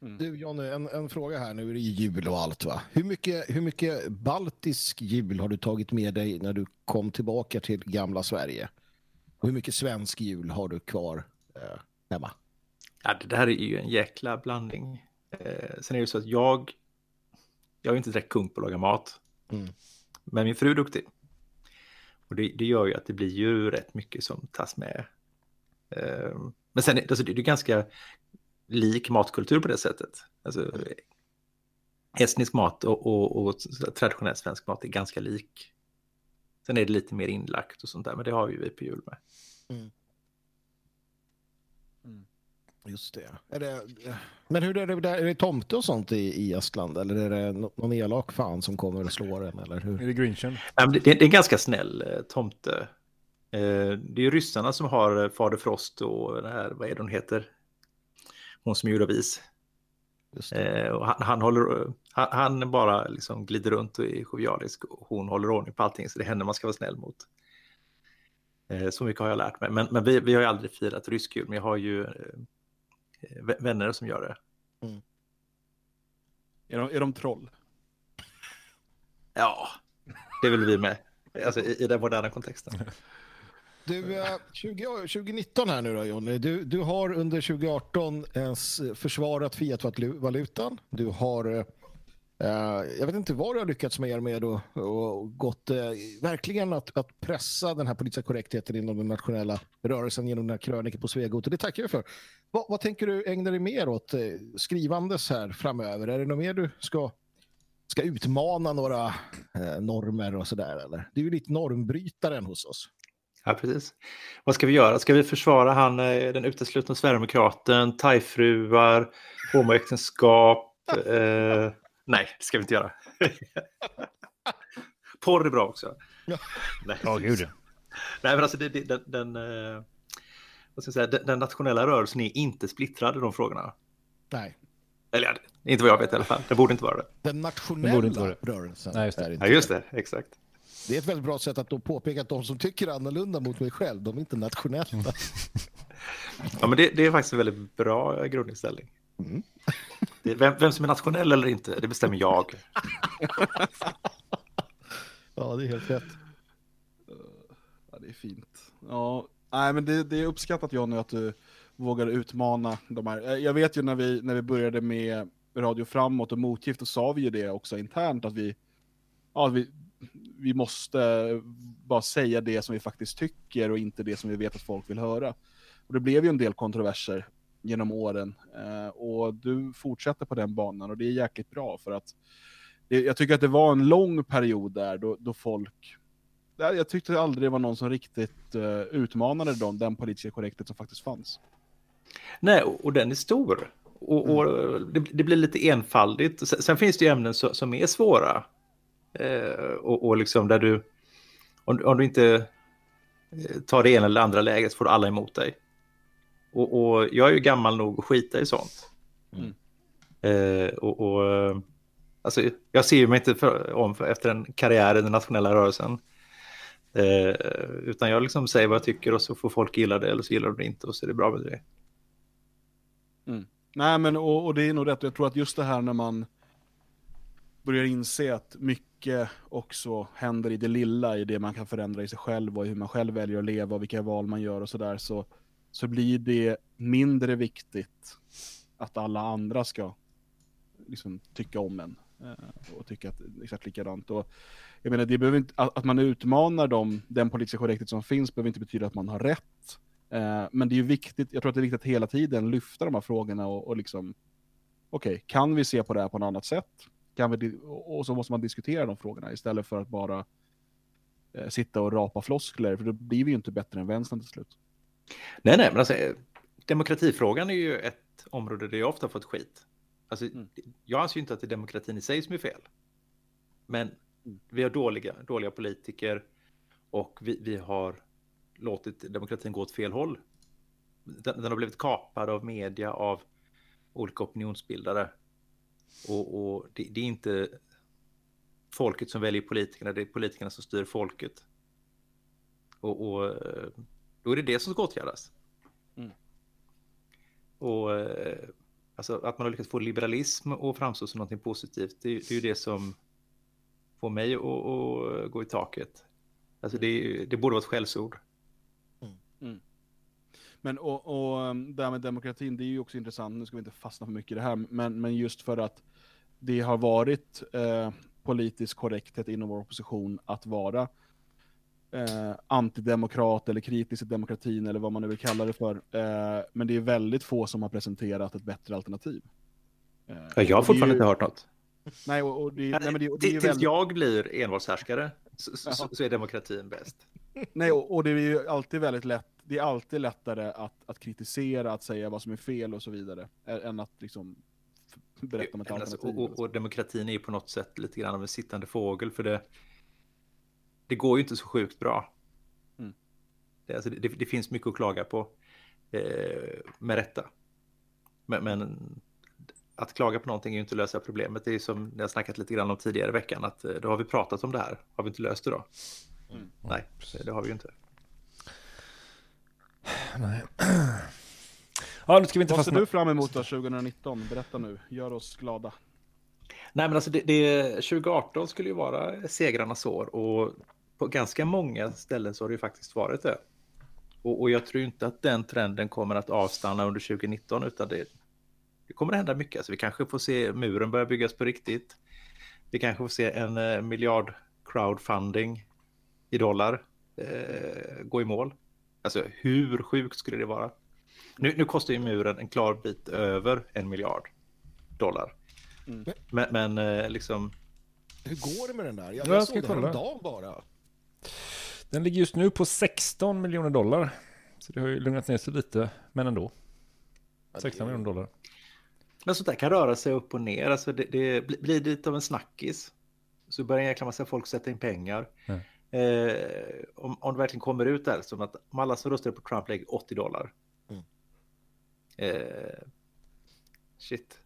Du Johnny, en, en fråga här. Nu är det ju jul och allt va? Hur mycket, hur mycket baltisk jul har du tagit med dig när du kom tillbaka till gamla Sverige? Och hur mycket svensk jul har du kvar eh, hemma? Ja, det där är ju en jäkla blandning. Eh, sen är det så att jag, jag är inte direkt kung på att laga mat. Mm. Men min fru är duktig. Och det, det gör ju att det blir ju rätt mycket som tas med. Ehm, men sen är alltså, det är det ganska lik matkultur på det sättet. Alltså, estnisk mat och, och, och traditionell svensk mat är ganska lik. Sen är det lite mer inlagt och sånt där, men det har ju vi på jul med. Mm. Just det. Är det. Men hur är det där? Är det tomte och sånt i, i Estland? Eller är det nå- någon elak fan som kommer och slår en? Eller hur? Är det Grinchen? Det, det är en ganska snäll eh, tomte. Eh, det är ju ryssarna som har eh, Fader Frost och den här, vad är det hon heter? Hon som gjorde vis. Just det. Eh, och han, han, håller, han, han bara liksom glider runt och är jovialisk och hon håller ordning på allting så det är henne man ska vara snäll mot. Eh, så mycket har jag lärt mig. Men, men vi, vi har ju aldrig firat rysk jul, men jag har ju eh, vänner som gör det. Är de, är de troll? Ja, det är väl vi med. Alltså i, i den moderna kontexten. Du, eh, 20, 2019 här nu då Johnny. Du, du har under 2018 ens försvarat fiat-valutan. Du har, eh, eh, jag vet inte vad du har lyckats med med och, och gått eh, verkligen att, att pressa den här politiska korrektheten inom den nationella rörelsen genom den här krönikan på Svegot. Och det tackar jag för. Vad, vad tänker du ägna dig mer åt eh, skrivandes här framöver? Är det något mer du ska, ska utmana några eh, normer och sådär? Eller? Du är ju lite normbrytaren hos oss. Ja, precis. Vad ska vi göra? Ska vi försvara han, eh, den uteslutna sverigedemokraten, thai-fruar, homoäktenskap? eh, nej, det ska vi inte göra. Porr är bra också. Ja. Nej, Ja, gud. nej men alltså det, det, den, den, eh, vad ska jag säga, den, den nationella rörelsen är inte splittrad i de frågorna. Nej. Eller inte vad jag vet i alla fall. Det borde inte vara det. Den Det nationella vara det. rörelsen. Nej, just det. är Ja, just det. Exakt. Det är ett väldigt bra sätt att då påpeka att de som tycker annorlunda mot mig själv, de är inte nationella. Ja, men det, det är faktiskt en väldigt bra grundinställning. Mm. Det, vem, vem som är nationell eller inte, det bestämmer jag. Ja, det är helt rätt. Ja, det är fint. Ja, nej, men det, det är uppskattat Johnny att du vågar utmana de här. Eh, Jag vet ju när vi, när vi började med Radio Framåt och Motgift, då sa vi ju det också internt att vi, ja, vi, vi måste bara säga det som vi faktiskt tycker och inte det som vi vet att folk vill höra. Och det blev ju en del kontroverser genom åren. Eh, och du fortsätter på den banan och det är jäkligt bra för att det, jag tycker att det var en lång period där då, då folk jag tyckte aldrig det var någon som riktigt uh, utmanade dem, den politiska korrekthet som faktiskt fanns. Nej, och, och den är stor. Och, och mm. det, det, blir lite enfaldigt. Sen, sen finns det ju ämnen så, som är svåra. Eh, och, och liksom där du, om, om, du inte eh, tar det ena eller andra läget så får du alla emot dig. Och, och jag är ju gammal nog att skita i sånt. Mm. Eh, och, och alltså, jag ser mig inte för, om för, efter en karriär i den nationella rörelsen. Eh, utan jag liksom säger vad jag tycker och så får folk gilla det eller så gillar de det inte och så är det bra med det. Mm. Nej, men och, och, det är nog rätt. Jag tror att just det här när man börjar inse att mycket också händer i det lilla, i det man kan förändra i sig själv och hur man själv väljer att leva och vilka val man gör och sådär, så, så så blir det mindre viktigt att alla andra ska liksom, tycka om en eh, och tycka att exakt likadant. Och, jag menar, det behöver inte, att, man utmanar dem, den politiska korrekthet som finns behöver inte betyda att man har rätt. Eh, men det är ju viktigt, jag tror att det är viktigt att hela tiden lyfta de här frågorna och, och liksom, okej, okay, kan vi se på det här på något annat sätt? Kan vi, och så måste man diskutera de frågorna istället för att bara eh, sitta och rapa floskler, för då blir vi ju inte bättre än vänstern till slut. Nej, nej, men alltså demokratifrågan är ju ett område där jag ofta fått skit. Alltså, mm. Jag anser ju inte att det är demokratin i sig som är fel. Men mm. vi har dåliga, dåliga politiker och vi, vi har låtit demokratin gå åt fel håll. Den, den har blivit kapad av media, av olika opinionsbildare. Och, och det, det, är inte folket som väljer politikerna, det är politikerna som styr folket. Och, och då är det det som ska åtgärdas. Mm. Och alltså, att man har lyckats få liberalism att framstå som något positivt, det, är ju det som får mig att, att gå i taket. Alltså det, det borde vara ett skällsord. Mm. Men och, och um, det här med demokratin, det är ju också intressant, nu ska vi inte fastna för mycket i det här, men, men just för att det har varit eh, politisk korrekthet inom vår opposition att vara eh, antidemokrat eller kritisk till demokratin eller vad man nu vill kalla det för. Eh, men det är väldigt få som har presenterat ett bättre alternativ. Eh, jag har fortfarande ju... inte hört något. Nej, och, och det, nej, men det, det, det Tills väldigt... jag blir envalshärskare så, så, så, är demokratin bäst. Nej, och, och, det är ju alltid väldigt lätt, det är alltid lättare att, att kritisera, att säga vad som är fel och så vidare, än att liksom berätta om ett alltså, alternativ. Och, och, demokratin är ju på något sätt lite grann av en sittande fågel, för det, det går ju inte så sjukt bra. Mm. Det, alltså, det, det, finns mycket att klaga på, eh, med rätta. Men, men, att klaga på någonting är ju inte att lösa problemet. Det är som jag snackat lite grann om tidigare i veckan, att eh, då har vi pratat om det här. Har vi inte löst det då? Mm. Nej, det har vi ju inte. Nej. Ja, nu ska vi inte Vad ser du fram emot då 2019? Berätta nu, gör oss glada. Nej, men alltså det, det, 2018 skulle ju vara segrarnas år och på ganska många ställen så har det ju faktiskt varit det. Och, och jag tror inte att den trenden kommer att avstanna under 2019 utan det, det kommer att hända mycket. Alltså vi kanske får se muren börja byggas på riktigt. Vi kanske får se en eh, miljard crowdfunding i dollar eh, gå i mål. Alltså hur sjukt skulle det vara? Nu, nu kostar ju muren en klar bit över en miljard dollar. Mm. Men, men eh, liksom... Hur går det med den där? Jag, jag såg det häromdagen bara. Den ligger just nu på 16 miljoner dollar. Så det har ju lugnat ner sig lite, men ändå. 16 miljoner dollar. Men sånt där kan röra sig upp och ner. Alltså det, det blir lite av en snackis. Så börjar en jäkla massa folk sätta in pengar. Mm. Eh, om, om det verkligen kommer ut där, som att om alla som röstar på Trump lägger 80 dollar. Mm. Eh, shit.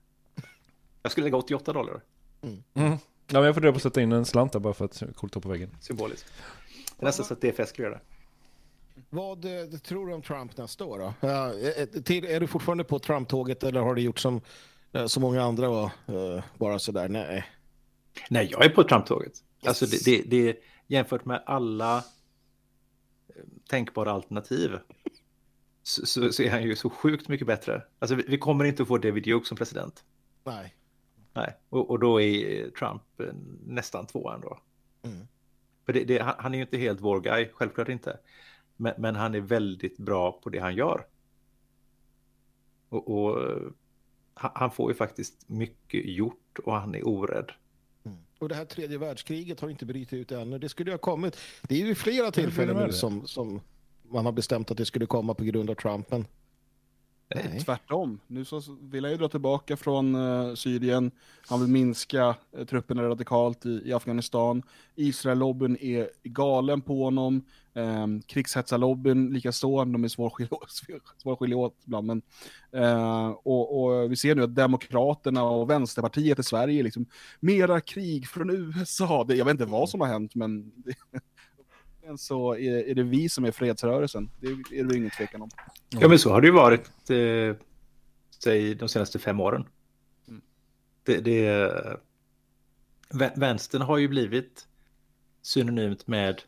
Jag skulle lägga 88 dollar. Mm. Mm. Ja, men jag funderar på att sätta in en slant där bara för att coolt på väggen. Symboliskt. Det är nästan så att DFS skulle göra det. Vad eh, tror du om Trump nästa år då? Uh, till, är du fortfarande på Trump-tåget eller har du gjort som så många andra och bara sådär? Nej. Nej, jag är på Trump-tåget. Yes. Alltså det, det, det, jämfört med alla eh, tänkbara alternativ så, så, så, är han ju så sjukt mycket bättre. Alltså vi, vi kommer inte att få David Duke som president. Nej. Nej, och, och då är Trump eh, nästan tvåan då. Mm. För det, det, han, är ju inte helt vår guy, självklart inte. Men, men, han är väldigt bra på det han gör. Och, och han får ju faktiskt mycket gjort och han är orädd. Mm. Och det här tredje världskriget har inte brutit ut ännu. Det skulle ha kommit. Det är ju flera tillfällen nu som, som man har bestämt att det skulle komma på grund av Trumpen. Nej. Eh, tvärtom. Nu så vill han ju dra tillbaka från uh, Syrien. Han vill minska uh, trupperna radikalt i, i Afghanistan. Israel-lobbyn är galen på honom. Um, Krigshetsarlobbyn likaså. De är svårskilja åt ibland. Men, uh, och, och, vi ser nu att Demokraterna och Vänsterpartiet i Sverige liksom mera krig från USA. Det, jag vet inte vad som har hänt, men så är, är, det vi som är fredsrörelsen. Det är det ingen tvekan om. Ja, men så har det ju varit eh, säg, de senaste fem åren. Mm. Det, det, vänstern har ju blivit synonymt med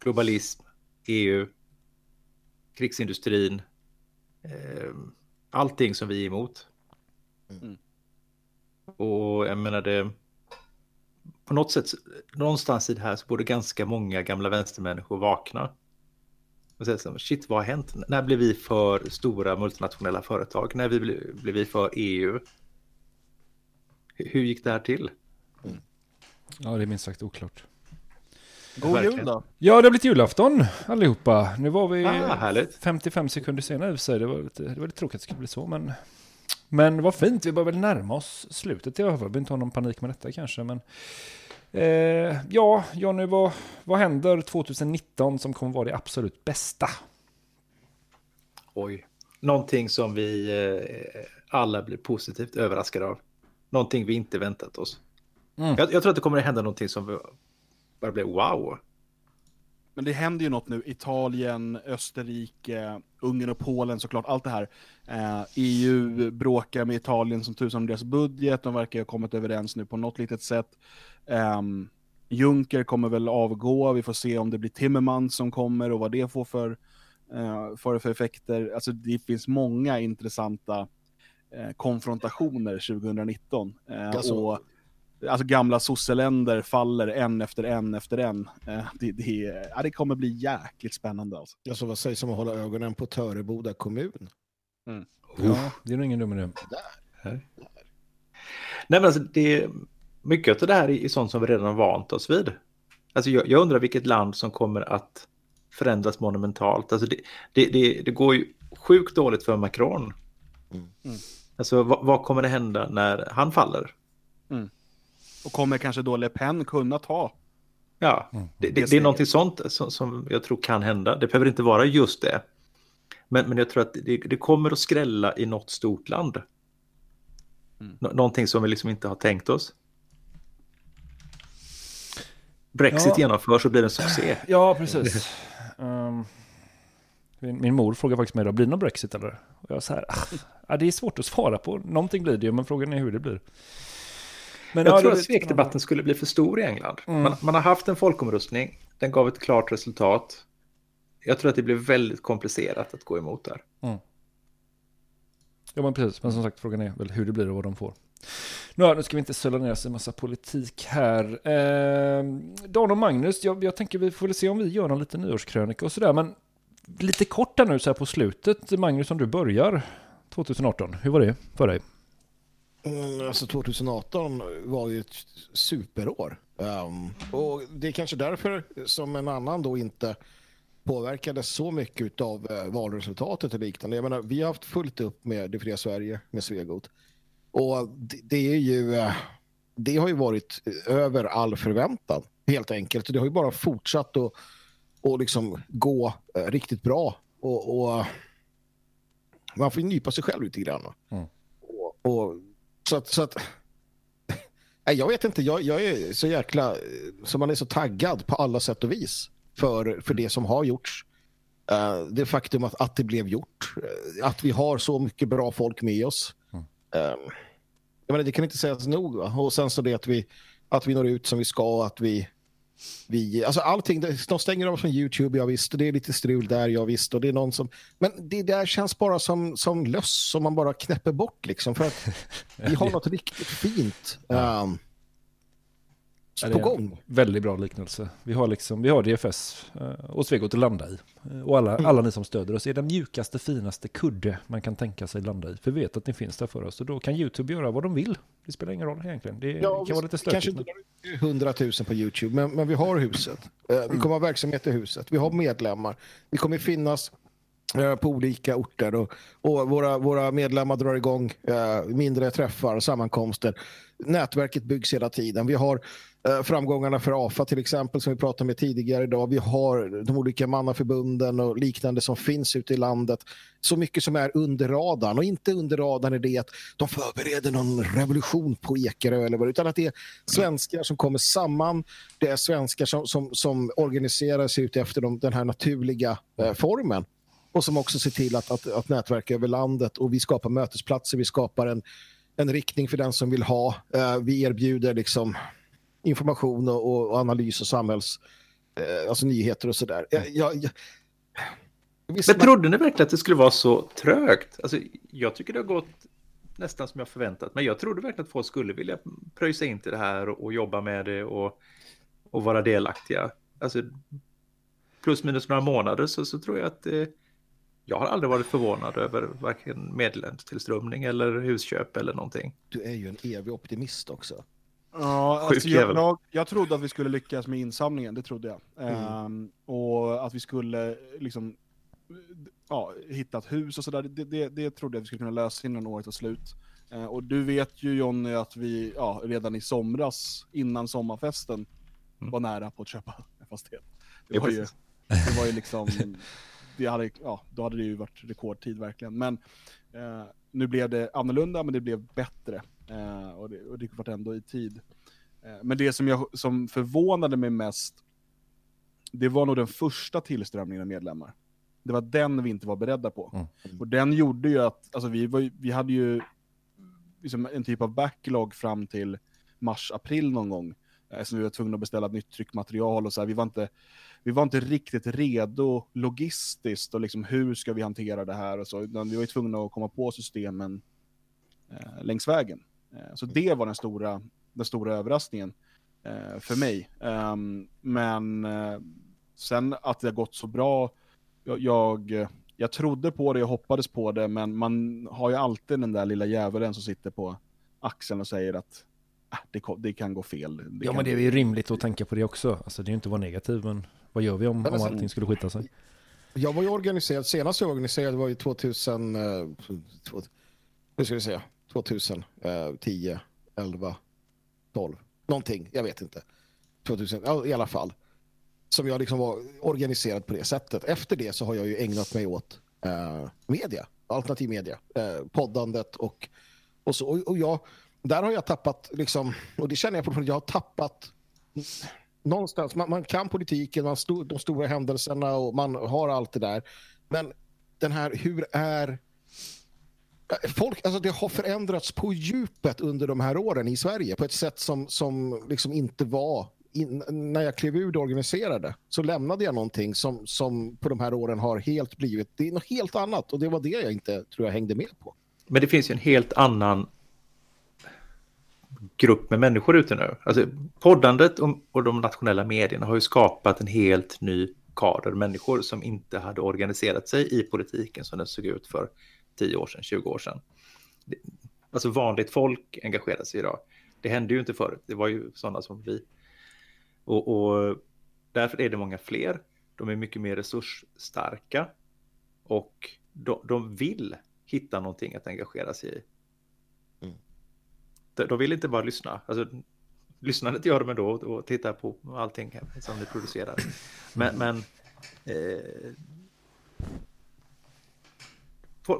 globalism, EU, krigsindustrin, eh, allting som vi är emot. Mm. Och jag menar det på något sätt, någonstans i det här så borde ganska många gamla vänstermänniskor vakna. Och säga så, shit, vad har hänt? När blev vi för stora multinationella företag? När vi blev, blev vi för EU? Hur gick det här till? Mm. Ja, det är minst sagt oklart. God jul då! Ja, det har blivit julafton allihopa. Nu var vi ah, 55 sekunder senare i och för sig. Det var lite, det var lite tråkigt att det skulle bli så, men men vad fint, vi börjar väl närma oss slutet i alla fall. Vi behöver inte ha någon panik med detta kanske. Men, eh, ja, Jonny, vad, vad händer 2019 som kommer vara det absolut bästa? Oj, någonting som vi eh, alla blir positivt överraskade av. Någonting vi inte väntat oss. Mm. Jag, jag, tror att det kommer att hända någonting som bara blir wow. Men det händer ju något nu. Italien, Österrike, Ungern och Polen såklart. Allt det här. Eh, EU bråkar med Italien som tusan om deras budget. De verkar ha kommit överens nu på något litet sätt. Eh, Juncker kommer väl avgå. Vi får se om det blir Timmermans som kommer och vad det får för, eh, för, för effekter. Alltså det finns många intressanta eh, konfrontationer 2019. Eh, alltså, och alltså gamla sosseländer faller en efter en efter en. Eh, det, det, ja, det kommer bli jäkligt spännande. Alltså. Alltså, vad sägs om att hålla ögonen på Töreboda kommun? Mm. Ja, det är nog ingen dum idé. Nej, men alltså det mycket av det här är sånt som vi redan har vant oss vid. Alltså jag, jag undrar vilket land som kommer att förändras monumentalt. Alltså det, det, det, det går ju sjukt dåligt för Macron. Mm. Alltså vad, vad, kommer det hända när han faller? Mm. Och kommer kanske då Le Pen kunna ta? Ja, mm. det, det, det är någonting sånt som, som, jag tror kan hända. Det behöver inte vara just det. Men, men jag tror att det, det kommer att skrälla i något stort land. Mm. någonting som vi liksom inte har tänkt oss. Brexit ja. genomförs och blir en succé. Ja, precis. um, min, min, mor frågar faktiskt mig då, blir det någon Brexit eller? Och jag så här, ah, det är svårt att svara på. Någonting blir det ju, men frågan är hur det blir. Men jag tror att svekdebatten skulle bli för stor i England. Mm. Man, man, har haft en folkomröstning, den gav ett klart resultat. Jag tror att det blir väldigt komplicerat att gå emot där. Mm. Ja, men precis. Men som sagt, frågan är väl hur det blir och vad de får. Nu, nu ska vi inte söla ner oss i massa politik här. Eh, Dan och Magnus, jag, jag tänker vi får väl se om vi gör en liten nyårskrönika och sådär. Men lite kort där nu så här på slutet. Magnus, om du börjar 2018. Hur var det för dig? Mm, alltså 2018 var ju ett superår. Um, och det är kanske därför som en annan då inte påverkades så mycket av uh, valresultatet och liknande. Jag menar, vi har haft fullt upp med Det fria Sverige, med Svegot. Och det, det är ju... Uh, det har ju varit över all förväntan, helt enkelt. Det har ju bara fortsatt att och liksom gå uh, riktigt bra. Och, och, man får ju nypa sig själv lite grann. Mm. Och, och så att, så att jag vet inte, jag, jag, är så jäkla så man är så taggad på alla sätt och vis för, för det som har gjorts. Uh, det faktum att, att det blev gjort. Uh, att vi har så mycket bra folk med oss. Mm. Uh, jag menar, det kan inte sägas nog. Va? Och sen så det att vi, att vi når ut som vi ska. Att vi, vi, alltså allting, de stänger av från Youtube, ja visst. Det är lite strul där, ja visst. Och det är någon som, men det där känns bara som, som löss som man bara knäpper bort liksom. För att vi har något riktigt fint. Um, Det på gång. Väldigt bra liknelse. Vi har, liksom, vi har DFS eh, och Svegot att landa i. Eh, Och alla, Mm. alla ni som stöder oss är den mjukaste, finaste kudde man kan tänka sig landa i. För vi vet att ni finns där för oss. Och då kan YouTube göra vad de vill. Det spelar ingen roll egentligen. Det Ja, kan vara lite stökigt. Kanske inte 100 000 på YouTube, men, men vi har huset. Eh, Vi kommer ha verksamhet i huset. Vi har medlemmar. Vi kommer finnas på olika orter och, och våra, våra medlemmar drar igång eh, mindre träffar, sammankomster. Nätverket byggs hela tiden. Vi har Eh, framgångarna för AFA till exempel som vi pratade med tidigare idag. Vi har de olika mannaförbunden och liknande som finns ute i landet. Så mycket som är under radarn och inte under radarn är det att de förbereder någon revolution på Ekerö eller vad utan att det är svenskar som kommer samman. Det är svenskar som, som, som organiserar sig ut efter de, den här naturliga eh, formen och som också ser till att, att, att nätverka över landet och vi skapar mötesplatser, vi skapar en, en riktning för den som vill ha. Eh, vi erbjuder liksom information och, och analys och samhälls, eh, alltså nyheter och sådär. Jag, jag, jag, visst, Men trodde ni verkligen att det skulle vara så trögt? Alltså, jag tycker det har gått nästan som jag förväntat men jag trodde verkligen att folk skulle vilja pröjsa in till det här och, och jobba med det och, och vara delaktiga. Alltså, plus minus några månader så, så tror jag att eh, jag har aldrig varit förvånad över varken medlemstillströmning eller husköp eller någonting. Du är ju en evig optimist också. Ja, alltså jag, jag, jag trodde att vi skulle lyckas med insamlingen, det trodde jag. Mm. Ehm, och att vi skulle liksom ja, hitta ett hus och sådär, det, det, det trodde jag vi skulle kunna lösa innan året var slut. Eh, och du vet ju Jonny att vi ja, redan i somras, innan sommarfesten, var nära på att köpa en fastighet. Det Ja, var, ju, precis. det var ju liksom, det hade, ja, då hade det ju varit rekordtid verkligen. Men eh, nu blev det annorlunda, men det blev bättre. Eh, och, det, och det var ändå i tid. Eh, men det som, jag, som förvånade mig mest, det var nog den första tillströmningen av medlemmar. Det var den vi inte var beredda på. Mm. Och den gjorde ju att, alltså vi, var, vi hade ju liksom en typ av backlog fram till mars-april någon gång. Eh, Så vi var tvungna att beställa ett nytt tryckmaterial och så här. Vi var inte, vi var inte riktigt redo logistiskt och liksom hur ska vi hantera det här och så. Utan vi var ju tvungna att komma på systemen eh, längs vägen. Eh, så det var den stora, den stora överraskningen eh, för mig. Ehm, men eh, sen att det har gått så bra, jag, jag, trodde på det, jag hoppades på det, men man har ju alltid den där lilla djävulen som sitter på axeln och säger att ah, det, det kan gå fel. Det Ja, kan men det är ju rimligt att tänka på det också. Alltså, det är ju inte att vara negativ, men vad gör vi om, om allting skulle skita sig? Jag var ju organiserad, senast jag var organiserad var ju 2000, eh, två- hur ska vi säga, 2010, 11, 12, någonting, jag vet inte. 2000, ja, i alla fall. Som jag liksom var organiserad på det sättet. Efter det så har jag ju ägnat mig åt eh, media, alternativ media, eh, poddandet och, och så. Och, och jag, där har jag tappat, liksom, och det känner jag fortfarande, jag har tappat någonstans, man, man kan politiken, man sto, de stora händelserna och man har allt det där. Men den här, hur är... Folk, alltså det har förändrats på djupet under de här åren i Sverige på ett sätt som, som liksom inte var... In, när jag klev ur det organiserade så lämnade jag någonting som, som på de här åren har helt blivit... Det är något helt annat och det var det jag inte tror jag hängde med på. Men det finns ju en helt annan grupp med människor ute nu. Alltså, poddandet och, och de nationella medierna har ju skapat en helt ny kader människor som inte hade organiserat sig i politiken som den såg ut för 10 år sedan, 20 år sedan. Det, alltså vanligt folk engagerar sig idag. Det hände ju inte förut. Det var ju sådana som vi. Och, och därför är det många fler. De är mycket mer resursstarka och de, de vill hitta någonting att engagera sig i. De, de vill inte bara lyssna. Alltså, lyssnandet gör de ändå och tittar på allting som ni producerar. Men, men eh,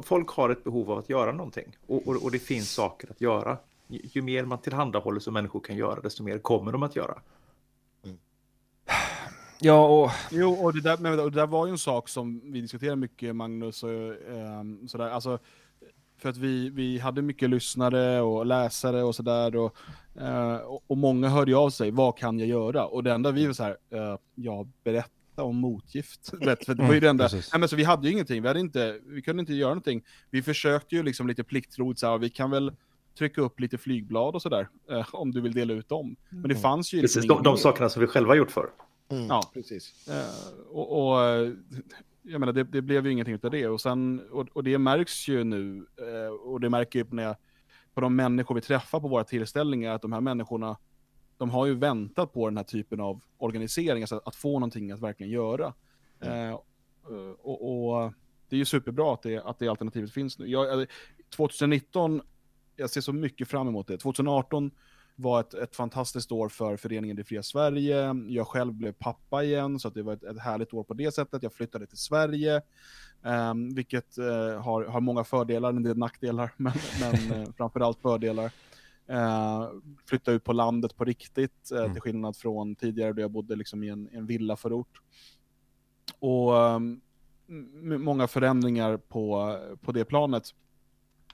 folk har ett behov av att göra någonting och, och, och det finns saker att göra. Ju, ju mer man tillhandahåller som människor kan göra, desto mer kommer de att göra. Ja, och... Jo, och det, där, men, och det där var ju en sak som vi diskuterade mycket, Magnus, och ehm, sådär. Alltså, för att vi, vi hade mycket lyssnare och läsare och sådär. Och, eh, och, och många hörde av sig, vad kan jag göra? Och det enda vi var så här, eh, ja, berätta om motgift. Vet, för det var ju det enda. Mm, precis. Nej, men så vi hade ju ingenting, vi, hade inte, vi kunde inte göra någonting. Vi försökte ju liksom lite så här, vi kan väl trycka upp lite flygblad och sådär, eh, om du vill dela ut dem. Men det Mm. fanns ju Precis, liksom de, de sakerna som vi själva gjort för. Mm, Ja. precis. Eh, och, och eh, jag menar, det, det blev ju ingenting av det. Och, sen, och, och det märks ju nu, eh, och det märker jag på, när jag, på de människor vi träffar på våra tillställningar, att de här människorna, de har ju väntat på den här typen av organisering, alltså att få någonting att verkligen göra. Eh, och, och det är ju superbra att det, att det alternativet finns nu. Jag, eh, 2019, jag ser så mycket fram emot det. 2018 var ett, ett fantastiskt år för föreningen Det fria Sverige. Jag själv blev pappa igen, så att det var ett, ett härligt år på det sättet. Jag flyttade till Sverige, um, vilket uh, har, har många fördelar, en del nackdelar, men, men uh, framförallt fördelar. Uh, flytta ut på landet på riktigt, uh, till skillnad från tidigare då jag bodde liksom i en, en villaförort. Och um, många förändringar på, på det planet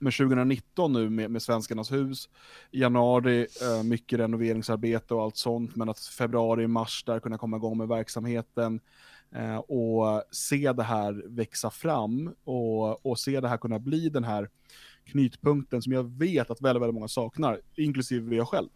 med 2019 nu med, med Svenskarnas hus. Januari eh, mycket renoveringsarbete och allt sånt, men att februari, mars där kunna komma igång med verksamheten eh, och se det här växa fram och, och se det här kunna bli den här knytpunkten som jag vet att väldigt, väldigt många saknar, inklusive jag själv.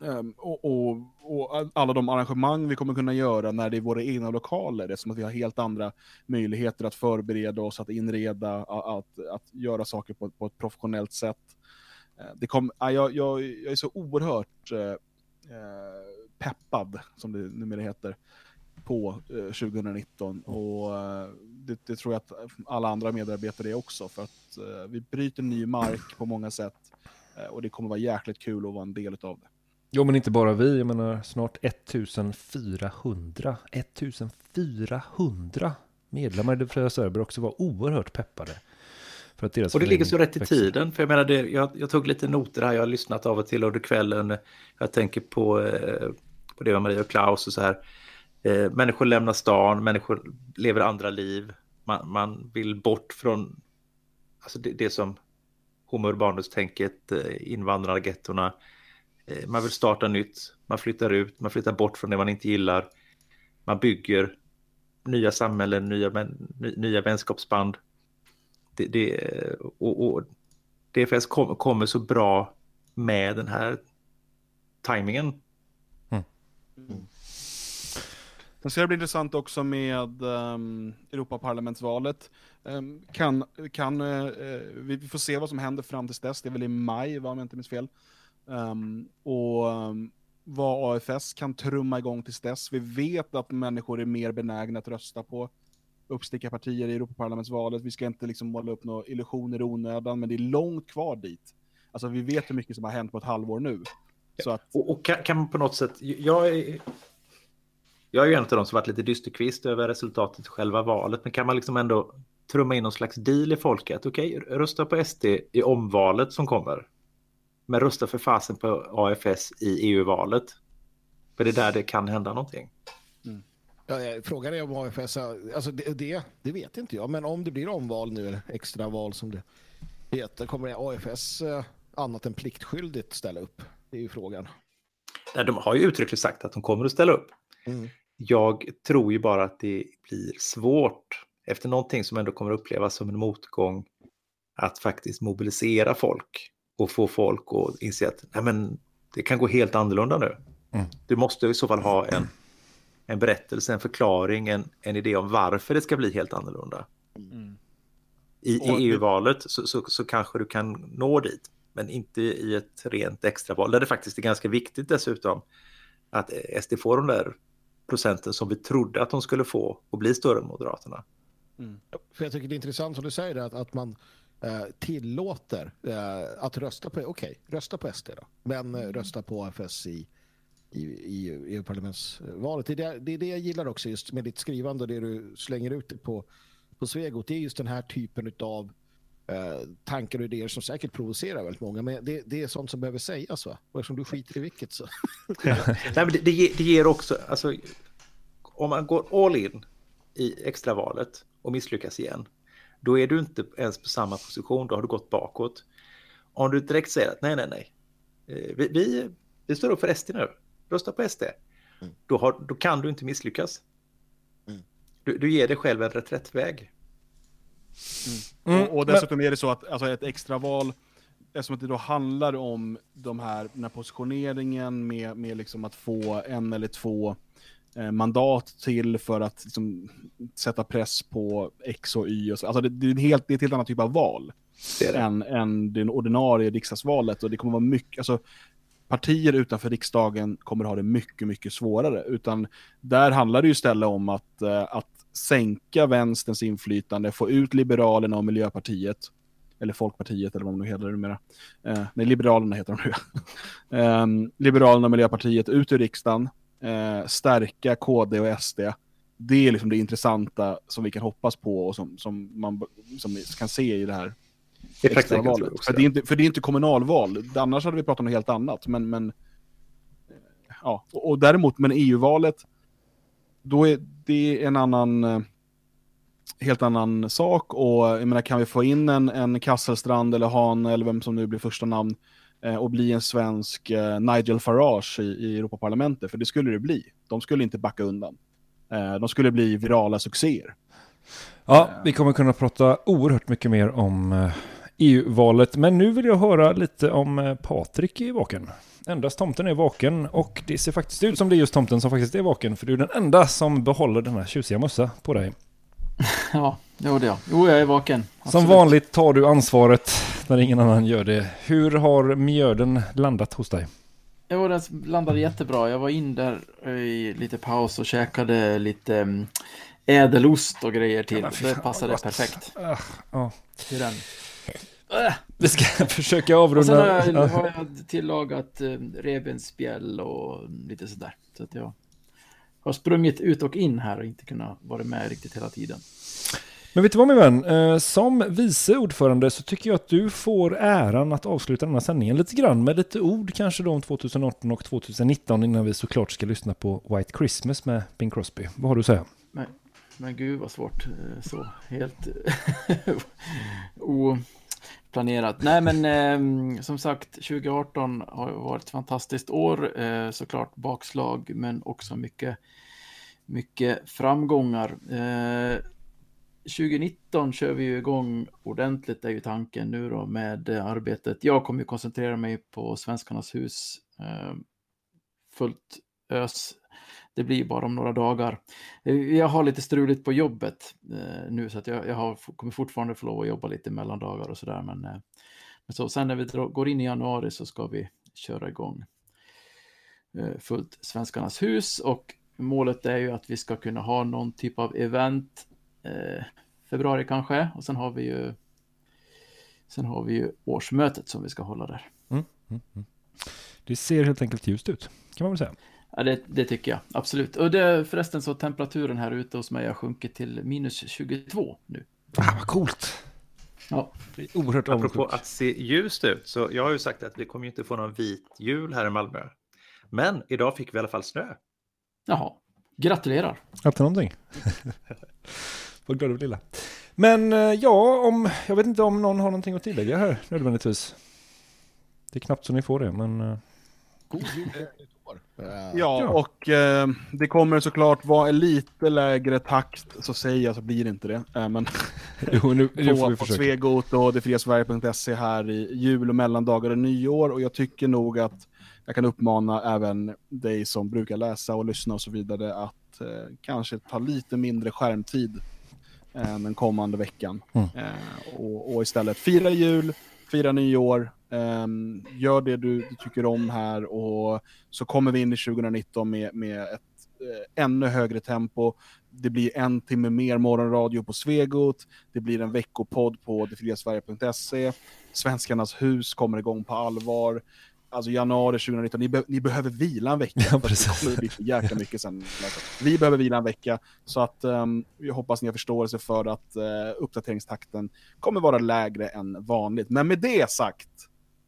Um, och, och, och, alla de arrangemang vi kommer kunna göra när det är våra egna lokaler, eftersom att vi har helt andra möjligheter att förbereda oss, att inreda, att, att, att göra saker på, på ett professionellt sätt. Ehm, det kom, jag, jag, jag är så oerhört eh, eh, peppad, som det numera heter, på 2019. Och det, det, tror jag att alla andra medarbetare är också, för att vi bryter ny mark på många sätt. och det kommer vara jäkligt kul att vara en del av det. Jo, men inte bara vi. Jag menar snart 1400. 1400 medlemmar i Det fria Sverige bör också vara oerhört peppade. För att deras och det ligger så rätt i växer. tiden. För jag menar, det, jag, jag tog lite noter här. Jag har lyssnat av och till under kvällen. Jag tänker på, eh, på det med Maria och Klaus och så här. Eh, människor lämnar stan, människor lever andra liv. Man, man vill bort från alltså det, det som Homo urbanus-tänket, eh, invandrargettorna. Eh, man vill starta nytt, man flyttar ut, man flyttar bort från det man inte gillar. Man bygger nya samhällen, nya, nya vänskapsband. Det, det, och, och DFS kom, kommer så bra med den här tajmingen. Mm. Sen ska det bli intressant också med um, Europaparlamentsvalet. Um, kan, kan, uh, vi, får se vad som händer fram till dess. Det är väl i maj, om jag inte minns fel. Um, och vad AFS kan trumma igång tills dess. Vi vet att människor är mer benägna att rösta på uppstickarpartier i Europaparlamentsvalet. Vi ska inte liksom måla upp några illusioner i onödan, men det är långt kvar dit. Alltså vi vet hur mycket som har hänt på ett halvår nu. Att... och, och kan, man på något sätt, jag är, jag är ju en av de som varit lite dysterkvist över resultatet i själva valet, men kan man liksom ändå trumma in någon slags deal i folket? Okej, okay, rösta på SD i omvalet som kommer. Men rösta för fasen på AFS i EU-valet. För det är där det kan hända någonting. Mm. Ja, frågan är om AFS, alltså det, det, det, vet inte jag, men om det blir omval nu, eller extra val som det heter, kommer AFS annat än pliktskyldigt ställa upp? Det är ju frågan. Nej, de har ju uttryckligt sagt att de kommer att ställa upp. Mm. Jag tror ju bara att det blir svårt efter någonting som ändå kommer att upplevas som en motgång att faktiskt mobilisera folk och få folk att inse att nej, men, det kan gå helt annorlunda nu. Mm. Du måste i så fall ha en, en berättelse, en förklaring, en, en idé om varför det ska bli helt annorlunda. Mm. I, i EU-valet så, så, så, kanske du kan nå dit, men inte i ett rent extraval där det faktiskt är ganska viktigt dessutom att SD får de där procenten som vi trodde att de skulle få och bli större än Moderaterna. Mm. För jag tycker det är intressant som du säger att, att man eh, tillåter eh, att rösta på, okej, okay, rösta på SD då, men eh, rösta på AFS i, i, i EU-parlamentsvalet. Det, är det, det är det jag gillar också just med ditt skrivande och det du slänger ut på, på Svegot. Det är just den här typen av eh, tankar och idéer som säkert provocerar väldigt många, men det, det är sånt som behöver sägas va? Och eftersom du skiter i vilket så. Nej, men det, det, ger, det ger också, alltså om man går all in i extravalet och misslyckas igen, då är du inte ens på samma position, då har du gått bakåt. Om du direkt säger att nej, nej, nej, vi, vi, vi står upp för SD nu, rösta på SD, mm. då, har, då kan du inte misslyckas. Mm. Du, du ger dig själv en reträttväg. Mm. Och, och, dessutom är det så att alltså, ett extraval eftersom att det då handlar om de här, den här positioneringen med, med liksom att få en eller två eh, mandat till för att liksom, sätta press på X och Y. Och så. Alltså det, det, är en helt, det är ett helt annat typ av val Det det. än, än det ordinarie riksdagsvalet. Och det kommer vara mycket, alltså, partier utanför riksdagen kommer ha det mycket, mycket svårare. Utan där handlar det ju istället om att, eh, att sänka vänsterns inflytande, få ut Liberalerna och Miljöpartiet, eller Folkpartiet eller vad de nu heter numera. Eh, nej, Liberalerna heter de nu. eh, Liberalerna och Miljöpartiet ut ur riksdagen, eh, stärka KD och SD. Det är liksom det intressanta som vi kan hoppas på och som, som man som kan se i det här extravalet. också För det, är inte, för det är inte kommunalval. Annars hade vi pratat om något helt annat. Men, men ja, och, och däremot, men EU-valet, då är det en annan, eh, helt annan sak. Och jag menar, kan vi få in en, en Kasselstrand eller Han eller vem som nu blir första namn eh, och bli en svensk eh, Nigel Farage i, i Europaparlamentet, för det skulle det bli. De skulle inte backa undan. Eh, de skulle bli virala succéer. Ja, vi kommer kunna prata oerhört mycket mer om EU-valet. Men nu vill jag höra lite om eh, Patrik är vaken. Endast tomten är vaken och det ser faktiskt ut som det är just tomten som faktiskt är vaken. För du är den enda som behåller den här tjusiga mössa på dig. Ja, jo det är jag. Jo, jag är vaken. Som Absolut. vanligt tar du ansvaret när ingen annan gör det. Hur har mjöden landat hos dig? Jo, den landade jättebra. Jag var in där i lite paus och käkade lite mm, ädelost och grejer till. fy Det passade perfekt. Ah, ja. Den. Vi ska försöka Och sen har avrunda. jag, har jag tillagat eh, revbensspjäll och lite sådär. Så att jag har sprungit ut och in här och inte kunnat vara med riktigt hela tiden. Men vet du vad min vän? Eh, Som vice ordförande så tycker jag att du får äran att avsluta den här sändningen lite grann med lite ord kanske då om 2018 och 2019 innan vi såklart ska lyssna på White Christmas med Bing Crosby. Vad har du att säga? Men, men gud vad svårt. eh, Så helt planerat. Nej men eh, som sagt 2018 har varit ett fantastiskt år. Eh, såklart bakslag men också mycket, mycket framgångar. Eh, 2019 kör vi ju igång ordentligt är ju tanken nu då med eh, arbetet. Jag kommer ju koncentrera mig på Svenskarnas hus. Eh, fullt ös. Det blir bara om några dagar. Eh, jag har lite struligt på jobbet eh, nu så att jag, jag har, kommer fortfarande få lov att jobba lite mellandagar och sådär. Men, eh, men så, sen när vi går in i januari så ska vi köra igång eh, fullt Svenskarnas hus och målet är ju att vi ska kunna ha någon typ av event eh, februari kanske och sen har vi ju sen har vi ju årsmötet som vi ska hålla där. Mm, mm, mm. Det ser helt enkelt ljust ut, kan man väl säga. Ja, det, det tycker jag absolut. Och det, förresten så temperaturen här ute hos mig har sjunkit till minus 22 nu. Ah, vad coolt! Ja. Oerhört Apropå avundsjuk. att se ljust ut, så jag har ju sagt att vi kommer ju inte få någon vit jul här i Malmö. Men idag fick vi i alla fall snö. Jaha, gratulerar. Alltid någonting. Vad glad du blir lilla. Men eh, ja, om, jag vet inte om någon har någonting att tillägga här nödvändigtvis. Det är knappt så ni får det, men... eh, God jul Ja, och eh, det kommer såklart vara lite lägre takt, så säger jag så blir det inte det. Eh, men Jo, nu, nu får på, vi på. Svegot och detfriasverige.se här i jul och mellandagar och nyår. Och jag tycker nog att jag kan uppmana även dig som brukar läsa och lyssna och så vidare att eh, kanske ta lite mindre skärmtid eh, den kommande veckan. Mm. Eh, och, och istället fira jul, fira nyår, um, gör det du, du tycker om här och så kommer vi in i 2019 med, med ett eh, ännu högre tempo. Det blir en timme mer morgonradio på Svegot. Det blir en veckopodd på detfriasverige.se. Svenskarnas hus kommer igång på allvar. Alltså januari 2019, ni, be ni behöver vila en vecka. Ja, precis. Det kommer bli så jäkla mycket sen. Vi behöver vila en vecka, så att um, jag hoppas ni har förståelse för att uh, uppdateringstakten kommer vara lägre än vanligt. Men med det sagt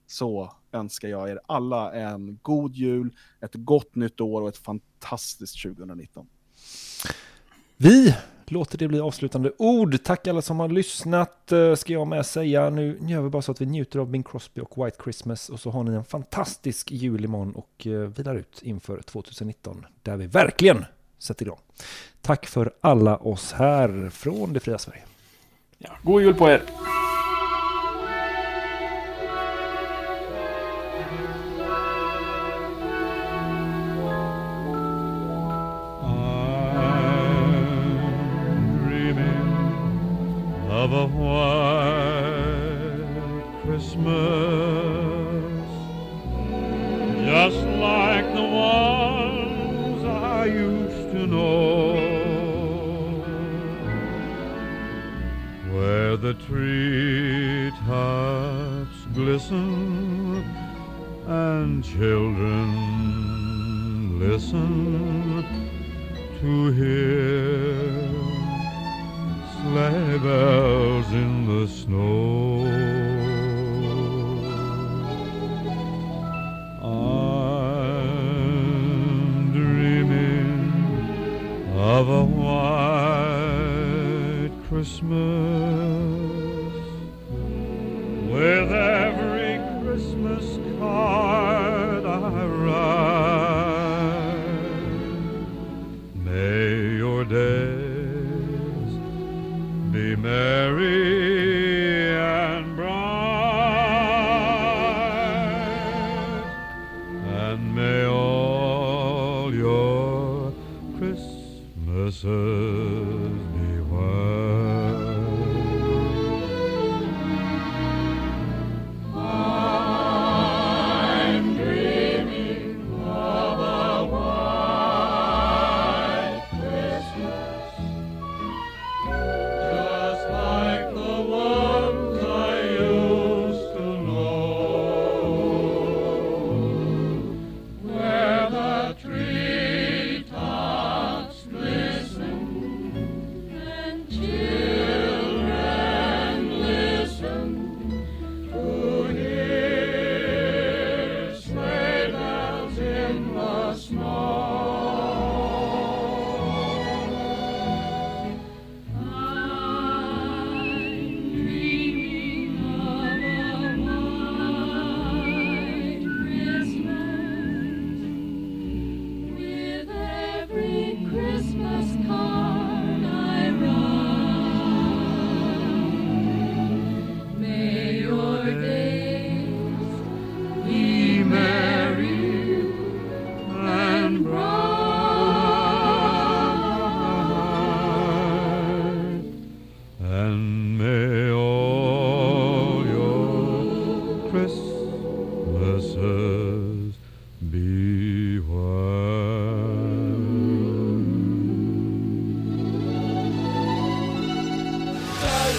så önskar jag er alla en god jul, ett gott nytt år och ett fantastiskt 2019. Vi låter det bli avslutande ord. Tack alla som har lyssnat, eh, ska jag med säga. Nu gör vi bara så att vi njuter av Bing Crosby och White Christmas och så har ni en fantastisk jul imorgon och eh, vilar ut inför 2019 där vi verkligen sätter igång. Tack för alla oss här från det fria Sverige. Ja, god jul på er!